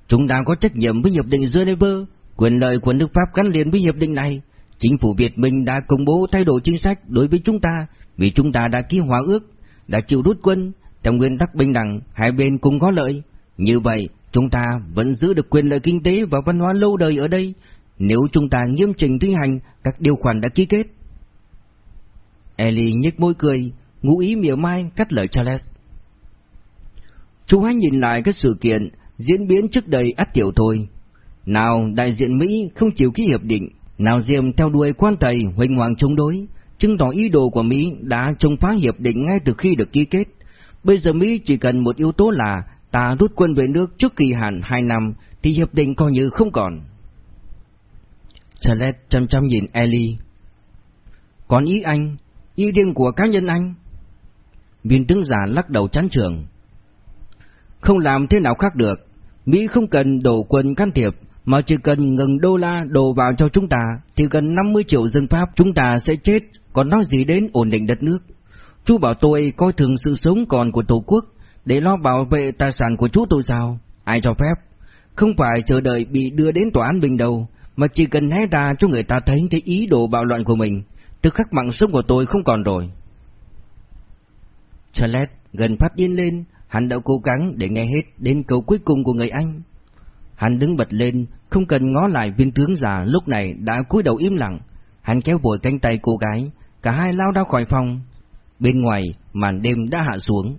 Chúng ta có trách nhiệm với Hiệp định Geneva, quyền lợi của nước Pháp gắn liền với hiệp định này. Chính phủ Việt Minh đã công bố thay đổi chính sách đối với chúng ta vì chúng ta đã ký hòa ước, đã chịu rút quân, theo nguyên tắc bình đẳng, hai bên cùng có lợi. Như vậy, chúng ta vẫn giữ được quyền lợi kinh tế và văn hóa lâu đời ở đây, nếu chúng ta nghiêm chỉnh thi hành các điều khoản đã ký kết. Ellie nhếch môi cười, ngụ ý mỉa mai cắt lời Charles. Chú hãy nhìn lại các sự kiện diễn biến trước đây ắt tiểu thôi. Nào đại diện Mỹ không chịu ký hiệp định, nào Diệm theo đuổi quan tây huỳnh hoàng chống đối, chứng tỏ ý đồ của Mỹ đã chống phá hiệp định ngay từ khi được ký kết. Bây giờ Mỹ chỉ cần một yếu tố là ta rút quân về nước trước kỳ hạn 2 năm thì hiệp định coi như không còn. Charles chăm chăm nhìn Ellie. Còn ý anh, ý riêng của cá nhân anh? Viên tướng giả lắc đầu chán trường. Không làm thế nào khác được, Mỹ không cần đổ quân can thiệp, mà chỉ cần ngừng đô la đổ vào cho chúng ta, thì gần 50 triệu dân Pháp chúng ta sẽ chết, còn nói gì đến ổn định đất nước. Chú bảo tôi coi thường sự sống còn của Tổ quốc, để lo bảo vệ tài sản của chú tôi sao? Ai cho phép? Không phải chờ đợi bị đưa đến tòa án bình đầu mà chỉ cần hé ra cho người ta thấy cái ý đồ bạo loạn của mình, tức khắc mạng sống của tôi không còn rồi. Charlotte gần phát điên lên, hắn đã cố gắng để nghe hết đến câu cuối cùng của người Anh. Hắn đứng bật lên, không cần ngó lại viên tướng già lúc này đã cúi đầu im lặng. Hắn kéo vội cánh tay cô gái, cả hai lao ra khỏi phòng. Bên ngoài, màn đêm đã hạ xuống.